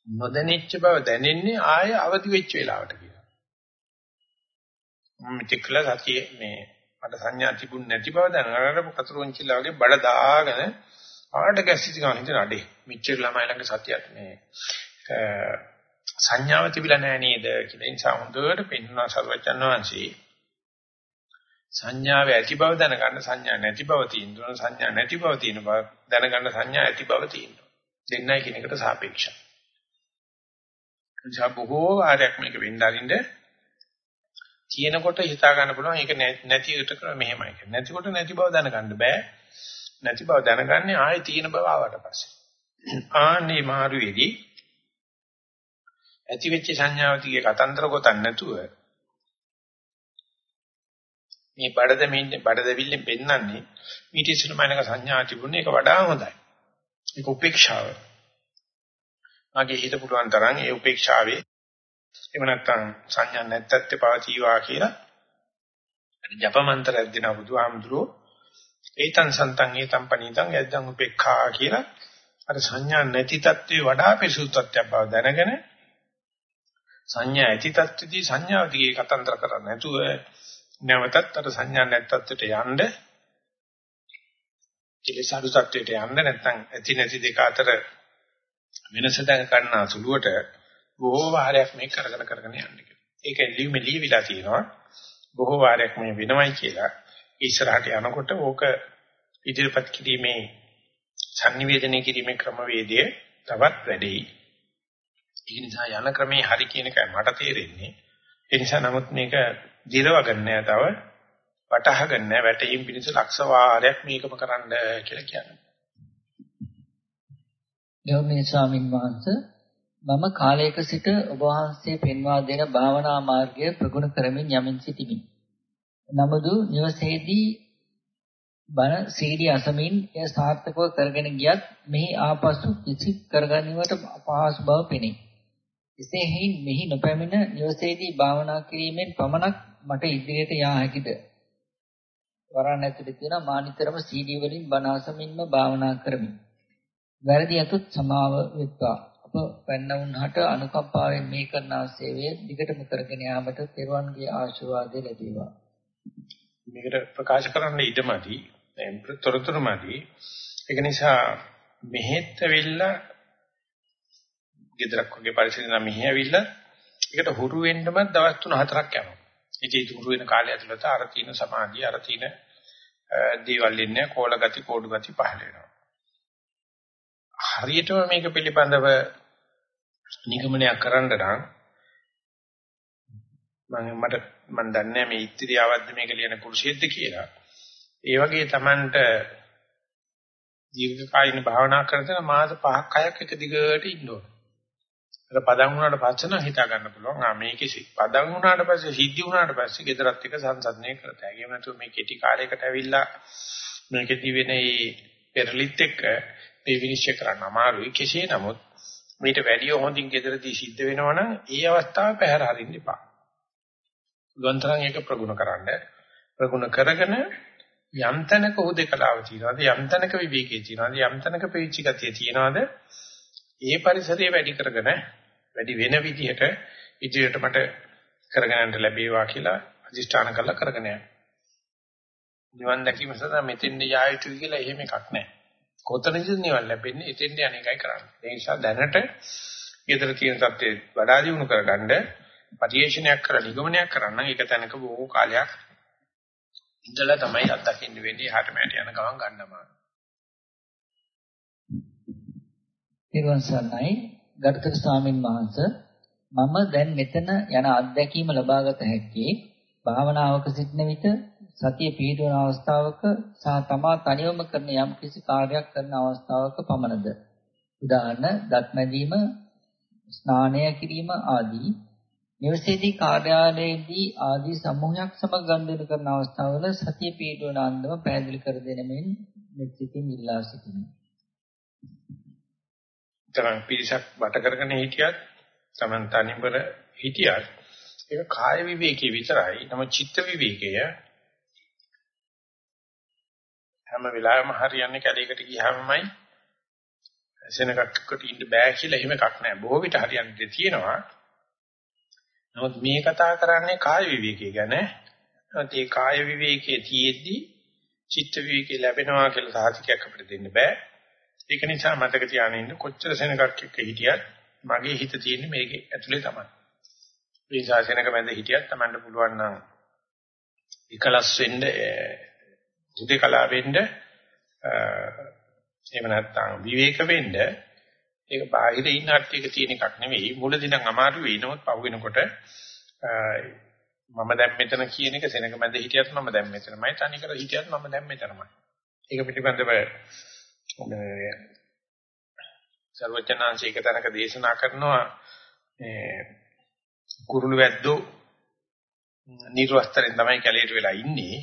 නොදැනෙච්ච බව දැනෙන්නේ ආය අවදි වෙච්ච වෙලාවට කියලා. මම තිකල සතියේ මේ මට සංඥා තිබුණ නැති බව දැනගන්නකොට කතරුන්චිලා වගේ බඩ දාගෙන ආඩ ගැස්සිති ගන්න හිතන අඩේ මෙච්චර ළමයි ළඟ සතියක් මේ සංඥාව තිබිලා නැහැ නේද කියලා. ඒ නිසා හොඳට පෙන්වන සර්වචන් වහන්සේ සංඥාව ඇති බව දැනගන්න සංඥා නැති බව තියෙනවා. සංඥා නැති බව තියෙන බව දැනගන්න සංඥා ඇති බව තියෙනවා. දෙන්නයි කෙනෙකුට සාපේක්ෂයි. එනිසා බොහෝ වාරයක් මේක වෙන්න අරින්න තියෙනකොට හිතා ගන්න පුළුවන් ඒක නැති උට කර මෙහෙමයි කියන්නේ. නැතිකොට නැති බව දැනගන්න බෑ. නැති බව දැනගන්නේ ආයේ තියෙන බව ආවට පස්සේ. ආන්නේ මාරුවේදී ඇති වෙච්ච සංඥාවතිගේ කතන්දර ගොතන්න නැතුව මේ බඩද මෙන්නේ බඩදවිල්ලෙන් පෙන්වන්නේ මීට ඉස්සෙල් මනක සංඥා තිබුණේ ඒක වඩා හොඳයි. ඒක උපේක්ෂාව. මගේ හිත පුළුවන් තරම් ඒ උපේක්ෂාවේ එහෙම නැත්නම් සංඥා නැත්තත් පවතිවා කියලා ජප මන්ත්‍රයක් දෙන බුදුහාමුදුරුවෝ. ඒතං සන්තං ඒතං පණීතං යද්දං උපේක්ඛා කියලා අර සංඥා නැති තත්ත්වේ වඩා පිසු තත්ත්වයක් බව දැනගෙන සංඥා ඇති තත්ත්වදී සංඥාව දිගේ කතන්දර කරන්නේ නැතුව නැවතත් අර සංඥා නැත්තත්වයට යන්න කිලසාරු තත්ත්වයට යන්න නැත්නම් ඇති නැති දෙක අතර වෙනස දැක ගන්න සුළුවට බොහෝ වාරයක් මේක කරගෙන කරගෙන යන්න කියලා. ඒක ලියුමේ ලියවිලා තියෙනවා. බොහෝ වාරයක් මේ වෙනවයි කියලා. ඉස්සරහට යනකොට ඕක ඉදිරිපත් කිරීමේ sannivedanaya කිරීමේ ක්‍රමවේදය තවත් වැඩි. ඒ නිසා යන ක්‍රමේ හරි කියන එකයි මට තේරෙන්නේ. ඒ නිසා නමුත් මේක දිරවගන්න නෑ තව වටහා ගන්න වැටීම් පිණිස ලක්ෂ වාරයක් මේකම කරන්න කියලා කියනවා. ගෞරවනීය ස්වාමින් වහන්සේ මම කාලයක සිට ඔබ වහන්සේ පෙන්වා දෙන භාවනා මාර්ගය ප්‍රගුණ කරමින් යමින් සිටිමි. නමුදු නිවසේදී බණ සීඩි අසමින් එය සාර්ථකව කරගෙන ගියත් මෙහි ආපසු කිසි කරගැනීමට අපහසු බව පෙනේ. එසේ හේයින් මෙහි නොපැමිණ නිවසේදී භාවනා කිරීමෙන් පමණක් මට ඉදිරියට යා හැකිද? වරණ ඇතුළේ තියෙන මානිතරම සීඩි වලින් බණ අසමින්ම භාවනා කරමි. වැරදි අතුත් සමාව වෙත්වා. අප පැන්න වුණාට අනුකම්පාවෙන් මේ කරන සේවය දිගටම කරගෙන යාමට තෙරුවන්ගේ ආශිර්වාදය ලැබේවා. මේකට ප්‍රකාශ කරන්න ඉඩමදි, තොරතුරුමදි. ඒක නිසා මෙහෙත් ඇවිල්ලා ගෙදරක් වගේ පරිසරයක මෙහෙ ඇවිල්ලා ඒකට හුරු වෙන්නම දවස් 3-4ක් යනවා. ඉතින් හුරු වෙන කාලය ඇතුළත අර තින සමාධිය අර තින දේවල් ඉන්නේ කෝල ගති කෝඩු ගති පහළ වෙනවා. හරියටම මේක පිළිබඳව නිගමනයක් කරන්න නම් මම මට මම දන්නේ මේ ඉත්‍ත්‍යාවද්ද මේක ලියන පුරුෂයෙක්ද කියලා. ඒ වගේ Tamanට දීර්ඝ කායින භාවනා කරන මාස 5ක් 6ක් එක දිගට ඉන්න ඕන. ඒක පදන් වුණාට පස්සේ නම් හිතා ගන්න පුළුවන්. ආ මේකේ පදන් වුණාට පස්සේ සිද්ධි වුණාට පස්සේ ගෙදරත් එක්ක සංසන්දනය කරත හැකි. එහෙම නැතුව මේ කෙටි කාලයකට ඇවිල්ලා මේකෙදි වෙන මේ පෙරලිත් එක්ක මේ විනිශ්චය කරන්න අමාරුයි. කෙසේ නමුත් මීට වැඩිය හොඳින් ගෙදරදී සිද්ධ වෙනවනම් ඒ අවස්ථාව පැහැර හරින්න එපා. ගුවන්තරන් එක ප්‍රගුණ කරන්න. ප්‍රගුණ කරගෙන යම් තැනක උදේකලාව තියනවාද යම් තැනක විවේකයේ තියනවාද යම් තැනක පිළිච්ච ගතිය තියනවාද ඒ පරිසරය වැඩි කරගෙන වැඩි වෙන විදිහට ඉදිරියට මට කරගෙන යන්න ලැබේවා කියලා අදිෂ්ඨාන කරලා කරගෙන යන්න. නිවන් දැකීම සඳහා මෙතෙන් යා යුතුයි කියලා එහෙම එකක් නැහැ. කොතනද නිවන් ලැබෙන්නේ? එතෙන් යන එකයි කරන්නේ. ඒ නිසා දැනට ඊතර තියෙන தත්ත්වේ වඩා දියුණු කරගන්න පරිේශනයක් කරලා නිගමනයක් කරන්න ඒක තැනක බොහෝ කාලයක් ඉඳලා තමයි අත්දකින්න වෙන්නේ. එහාට මෙහාට යන ගමන් ගන්නම. ඊවන් සර්ණයි ගරුතර ස්වාමින් වහන්සේ මම දැන් මෙතන යන අත්දැකීම ලබාගත හැක්කේ භාවනාවක සිටින විට සතිය පිහිටවන අවස්ථාවක සහ තමා තනියම කරන යම් කිසි කාර්යයක් කරන අවස්ථාවක පමණද? උදාහරණ දත් මැදීම ස්නානය කිරීම ආදී. නිවසේදී කාර්යාලයේදී ආදී සමූහයක් සමග ගනුදෙනු කරන අවස්ථාවල සතිය පිහිටවන අන්දම පැහැදිලි කර දෙන මෙන් මෙත්සිතින් ඉල්ලා සිටිනවා තරම් පිරිසක් වට කරගෙන හිටියත් Taman තනිවර හිටියත් ඒක කාය විවේකී විතරයි. නම චිත්ත විවේකය හැම වෙලාවෙම හරියන්නේ කැලේකට ගියාමයි සෙනගක් එක්කට ඉන්න බෑ කියලා එහෙම එකක් නෑ. බොහෝ විට හරියන්නේ තියෙනවා. නමුත් මේ කතා කරන්නේ කාය විවේකී ගැන. නමුත් මේ කාය විවේකයේ තියෙද්දි චිත්ත විවේකී ලැබෙනවා කියලා සාහිතියක් අපිට දෙන්න බෑ. ඒක නිසා මතක තියාගෙන ඉන්න කොච්චර සෙනගක් එක්ක හිටියත් මගේ හිත තියෙන්නේ මේකේ ඇතුලේ තමයි. ඒ නිසා සෙනග මැද හිටියත් Tamanට පුළුවන් නම් එකලස් වෙන්න උදේකලා වෙන්න එහෙම නැත්නම් විවේක වෙන්න ඒක බාහිර ඉන්න අට්ටියක තියෙන එකක් නෙවෙයි. මුලදී නම් අමාරු වෙයි නමුත් පහු වෙනකොට මම දැන් මෙතන කියන එක සෙනග මැද හිටියත් මම දැන් මෙතනමයි. තනි කර හිටියත් මම දැන් මෙතනමයි. ඒක පිටිපන්දව මේ සර්වඥාන්සේක තැනක දේශනා කරනවා මේ කුරුළු වැද්දෝ නිර්වස්තරෙන් තමයි කැලේට වෙලා ඉන්නේ.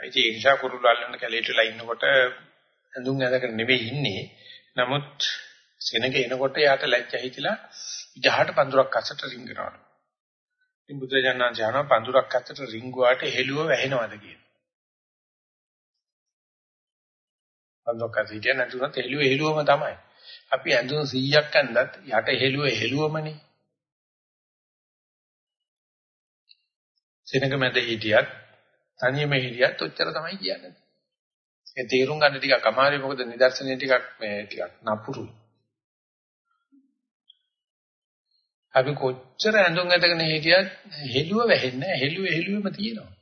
ඒ නිසා කුරුළු අල්ලන්න කැලේට වෙලා ඉන්නකොට ඇඳුම් ඇඳගෙන නෙවෙයි ඉන්නේ. නමුත් සෙනග එනකොට යාට ලැජ්ජා හිතිලා ඉජහට පඳුරක් අස්සට රිංගනවා. ඉතින් බුදුරජාණන් වහන්සේ පඳුරක් අස්සට රිංගුවාට හෙළුව වැහෙනවද කියලා. පන්දොක්කත් හිටිය නැතුණත් හෙළුව හෙළුවම තමයි. අපි ඇඳුම් 100ක් ඇඳත් යට හෙළුව හෙළුවමනේ. සෙනඟ මැද හිටියත් තනියම හිටියත් ඔච්චර තමයි කියන්නේ. ඒ තේරුම් ගන්න ටිකක් අමාරුයි මොකද නිදර්ශනය ටිකක් මේ ටිකක් නපුරුයි. අපි කොච්චර ඇඳුම් ඇඳගෙන හිටියත් හෙළුව වැහෙන්නේ හෙළුව හෙළුවෙම තියෙනවා.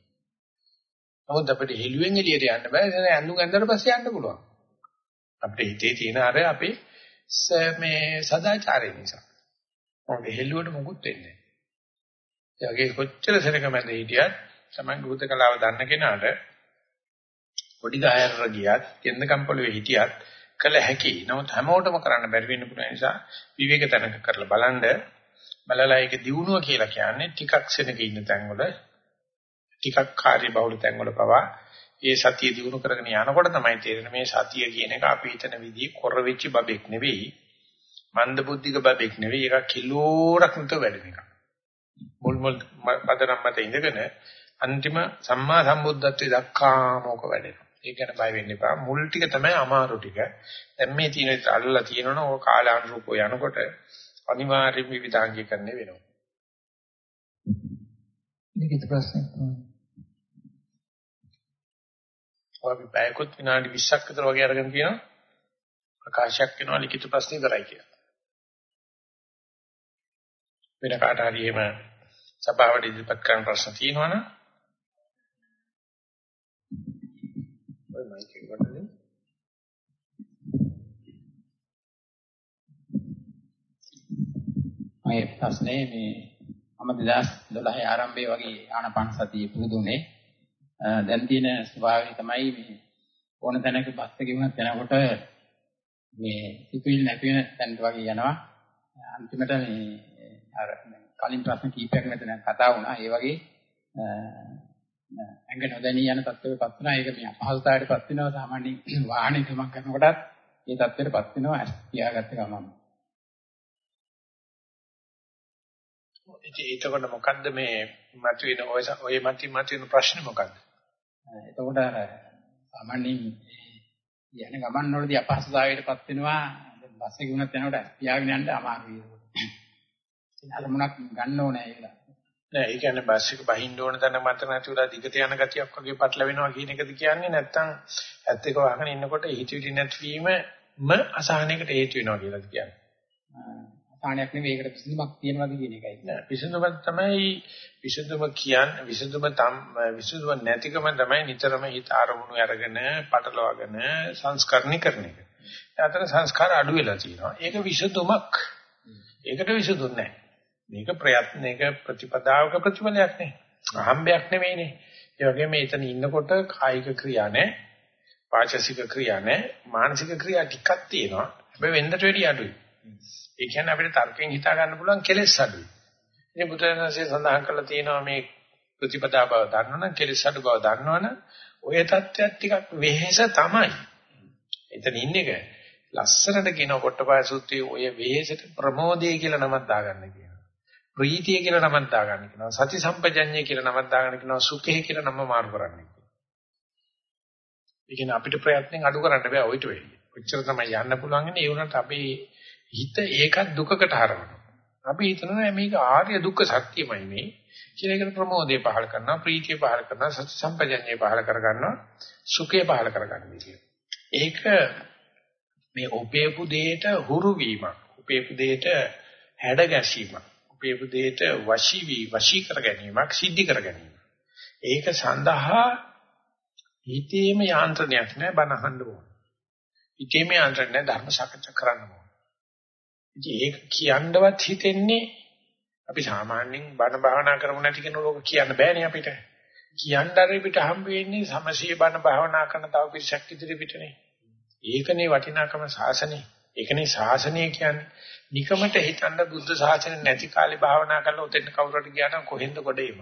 නමුත් අපිට හෙළුවෙන් එළියට යන්න බෑ. ඇඳුම් ඇඳලා පස්සේ යන්න පුළුවන්. අපේ හිතේ තියෙන අර අපේ මේ සදාචාරය නිසා. මොකද හෙල්ලුවට මොකුත් වෙන්නේ නැහැ. ඒගේ කොච්චර සෙනක මැද හිටියත් සමන් බුද්ධ කලාව දන්න කෙනාට පොඩි ගායරර ගියත් කෙන්ද කම්පලුවේ හිටියත් කළ හැකි. නමුත් හැමෝටම කරන්න බැරි වෙන්න පුළුවන් නිසා විවේක තැනක කරලා බලන්න බලලා ඒක දියුණුව කියලා කියන්නේ ටිකක් සෙනක ඉන්න තැන්වල ටිකක් කාර්ය බහුල තැන්වල පවා ඒ සතිය දිනු කරගෙන යනකොට තමයි තේරෙන්නේ මේ සතිය කියන එක අපි හිතන විදිහේ කොර වෙච්ච බබෙක් නෙවෙයි මන්ද බුද්ධික බබෙක් නෙවෙයි ඒක කිලෝරක් නතර වැඩෙන එක. මුල් මුල් පදනම් මත ඉඳගෙන අන්තිම සම්මා සම්බුද්ධත්වයට දක්වාම ඕක වැඩෙනවා. ඒක ගැන බය වෙන්න එපා. මුල් ටික තමයි අමාරු ටික. දැන් මේ තියෙන අල්ලලා තියෙනවනේ ඕක කාලානුරූපව යනකොට අනිවාර්යයෙන්ම විවිධාංගීකරණය වෙනවා. ලිඛිත ප්‍රශ්න අපි පැයකොත් විනාඩි 20ක් විතර වගේ අරගෙන තියෙනවා. ප්‍රකාශයක් වෙනවා ලිඛිත ප්‍රශ්න ඉවරයි කියලා. වෙන කාට හරි එහෙම සභාවට ඉදිරිපත් කරන්න ප්‍රශ්න තියෙනවනම් ඔය මයික් එක වටනේ මගේ ප්‍රශ්නේ මේ මම 2012 ආරම්භයේ වගේ ආනපන සතිය පුරුදුනේ දැන් තියෙන ස්වභාවය තමයි මේ ඕන තැනක බස් එකේ වුණත් යනකොට මේ සිතුවිලි නැති වෙන තැනට වගේ යනවා. අන්තිමට මේ අර කලින් ප්‍රශ්න කීපයක් මෙතන කතා වුණා. ඒ වගේ ඇඟ නොදැනී යන තත්ත්වයකටපත් වෙනවා ඒක මේ අපහසුතාවයටපත් වෙනවා සාමාන්‍යයෙන් වාහනේ ගමන් කරනකොටත් ඒ තත්ත්වයටපත් වෙනවා තියාගත්ත ගමන් ඉතින් එතකොට මොකද්ද මේ මතුවෙන ඔය ඔය මත මතුවෙන ප්‍රශ්නේ මොකද්ද? එතකොට සාමාන්‍යයෙන් යන ගමන් වලදී අපහසුතාවයටපත් වෙනවා බස් එකේ වුණත් යනකොට පියාගෙන යන්න අමාරුයි. ඉතින් අරමුණක් ගන්න ඕනේ ඒක. නෑ ඒ කියන්නේ බස් එක බහින්න ඕන තැන මත නැති උලා දිගට යන ගතියක් වගේ පටලවෙනවා කියන එකද කියන්නේ නැත්නම් ඇත්ත එක වහගෙන ඉන්නකොට හිතවිලි නැතිවීමම අසහනයකට හේතු වෙනවා කියලාද කියන්නේ? අසහනයක් නෙවෙයි ඒකට විසඳුමක් තියෙනවාද කියන එකයි. නෑ විසඳුම තමයි විසඳුම කියන්නේ විසඳුම තම විසඳුම නැතිකම තමයි නිතරම හිත අරමුණු අරගෙන පටලවාගෙන සංස්කරණය කරන එක. අතන සංස්කාර අඩු වෙලා තියෙනවා. ඒක විසඳුමක්. ඒකට විසඳුම් නැහැ. මේක ප්‍රයත්නයක ප්‍රතිපදාවක ප්‍රතිඵලයක් නේ. අහම්බයක් නෙවෙයිනේ. ඒ වගේම එතන ඉන්නකොට කායික ක්‍රියා නැහැ. වාචසික ක්‍රියා නැහැ. මානසික ක්‍රියා ටිකක් තියෙනවා. හැබැයි වෙන්නට වැඩි අඩුයි. ඒ කියන්නේ අපිට තර්කයෙන් හිතා ගන්න පුළුවන් කෙලෙස් අඩුයි. ඉතින් බුදුරජාණන්සේ සඳහන් කරලා තියෙනවා මේ ප්‍රතිපදා බව දන්නවනම් කෙලෙස් අඩු බව දන්නවනම් ඔය தත්ත්වයක් ටිකක් වෙහෙස තමයි. එතන ඉන්නේ ලස්සනට කියන කොටපාය සූත්‍රයේ ඔය වෙහෙසට ප්‍රමෝදය කියලා නමක් දාගන්න කියනවා. ප්‍රීතිය කියලා නමක් දාගන්න කියනවා. සති සම්පජඤ්ඤය කියලා නමක් දාගන්න කියනවා. සුඛය කියලා නම මාරු කරන්න කියනවා. ඒ කියන්නේ අපිට ප්‍රයත්නෙන් අඩු කරන්න බෑ ඔයිට වෙයි. ඔච්චර තමයි යන්න පුළුවන් ඉන්නේ ඒ වුණාට අපි හිත ඒකත් දුකකට හරවනවා. අපි හිතනවා මේක ආර්ය දුක්ඛ සත්‍යමයි මේ. කියලා ඒකට ප්‍රමෝදය පහල කරනවා, ප්‍රීතිය පහල කරනවා, සති සම්පජඤ්ඤය පහල කරගන්නවා, සුඛය පහල කරගන්නවා කියන. ඒක මේ උපේපු දෙයට හුරු වීමක්, උපේපු දෙයට හැඩ ගැසීමක්, උපේපු දෙයට වශී වී වශී කර ගැනීමක්, සිද්ධි කර ගැනීමක්. ඒක සඳහා හිතේම යාන්ත්‍රණයක් නෑ බනහන්න ඕන. හිතේම යාන්ත්‍රණයක් නෑ ධර්ම සාකච්ඡා කරන්න ඕන. ඉතින් ඒක කියන්නවත් හිතෙන්නේ අපි සාමාන්‍යයෙන් බණ භාවනා කරමු නැති කෙනෙක් ලෝක කියන්න බෑනේ අපිට. කියන්න අර පිට හම්බ වෙන්නේ සමසේ බණ භාවනා කරන තව පිරිසක් ඉදිරි පිටනේ. ඒකනේ වටිනාකම ශාසනේ. ඒකනේ ශාසනය කියන්නේ. නිකමට හිතන්න බුද්ධ ශාසනය නැති කාලේ භාවනා කරලා උතෙන් කවුරුට ගියා නම් කොහෙන්ද ගොඩේම.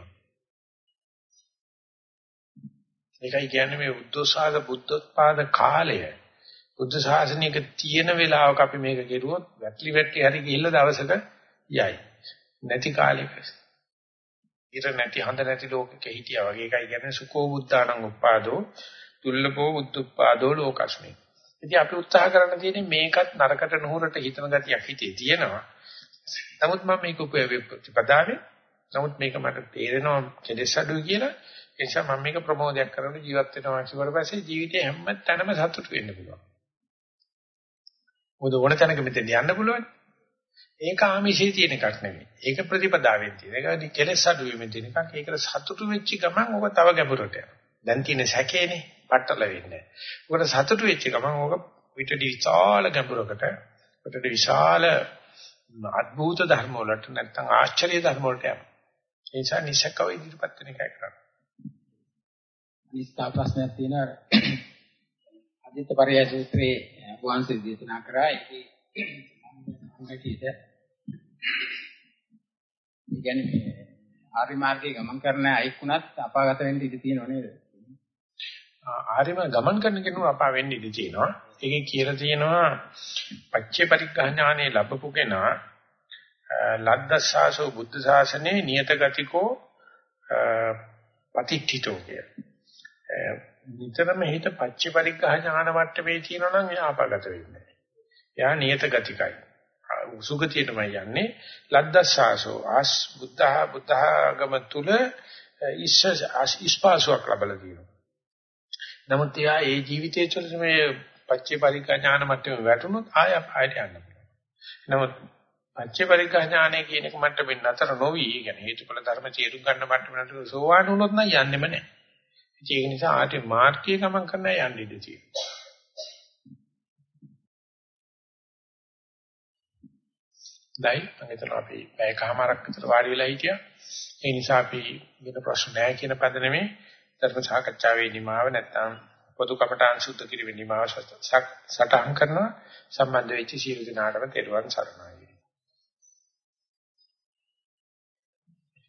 ඒකයි කියන්නේ මේ බුද්ධෝසාද බුද්ධෝත්පාද කාලය බුද්ධ ශාසනයක තියෙන වෙලාවක අපි මේක කෙරුවොත් වැටලි වැටලි හරි ගිහිල්ලා දවසක යයි. නැති කාලෙක. ඉර නැති හඳ නැති ලෝකෙක හිටියා වගේ එකයි කියන්නේ සුකෝ බුද්ධානං උපාදෝ දුර්ලභෝ බුද්ධුපාදෝ ලෝකස්මි. ඉතින් අපි උත්සාහ කරන්න තියෙන්නේ මේකත් නරකට නුහුරට හිතන ගතියක් හිතේ තියෙනවා. නමුත් මම මේක ප්‍රතිපදාවේ නමුත් මේක මට තේරෙනවා කෙලෙස් අඩුයි කියලා ඒ නිසා මම මේක ප්‍රමෝදයක් කරන ජීවත් වෙනවා කියවට පස්සේ ජීවිතේ හැම තැනම සතුට වෙන්න පුළුවන්. මොකද ඕන තැනක මෙතෙන් යන්න පුළුවන්. ඒක ආමිෂයේ තියෙන එකක් නෙවෙයි. ඒක ප්‍රතිපදාවෙන් තියෙන. ඒක කෙලෙස් අඩුවීමෙන් තියෙන එකක්. ඒකට සතුටු වෙච්ච ගමන් ඕක තව ගැඹුරට යනවා. දැන් තියෙන සැකේනේ පටල වෙන්නේ. උකට සතුටු වෙච්ච ගමන් ඕක පිටදී විශාල ගැඹුරකට පිටදී විශාල අద్භූත ධර්ම වලට නැත්නම් ආශ්චර්ය ධර්ම වලට යනවා. ඒ නිසා නිසකව ඉදිරිපත් වෙන එකයි කරන්නේ. අනිස්ථා ප්‍රශ්නයක් තියෙනවා. අදිට පරයය සූත්‍රයේ වහන්සේ දේශනා කරා ඒකේ සංගතියට කියන්නේ ආර්ය මාර්ගයේ ගමන් කරන අයෙක් උනත් අපාගත වෙන්න ඉඩ තියෙනව නේද? ආර්යම ගමන් කරන කෙනෙකු අපා වෙන්න ඉඩ තියෙනවා. ඒකේ කියලා තියෙනවා පච්චේ පරිග්‍රහඥානේ ලැබපු කෙනා ලද්දස්සාසෝ බුද්ධ ශාසනේ නියත ගතිකෝ පටිච්චිතෝ කිය. නිතරම හිත පච්චේ පරිග්‍රහඥාන මට්ටමේ තියෙනවා නම් එයා අපාගත වෙන්නේ නැහැ. එයා නියත ගතිකයි. සුගතියටමයි යන්නේ ලද්දස්සාසෝ ආස් බුද්ධහ බුද්ධඝම තුල ඉස්ස ඉස්පාසුවක් ලැබලා තියෙනවා. නමුත් එයා ඒ ජීවිතයේ තුළ මේ පච්චේ පරිකා ඥාන මට්ටමේ වැටුණොත් ආය ආයට යන්න පුළුවන්. නමුත් පච්චේ පරිකා ඥානය කියන එක මට්ටමින් නතර නොවි, ඒ කියන්නේ හේතුඵල ධර්ම තේරුම් ගන්න මට්ටමකට සෝවාන් වුණොත් නම් යන්නෙම නැහැ. ඒක නිසා ආටි මාර්ගයේ ගමන් කරන්න යන්න ඉඩ තියෙනවා. දැයි මම හිතන අපි පැයකමාරක් විතර වාඩි වෙලා හිටියා. ඒ නිසා අපි වෙන ප්‍රශ්න නැහැ කියන පද නෙමෙයි ධර්ම සාකච්ඡාවේ නිමාව නැත්නම් පොදු කපටාන් සුද්ධ කිරීමේ නිමාව සටහන් කරනවා සම්බන්ධ වෙච්ච සියලු දෙනාටම තෙරුවන් සරණයි.